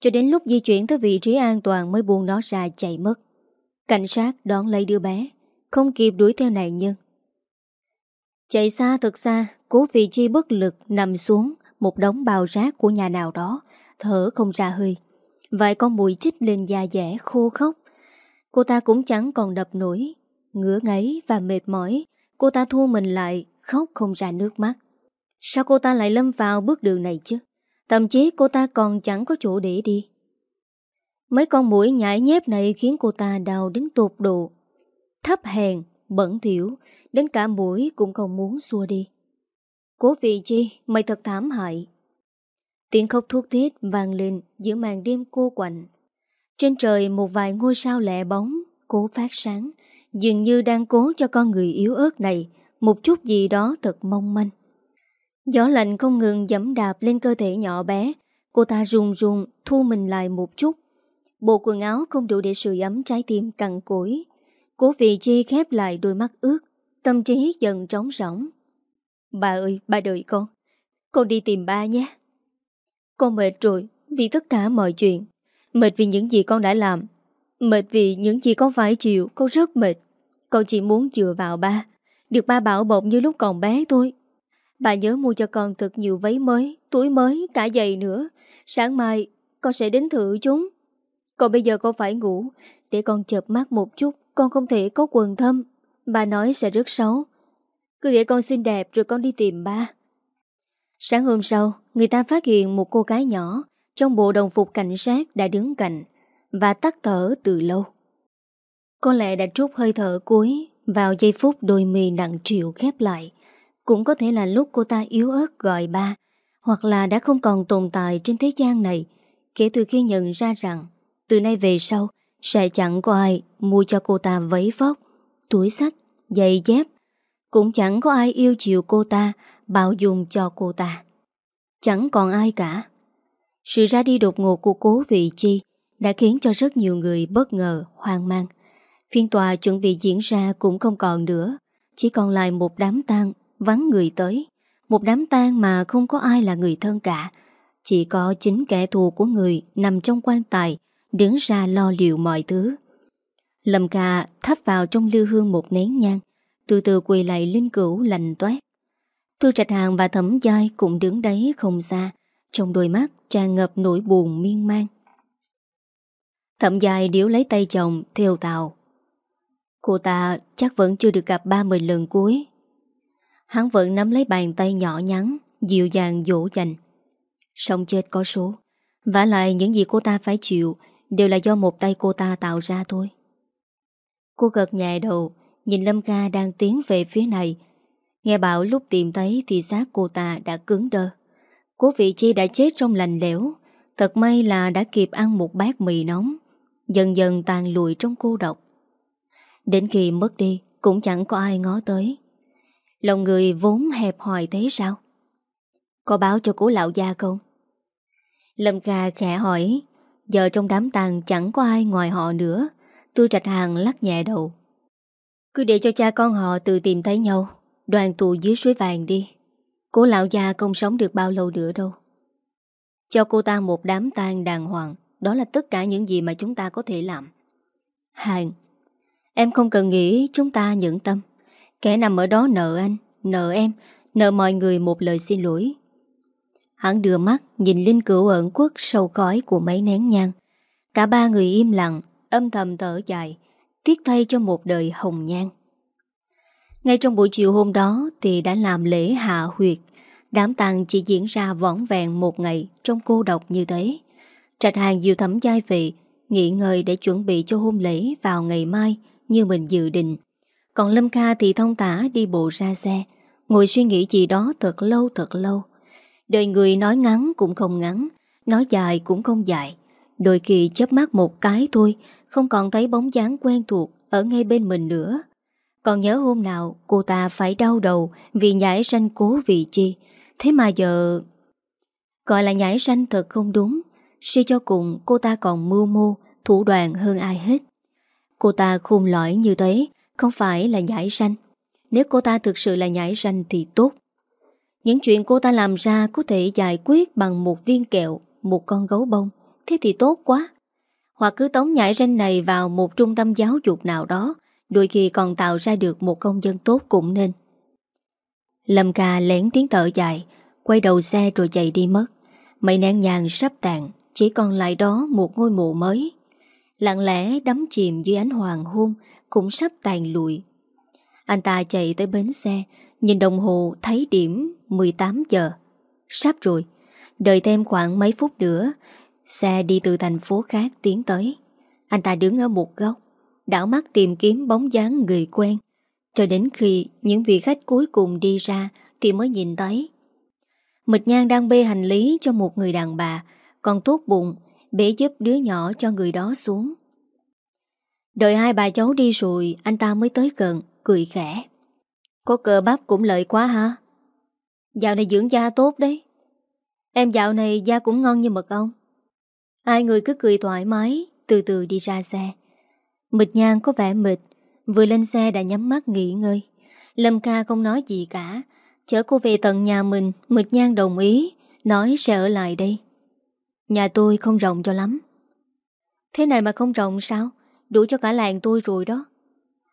Cho đến lúc di chuyển tới vị trí an toàn Mới buông nó ra chạy mất. Cảnh sát đón lấy đứa bé, Không kịp đuổi theo nạn nhân. Chạy xa thật xa, Cố vị chi bất lực nằm xuống. Một đống bào rác của nhà nào đó Thở không ra hơi. Vài con mùi chích lên da dẻ khô khóc Cô ta cũng chẳng còn đập nổi Ngứa ngáy và mệt mỏi. Cô ta thu mình lại Khóc không ra nước mắt. Sao cô ta lại lâm vào bước đường này chứ? Thậm chí cô ta còn chẳng có chỗ để đi. Mấy con mũi nhảy nhép này khiến cô ta đau đến tột độ. Thấp hèn, bẩn thiểu Đến cả mũi cũng không muốn xua đi. Cố vị chi, mày thật thảm hại Tiếng khóc thuốc thiết vang lên giữa màn đêm cô quạnh trên trời một vài ngôi sao lẻ bóng, cố phát sáng, dường như đang cố cho con người yếu ớt này một chút gì đó thật mong manh. Gió lạnh không ngừng dẫm đạp lên cơ thể nhỏ bé, cô ta run run thu mình lại một chút. Bộ quần áo không đủ để sưởi ấm trái tim cằn cối. Cố vị chi khép lại đôi mắt ướt, tâm trí dần trống rỗng. Bà ơi, bà đợi con. Con đi tìm ba nhé. Con mệt rồi, vì tất cả mọi chuyện. Mệt vì những gì con đã làm. Mệt vì những gì con phải chịu Con rất mệt. Con chỉ muốn dựa vào ba. Được ba bảo bọc như lúc còn bé thôi. Bà nhớ mua cho con thật nhiều váy mới Túi mới, cả giày nữa. Sáng mai con sẽ đến thử chúng. Còn bây giờ con phải ngủ. Để con chợp mắt một chút Con không thể có quần thâm. Bà nói sẽ rất xấu cứ để con xinh đẹp rồi con đi tìm ba Sáng hôm sau Người ta phát hiện một cô gái nhỏ trong bộ đồng phục cảnh sát đã đứng cạnh và tắt thở từ lâu. Có lẽ đã trút hơi thở cuối vào giây phút đôi mì nặng triệu khép lại. Cũng có thể là lúc cô ta yếu ớt gọi ba hoặc là đã không còn tồn tại trên thế gian này kể từ khi nhận ra rằng từ nay về sau sẽ chẳng có ai mua cho cô ta váy vóc, túi sách, giày dép. Cũng chẳng có ai yêu chiều cô ta, bảo dùng cho cô ta. Chẳng còn ai cả. Sự ra đi đột ngột của cố vị chi đã khiến cho rất nhiều người bất ngờ, hoang mang. Phiên tòa chuẩn bị diễn ra cũng không còn nữa, chỉ còn lại một đám tang vắng người tới. Một đám tang mà không có ai là người thân cả, chỉ có chính kẻ thù của người nằm trong quan tài, đứng ra lo liệu mọi thứ. Lâm ca thắp vào trong lưu hương một nén nhang, từ từ quỳ lại linh cửu lành toát. Thư trạch hàng và thẩm giai cũng đứng đấy không xa, trong đôi mắt tràn ngập nỗi buồn miên man. Thẩm Giai điếu lấy tay chồng Theo tàu Cô ta chắc vẫn chưa được gặp ba mươi lần cuối. Hắn vẫn nắm lấy bàn tay nhỏ nhắn Dịu dàng dỗ dành. Sống chết có số vả lại những gì cô ta phải chịu Đều là do một tay cô ta tạo ra thôi. Cô gật nhẹ đầu Nhìn Lâm Ca đang tiến về phía này. Nghe bảo lúc tìm thấy Thì xác cô ta đã cứng đơ. Cố vị chi đã chết trong lành lẽo. Thật may là đã kịp ăn một bát mì nóng. Dần dần tàn lùi trong cô độc. Đến khi mất đi, Cũng chẳng có ai ngó tới. Lòng người vốn hẹp hòi thế sao? Có báo cho cố lão gia không? Lâm ca khẽ hỏi. Giờ trong đám tàn chẳng có ai ngoài họ nữa. Tôi trạch hàng lắc nhẹ đầu. Cứ để cho cha con họ tự tìm thấy nhau Đoàn tụ dưới suối vàng đi. Cố lão gia không sống được bao lâu nữa đâu. Cho cô ta một đám tang đàng hoàng Đó là tất cả những gì mà chúng ta có thể làm. Hàng Em không cần nghĩ chúng ta nhẫn tâm. Kẻ nằm ở đó nợ anh Nợ em Nợ mọi người một lời xin lỗi. Hắn đưa mắt nhìn Linh cửu ẩn quốc sâu khói của mấy nén nhang. Cả ba người im lặng, âm thầm thở dài, tiếc thay cho một đời hồng nhan. Ngay trong buổi chiều hôm đó thì đã làm lễ hạ huyệt. Đám tang chỉ diễn ra võn vẹn một ngày trong cô độc như thế. Trạch hàng diều thẩm giai vị, nghỉ ngơi để chuẩn bị cho hôn lễ vào ngày mai như mình dự định. Còn Lâm Kha thì thông tả đi bộ ra xe, ngồi suy nghĩ gì đó thật lâu thật lâu. Đời người nói ngắn cũng không ngắn Nói dài cũng không dài Đôi khi chớp mắt một cái thôi Không còn thấy bóng dáng quen thuộc Ở ngay bên mình nữa. Còn nhớ hôm nào cô ta phải đau đầu Vì nhảy ranh cố vị chi. Thế mà giờ Gọi là nhảy ranh thật không đúng. Suy cho cùng cô ta còn mưu mô Thủ đoàn hơn ai hết. Cô ta khôn lõi như thế Không phải là nhảy ranh. Nếu cô ta thực sự là nhảy ranh thì tốt. Những chuyện cô ta làm ra có thể giải quyết bằng một viên kẹo, một con gấu bông. Thế thì tốt quá. Hoặc cứ tống nhảy ranh này vào một trung tâm giáo dục nào đó, đôi khi còn tạo ra được một công dân tốt cũng nên. Lâm ca lén tiếng thở dài, quay đầu xe rồi chạy đi mất. Mấy nén nhàng sắp tàn, chỉ còn lại đó một ngôi mộ mới. Lặng lẽ đắm chìm dưới ánh hoàng hôn, cũng sắp tàn lụi. Anh ta chạy tới bến xe, nhìn đồng hồ thấy điểm 18 giờ. Sắp rồi, đợi thêm khoảng mấy phút nữa, xe đi từ thành phố khác tiến tới. Anh ta đứng ở một góc, đảo mắt tìm kiếm bóng dáng người quen. Cho đến khi những vị khách cuối cùng đi ra thì mới nhìn thấy. Mịch Nhan đang bê hành lý cho một người đàn bà, còn tốt bụng, bế giúp đứa nhỏ cho người đó xuống. Đợi hai bà cháu đi rồi, anh ta mới tới gần, cười khẽ. Có cờ bắp cũng lợi quá hả? Dạo này dưỡng da tốt đấy Em dạo này da cũng ngon như mật ong Hai người cứ cười thoải mái, Từ từ đi ra xe. Mịch nhang có vẻ mệt, Vừa lên xe đã nhắm mắt nghỉ ngơi. Lâm ca không nói gì cả. Chở cô về tận nhà mình, Mịch nhang đồng ý, Nói sẽ ở lại đây. Nhà tôi không rộng cho lắm. Thế này mà không rộng sao? Đủ cho cả làng tôi rồi đó.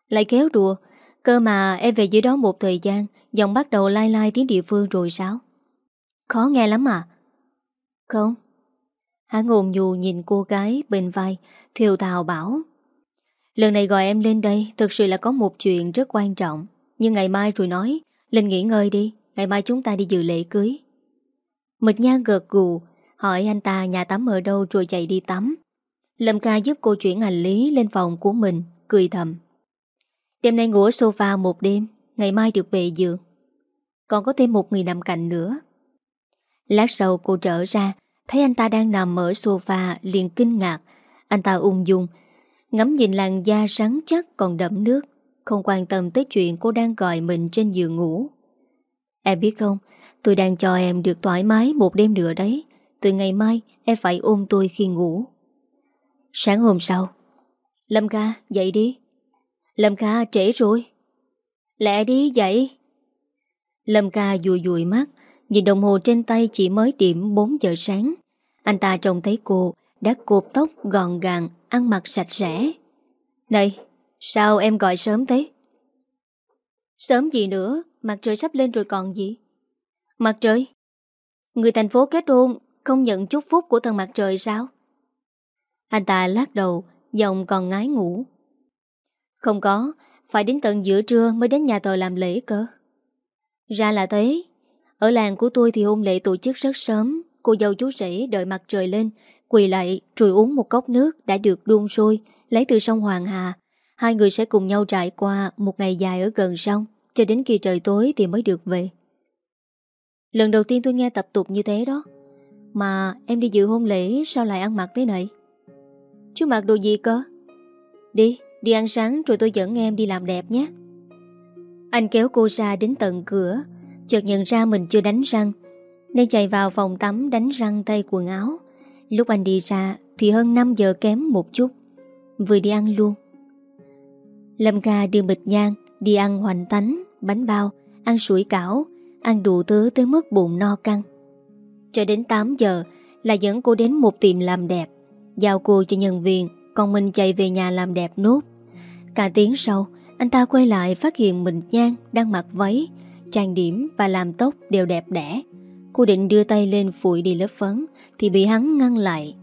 Lại kéo đùa, Cơ mà em về dưới đó một thời gian, Giọng bắt đầu lai lai tiếng địa phương rồi sao? Khó nghe lắm à? Không. Hắn ồn nhù nhìn cô gái bên vai, Thiều tào bảo. Lần này gọi em lên đây Thực sự là có một chuyện rất quan trọng. Nhưng ngày mai rồi nói, Lên nghỉ ngơi đi, Ngày mai chúng ta đi dự lễ cưới. Mịch Nha gợt gù, Hỏi anh ta nhà tắm ở đâu rồi chạy đi tắm. Lâm ca giúp cô chuyển hành lý lên phòng của mình, Cười thầm. Đêm nay ngủ ở sofa một đêm, Ngày mai được về giường. Còn có thêm một người nằm cạnh nữa. Lát sau cô trở ra Thấy anh ta đang nằm ở sofa, liền kinh ngạc. Anh ta ung dung, Ngắm nhìn làn da rắn chắc còn đẫm nước, Không quan tâm tới chuyện cô đang gọi mình trên giường ngủ. Em biết không, Tôi đang cho em được thoải mái một đêm nữa đấy. Từ ngày mai, em phải ôm tôi khi ngủ. Sáng hôm sau, Lâm ca dậy đi. Lâm ca trễ rồi. Lẹ đi, dậy. Lâm ca dùi dùi mắt. Nhìn đồng hồ trên tay chỉ mới điểm 4 giờ sáng. Anh ta trông thấy cô, Đã cột tóc gọn gàng, Ăn mặc sạch sẽ. Này, sao em gọi sớm thế? Sớm gì nữa? Mặt trời sắp lên rồi còn gì? Mặt trời? Người thành phố kết hôn, Không nhận chúc phúc của thần mặt trời sao? Anh ta lát đầu, Giọng còn ngái ngủ. Không có, phải đến tận giữa trưa mới đến nhà thờ làm lễ cơ. Ra là thế. Ở làng của tôi thì hôn lễ tổ chức rất sớm Cô dâu chú rể đợi mặt trời lên Quỳ lại rồi uống một cốc nước Đã được đun sôi Lấy từ sông Hoàng Hà Hai người sẽ cùng nhau trải qua một ngày dài ở gần sông, cho đến khi trời tối thì mới được về. Lần đầu tiên tôi nghe tập tục như thế đó. Mà em đi dự hôn lễ sao lại ăn mặc thế này? Chú mặc đồ gì cơ? Đi, đi ăn sáng rồi tôi dẫn em đi làm đẹp nhé. Anh kéo cô ra đến tận cửa, chợt nhận ra mình chưa đánh răng, nên chạy vào phòng tắm đánh răng tay quần áo. Lúc anh đi ra thì hơn 5 giờ kém một chút, vừa đi ăn luôn. Lâm ca đưa bịch nhang, đi ăn hoành tánh, bánh bao, ăn sủi cảo, ăn đủ thứ tới mức bụng no căng. Cho đến 8 giờ là dẫn cô đến một tiệm làm đẹp, giao cô cho nhân viên, còn mình chạy về nhà làm đẹp nốt. Cả tiếng sau, anh ta quay lại phát hiện mình nhang đang mặc váy, trang điểm và làm tóc đều đẹp đẽ. Cô định đưa tay lên phủi đi lớp phấn thì bị hắn ngăn lại.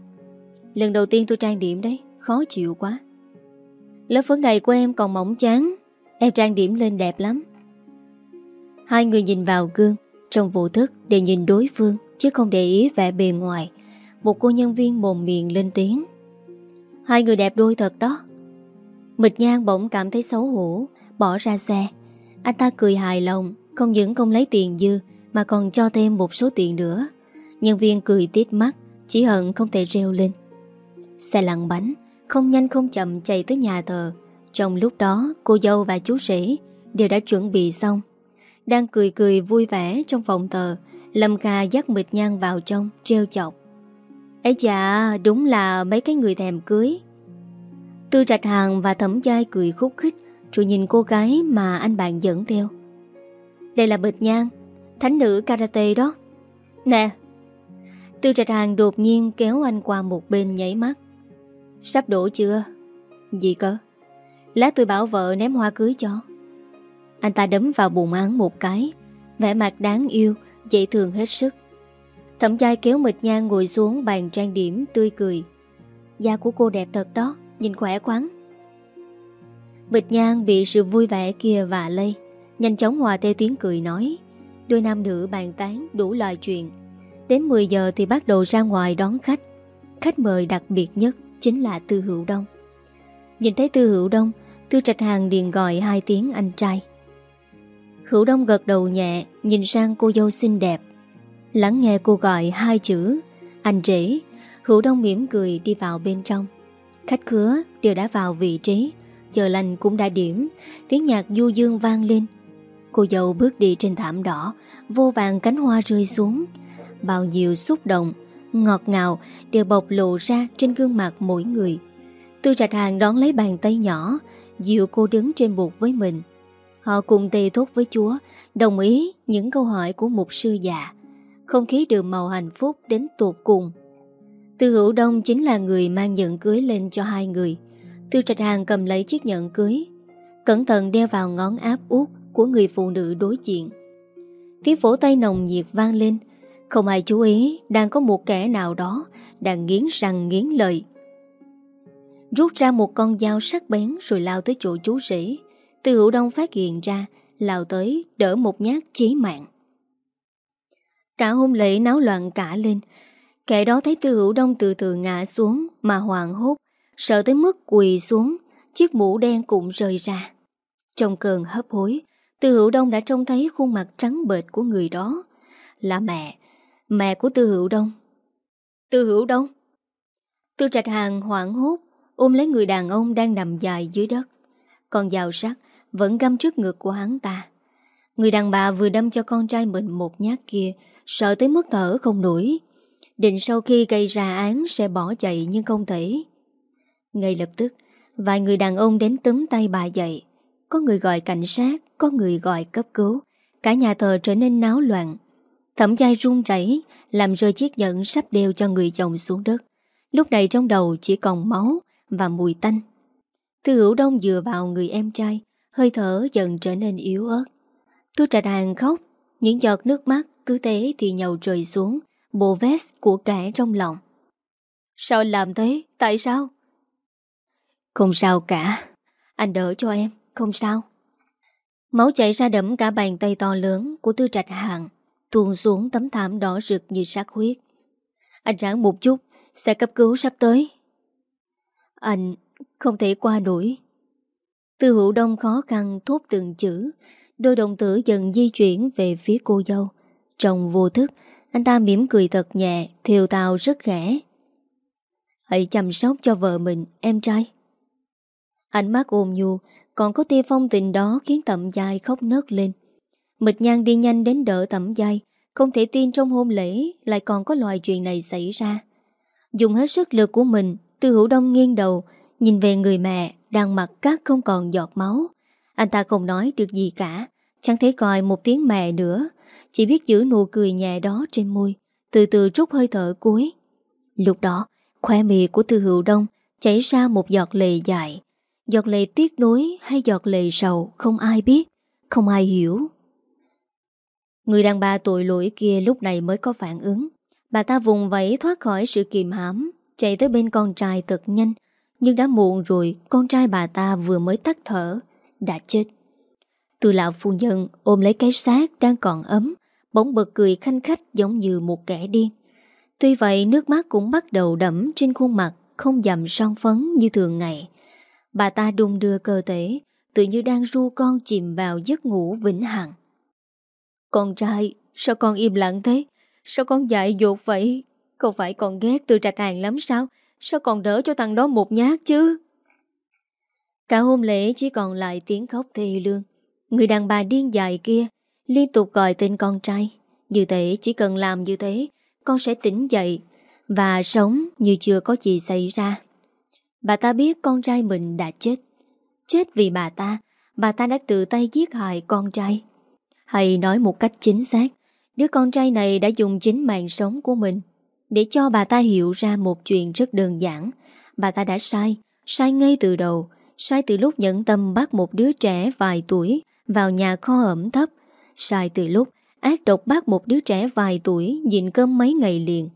Lần đầu tiên tôi trang điểm đấy, khó chịu quá. Lớp phấn này của em còn mỏng chán, em trang điểm lên đẹp lắm. Hai người nhìn vào gương, trong vô thức để nhìn đối phương chứ không để ý vẻ bề ngoài. Một cô nhân viên mồm miệng lên tiếng. Hai người đẹp đôi thật đó. Mịch Nhan bỗng cảm thấy xấu hổ, bỏ ra xe. Anh ta cười hài lòng, không những không lấy tiền dư mà còn cho thêm một số tiền nữa. Nhân viên cười tít mắt, chỉ hận không thể reo lên. Xe lăn bánh, không nhanh không chậm chạy tới nhà thờ. Trong lúc đó, cô dâu và chú rể đều đã chuẩn bị xong. Đang cười cười vui vẻ trong phòng thờ, Lâm Kha dắt mịt nhang vào trong, treo chọc. Ấy chà, đúng là mấy cái người thèm cưới. Tư trạch hàng và thẩm giai cười khúc khích, rồi nhìn cô gái mà anh bạn dẫn theo. Đây là bịch nhan, thánh nữ karate đó. Nè, Tư trạch hàng đột nhiên kéo anh qua một bên nháy mắt. Sắp đổ chưa? Gì cơ? Lát tôi bảo vợ ném hoa cưới cho. Anh ta đấm vào bụng án một cái, vẻ mặt đáng yêu, dễ thường hết sức. Thẩm trai kéo mịch nhan ngồi xuống bàn trang điểm tươi cười. Da của cô đẹp thật đó, nhìn khỏe khoắn. Mịch nhan bị sự vui vẻ kia vạ lây, nhanh chóng hòa theo tiếng cười nói. Đôi nam nữ bàn tán đủ loại chuyện. Đến 10 giờ thì bắt đầu ra ngoài đón khách. Khách mời đặc biệt nhất chính là Tư Hữu Đông. Nhìn thấy Tư Hữu Đông, Tư Trạch Hàng liền gọi hai tiếng anh trai. Hữu Đông gật đầu nhẹ, nhìn sang cô dâu xinh đẹp. Lắng nghe cô gọi hai chữ, anh rể, Hữu Đông mỉm cười đi vào bên trong. Khách khứa đều đã vào vị trí, giờ lành cũng đã điểm, tiếng nhạc du dương vang lên. Cô dâu bước đi trên thảm đỏ, vô vàng cánh hoa rơi xuống. Bao nhiêu xúc động, ngọt ngào đều bộc lộ ra trên gương mặt mỗi người. Tư trạch hàng đón lấy bàn tay nhỏ, dịu cô đứng trên bục với mình. Họ cùng tề thốt với Chúa, đồng ý những câu hỏi của một sư già. Không khí được màu hạnh phúc đến tột cùng. Tư hữu đông chính là người mang nhận cưới lên cho hai người. Tư trạch hàng cầm lấy chiếc nhẫn cưới, cẩn thận đeo vào ngón áp út của người phụ nữ đối diện. Tiếng vỗ tay nồng nhiệt vang lên, không ai chú ý đang có một kẻ nào đó đang nghiến răng nghiến lợi. Rút ra một con dao sắc bén rồi lao tới chỗ chú rể. Từ hữu đông phát hiện ra, lao tới đỡ một nhát chí mạng. Cả hôn lễ náo loạn cả lên. Kẻ đó thấy tư hữu đông từ từ ngã xuống mà hoảng hốt, sợ tới mức quỳ xuống, chiếc mũ đen cũng rơi ra. Trong cơn hấp hối, tư hữu đông đã trông thấy khuôn mặt trắng bệt của người đó. Là mẹ, mẹ của tư hữu đông. Tư hữu đông? Tư trạch hàng hoảng hốt, ôm lấy người đàn ông đang nằm dài dưới đất. Còn dao sắc vẫn găm trước ngực của hắn ta. Người đàn bà vừa đâm cho con trai mình một nhát kia, sợ tới mức thở không nổi. Định sau khi gây ra án sẽ bỏ chạy nhưng không thể. Ngay lập tức, vài người đàn ông đến túm tay bà dậy. Có người gọi cảnh sát, có người gọi cấp cứu. Cả nhà thờ trở nên náo loạn. Thẩm chai run chảy, làm rơi chiếc nhẫn sắp đeo cho người chồng xuống đất. Lúc này trong đầu chỉ còn máu và mùi tanh. Thư hữu đông dựa vào người em trai, hơi thở dần trở nên yếu ớt. Tôi trạch hàng khóc, những giọt nước mắt cứ thế thì nhầu trời xuống, bộ vest của kẻ trong lòng. Sao làm thế? Tại sao? Không sao cả. Anh đỡ cho em, không sao. Máu chảy ra đẫm cả bàn tay to lớn của tư trạch hàng, tuôn xuống tấm thảm đỏ rực như sát huyết. Anh ráng một chút, sẽ cấp cứu sắp tới. Anh không thể qua nổi. Tư hữu đông khó khăn thốt từng chữ Đôi đồng tử dần di chuyển về phía cô dâu Trong vô thức Anh ta mỉm cười thật nhẹ Thiều tào rất khẽ Hãy chăm sóc cho vợ mình Em trai Ánh mắt ôm nhu còn có tia phong tình đó khiến tẩm dài khóc nớt lên. Mịch nhan đi nhanh đến đỡ tẩm dài Không thể tin trong hôn lễ Lại còn có loại chuyện này xảy ra. Dùng hết sức lực của mình, Tư hữu đông nghiêng đầu, Nhìn về người mẹ Đang mặt cắt không còn giọt máu. Anh ta không nói được gì cả, Chẳng thể coi một tiếng mẹ nữa, Chỉ biết giữ nụ cười nhẹ đó trên môi, Từ từ rút hơi thở cuối. Lúc đó Khoe mì của tư hữu đông Chảy ra một giọt lệ dài. Giọt lệ tiếc nuối hay giọt lệ sầu Không ai biết, Không ai hiểu. Người đàn bà tội lỗi kia lúc này mới có phản ứng. Bà ta vùng vẫy thoát khỏi sự kìm hãm, Chạy tới bên con trai thật nhanh. Nhưng đã muộn rồi, Con trai bà ta vừa mới tắt thở, Đã chết. Từ lão phu nhân ôm lấy cái xác đang còn ấm, Bỗng bật cười khanh khách giống như một kẻ điên. Tuy vậy, nước mắt cũng bắt đầu đẫm trên khuôn mặt Không dầm son phấn như thường ngày. Bà ta đung đưa cơ thể, Tự như đang ru con chìm vào giấc ngủ vĩnh hằng. Con trai, Sao con im lặng thế? Sao con dại dột vậy? Không phải con ghét từ trạch hàng lắm sao? Sao còn đỡ cho thằng đó một nhát chứ? Cả hôm lễ chỉ còn lại tiếng khóc thê lương. Người đàn bà điên dài kia Liên tục gọi tên con trai. Như thế, chỉ cần làm như thế, Con sẽ tỉnh dậy Và sống như chưa có gì xảy ra. Bà ta biết con trai mình đã chết. Chết vì bà ta Bà ta đã tự tay giết hại con trai. Hay nói một cách chính xác, Đứa con trai này đã dùng chính mạng sống của mình. Để cho bà ta hiểu ra một chuyện rất đơn giản, Bà ta đã sai Sai ngay từ đầu, Sai từ lúc nhẫn tâm bắt một đứa trẻ vài tuổi Vào nhà kho ẩm thấp, Sai từ lúc ác độc bắt một đứa trẻ vài tuổi Nhịn cơm mấy ngày liền.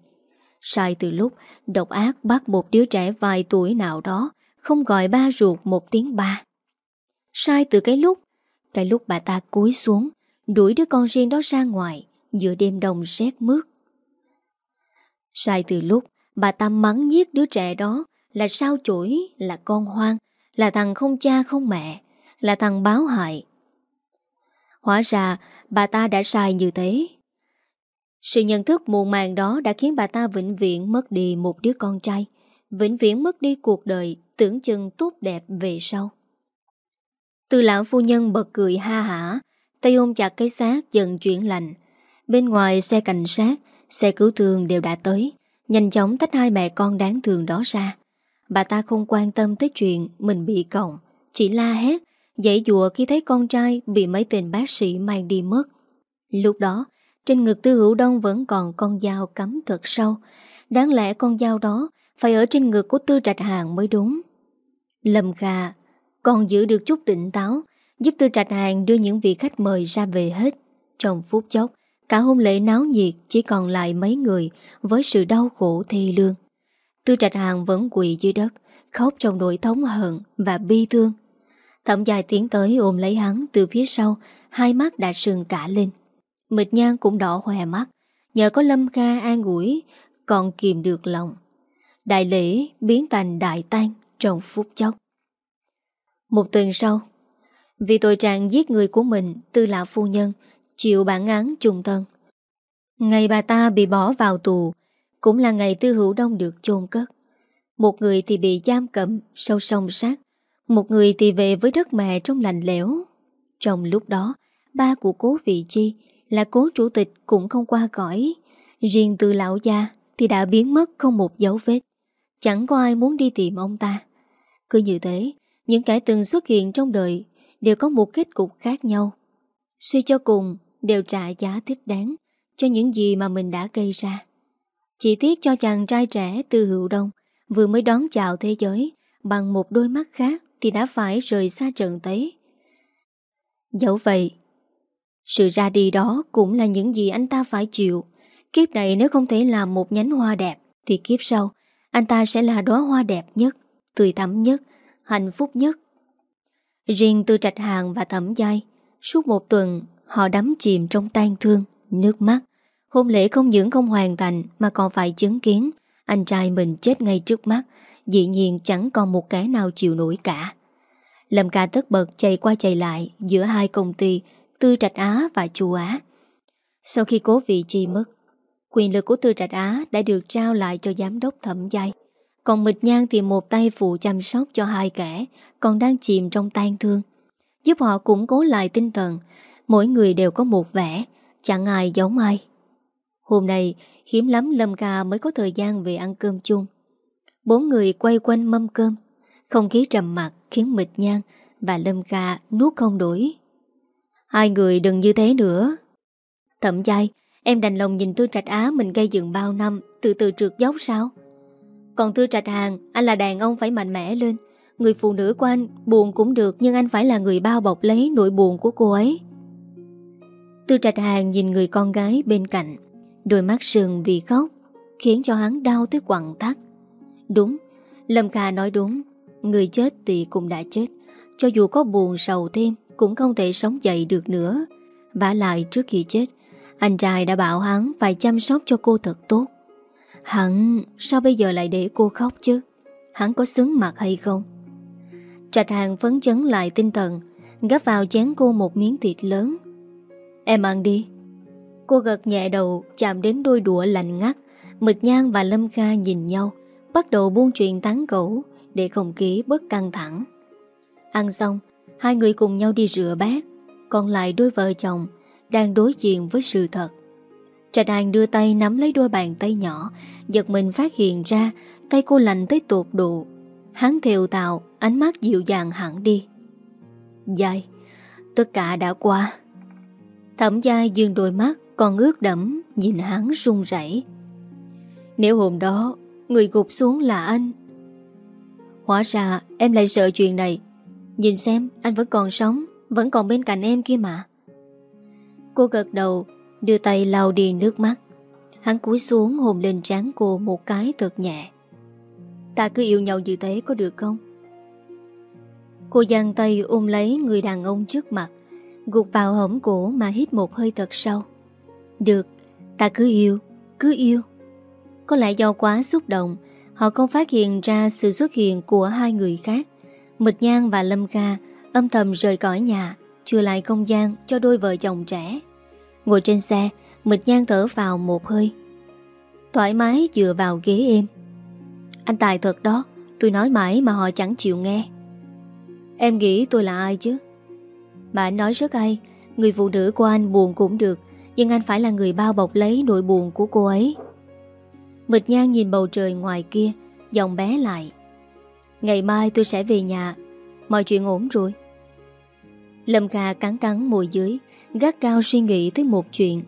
Sai từ lúc độc ác bắt một đứa trẻ vài tuổi nào đó Không gọi ba ruột một tiếng ba. Sai từ cái lúc Cái lúc bà ta cúi xuống Đuổi đứa con riêng đó ra ngoài Giữa đêm đông rét mướt. Sai từ lúc Bà ta mắng giết đứa trẻ đó Là sao chổi, là con hoang Là thằng không cha không mẹ Là thằng báo hại. Hóa ra bà ta đã sai như thế. Sự nhận thức mù màng đó Đã khiến bà ta vĩnh viễn mất đi một đứa con trai, Vĩnh viễn mất đi cuộc đời Tưởng chừng tốt đẹp về sau. Từ lão phu nhân bật cười ha hả, Tay ôm chặt cái xác dần chuyển lạnh Bên ngoài xe cảnh sát Xe cứu thương đều đã tới, Nhanh chóng tách hai mẹ con đáng thương đó ra. Bà ta không quan tâm tới chuyện Mình bị còng Chỉ la hét, Dãy dùa khi thấy con trai Bị mấy tên bác sĩ mang đi mất. Lúc đó trên ngực tư hữu đông vẫn còn con dao cắm thật sâu Đáng lẽ con dao đó Phải ở trên ngực của tư trạch hàng mới đúng Lâm Kha Còn giữ được chút tỉnh táo Giúp tư trạch hàng đưa những vị khách mời ra về hết Trong phút chốc Cả hôn lễ náo nhiệt chỉ còn lại mấy người với sự đau khổ thê lương. Tư trạch hàng vẫn quỳ dưới đất, khóc trong nỗi thống hận và bi thương. Thẩm dài tiến tới ôm lấy hắn từ phía sau, hai mắt đã sừng cả lên. Mịch nhan cũng đỏ hòe mắt, nhờ có Lâm Kha an ủi, còn kìm được lòng. Đại lễ biến thành đại tan trong phút chốc. Một tuần sau, vì tội trạng giết người của mình, tư lão phu nhân chịu bản án trùng thân. Ngày bà ta bị bỏ vào tù, cũng là ngày tư hữu đông được chôn cất. Một người thì bị giam cầm sâu sông sát, một người thì về với đất mẹ trong lành lẽo. Trong lúc đó, ba của cố vị chi là cố chủ tịch cũng không qua cõi. Riêng từ lão gia thì đã biến mất không một dấu vết. Chẳng có ai muốn đi tìm ông ta. Cứ như thế, những kẻ từng xuất hiện trong đời đều có một kết cục khác nhau. Suy cho cùng, đều trả giá thích đáng cho những gì mà mình đã gây ra. Chỉ tiếc cho chàng trai trẻ từ hữu đông vừa mới đón chào thế giới bằng một đôi mắt khác thì đã phải rời xa trận tế. Dẫu vậy, sự ra đi đó cũng là những gì anh ta phải chịu. Kiếp này nếu không thể làm một nhánh hoa đẹp thì kiếp sau anh ta sẽ là đóa hoa đẹp nhất, tươi tắm nhất, hạnh phúc nhất. Riêng từ trạch hàng và thẩm giai, suốt một tuần Họ đắm chìm trong tan thương, nước mắt. Hôn lễ không những không hoàn thành mà còn phải chứng kiến anh trai mình chết ngay trước mắt, dĩ nhiên chẳng còn một kẻ nào chịu nổi cả. Lâm ca tất bật chạy qua chạy lại giữa hai công ty Tư Trạch Á và Chu Á. Sau khi cố vị trì mất, quyền lực của Tư Trạch Á đã được trao lại cho giám đốc thẩm giai. Còn Mịch Nhan thì một tay phụ chăm sóc cho hai kẻ còn đang chìm trong tan thương. Giúp họ củng cố lại tinh thần, mỗi người đều có một vẻ, chẳng ai giống ai. Hôm nay, hiếm lắm Lâm Ca mới có thời gian về ăn cơm chung. Bốn người quay quanh mâm cơm, không khí trầm mặc khiến Mịch Nhan và Lâm Ca nuốt không đuổi. Hai người đừng như thế nữa. Thậm chai, em đành lòng nhìn Tư Trạch Á mình gây dựng bao năm, từ từ trượt dốc sao? Còn Tư Trạch Hàng, anh là đàn ông phải mạnh mẽ lên. Người phụ nữ của anh buồn cũng được nhưng anh phải là người bao bọc lấy nỗi buồn của cô ấy. Tư Trạch Hàng nhìn người con gái bên cạnh, đôi mắt sườn vì khóc, khiến cho hắn đau tới quặn tắt. Đúng, Lâm Kha nói đúng, người chết thì cũng đã chết. Cho dù có buồn sầu thêm cũng không thể sống dậy được nữa. Vả lại trước khi chết Anh trai đã bảo hắn phải chăm sóc cho cô thật tốt. Hắn sao bây giờ lại để cô khóc chứ? Hắn có xứng mặt hay không? Trạch hàng phấn chấn lại tinh thần Gắp vào chén cô một miếng thịt lớn. Em ăn đi. Cô gật nhẹ đầu chạm đến đôi đũa lạnh ngắt. Mịch Nhan và Lâm Kha nhìn nhau Bắt đầu buôn chuyện tán gẫu Để không khí bớt căng thẳng. Ăn xong, hai người cùng nhau đi rửa bát, còn lại đôi vợ chồng đang đối diện với sự thật. Trạch An đưa tay nắm lấy đôi bàn tay nhỏ, giật mình phát hiện ra tay cô lạnh tới tột độ. Hắn thều tạo, ánh mắt dịu dàng hẳn đi. Dài, tất cả đã qua. Thẩm giai dương đôi mắt còn ướt đẫm nhìn hắn run rẩy. Nếu hôm đó người gục xuống là anh Hóa ra em lại sợ chuyện này Nhìn xem, anh vẫn còn sống, Vẫn còn bên cạnh em kia mà. Cô gật đầu, Đưa tay lau đi nước mắt. Hắn cúi xuống hồn lên trán cô Một cái thật nhẹ. Ta cứ yêu nhau như thế có được không? Cô giang tay ôm lấy Người đàn ông trước mặt, Gục vào hõm cổ mà hít một hơi thật sâu. Được, Ta cứ yêu Cứ yêu. Có lẽ do quá xúc động, Họ không phát hiện ra sự xuất hiện của hai người khác. Mịch Nhan và Lâm Kha âm thầm rời cõi nhà, chưa lại không gian cho đôi vợ chồng trẻ. Ngồi trên xe, Mịch Nhan thở vào một hơi. Thoải mái dựa vào ghế êm. Anh Tài thật đó, tôi nói mãi mà họ chẳng chịu nghe. Em nghĩ tôi là ai chứ? Bà anh nói rất hay, người phụ nữ của anh buồn cũng được, nhưng anh phải là người bao bọc lấy nỗi buồn của cô ấy. Mịch Nhan nhìn bầu trời ngoài kia, giọng bé lại. Ngày mai tôi sẽ về nhà. Mọi chuyện ổn rồi. Lâm Kha cắn cắn môi dưới gác cao suy nghĩ tới một chuyện.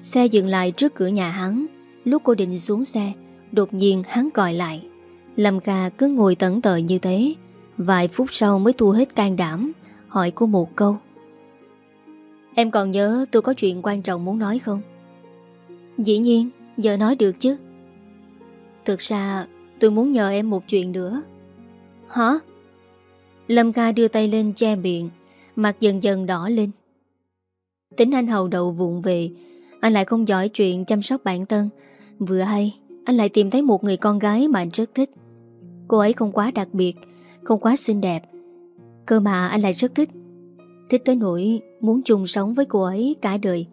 Xe dừng lại trước cửa nhà hắn. Lúc cô định xuống xe Đột nhiên hắn gọi lại. Lâm Kha cứ ngồi tẩn tợ như thế. Vài phút sau mới thu hết can đảm Hỏi cô một câu. Em còn nhớ tôi có chuyện quan trọng muốn nói không? Dĩ nhiên, giờ nói được chứ. Thực ra tôi muốn nhờ em một chuyện nữa. Hả? Lâm ca đưa tay lên che miệng, Mặt dần dần đỏ lên. Tính anh hầu đầu vụn về, Anh lại không giỏi chuyện chăm sóc bản thân. Vừa hay, Anh lại tìm thấy một người con gái mà anh rất thích. Cô ấy không quá đặc biệt, Không quá xinh đẹp. Cơ mà anh lại rất thích. Thích tới nỗi muốn chung sống với cô ấy cả đời.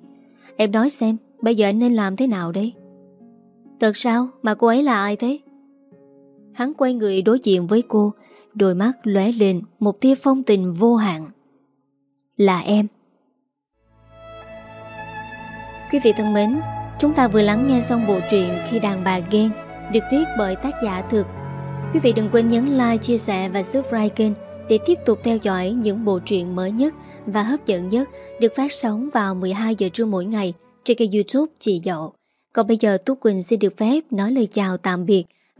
Em nói xem, Bây giờ anh nên làm thế nào đây? Thật sao? Mà cô ấy là ai thế? Hắn quay người đối diện với cô Đôi mắt lóe lên một tia phong tình vô hạn. Là em. Quý vị thân mến Chúng ta vừa lắng nghe xong bộ truyện Khi đàn bà ghen Được viết bởi tác giả thực. Quý vị đừng quên nhấn like, chia sẻ và subscribe kênh Để tiếp tục theo dõi những bộ truyện mới nhất Và hấp dẫn nhất Được phát sóng vào 12 giờ trưa mỗi ngày Trên kênh youtube Chị Dậu. Còn bây giờ Tú Quỳnh xin được phép nói lời chào tạm biệt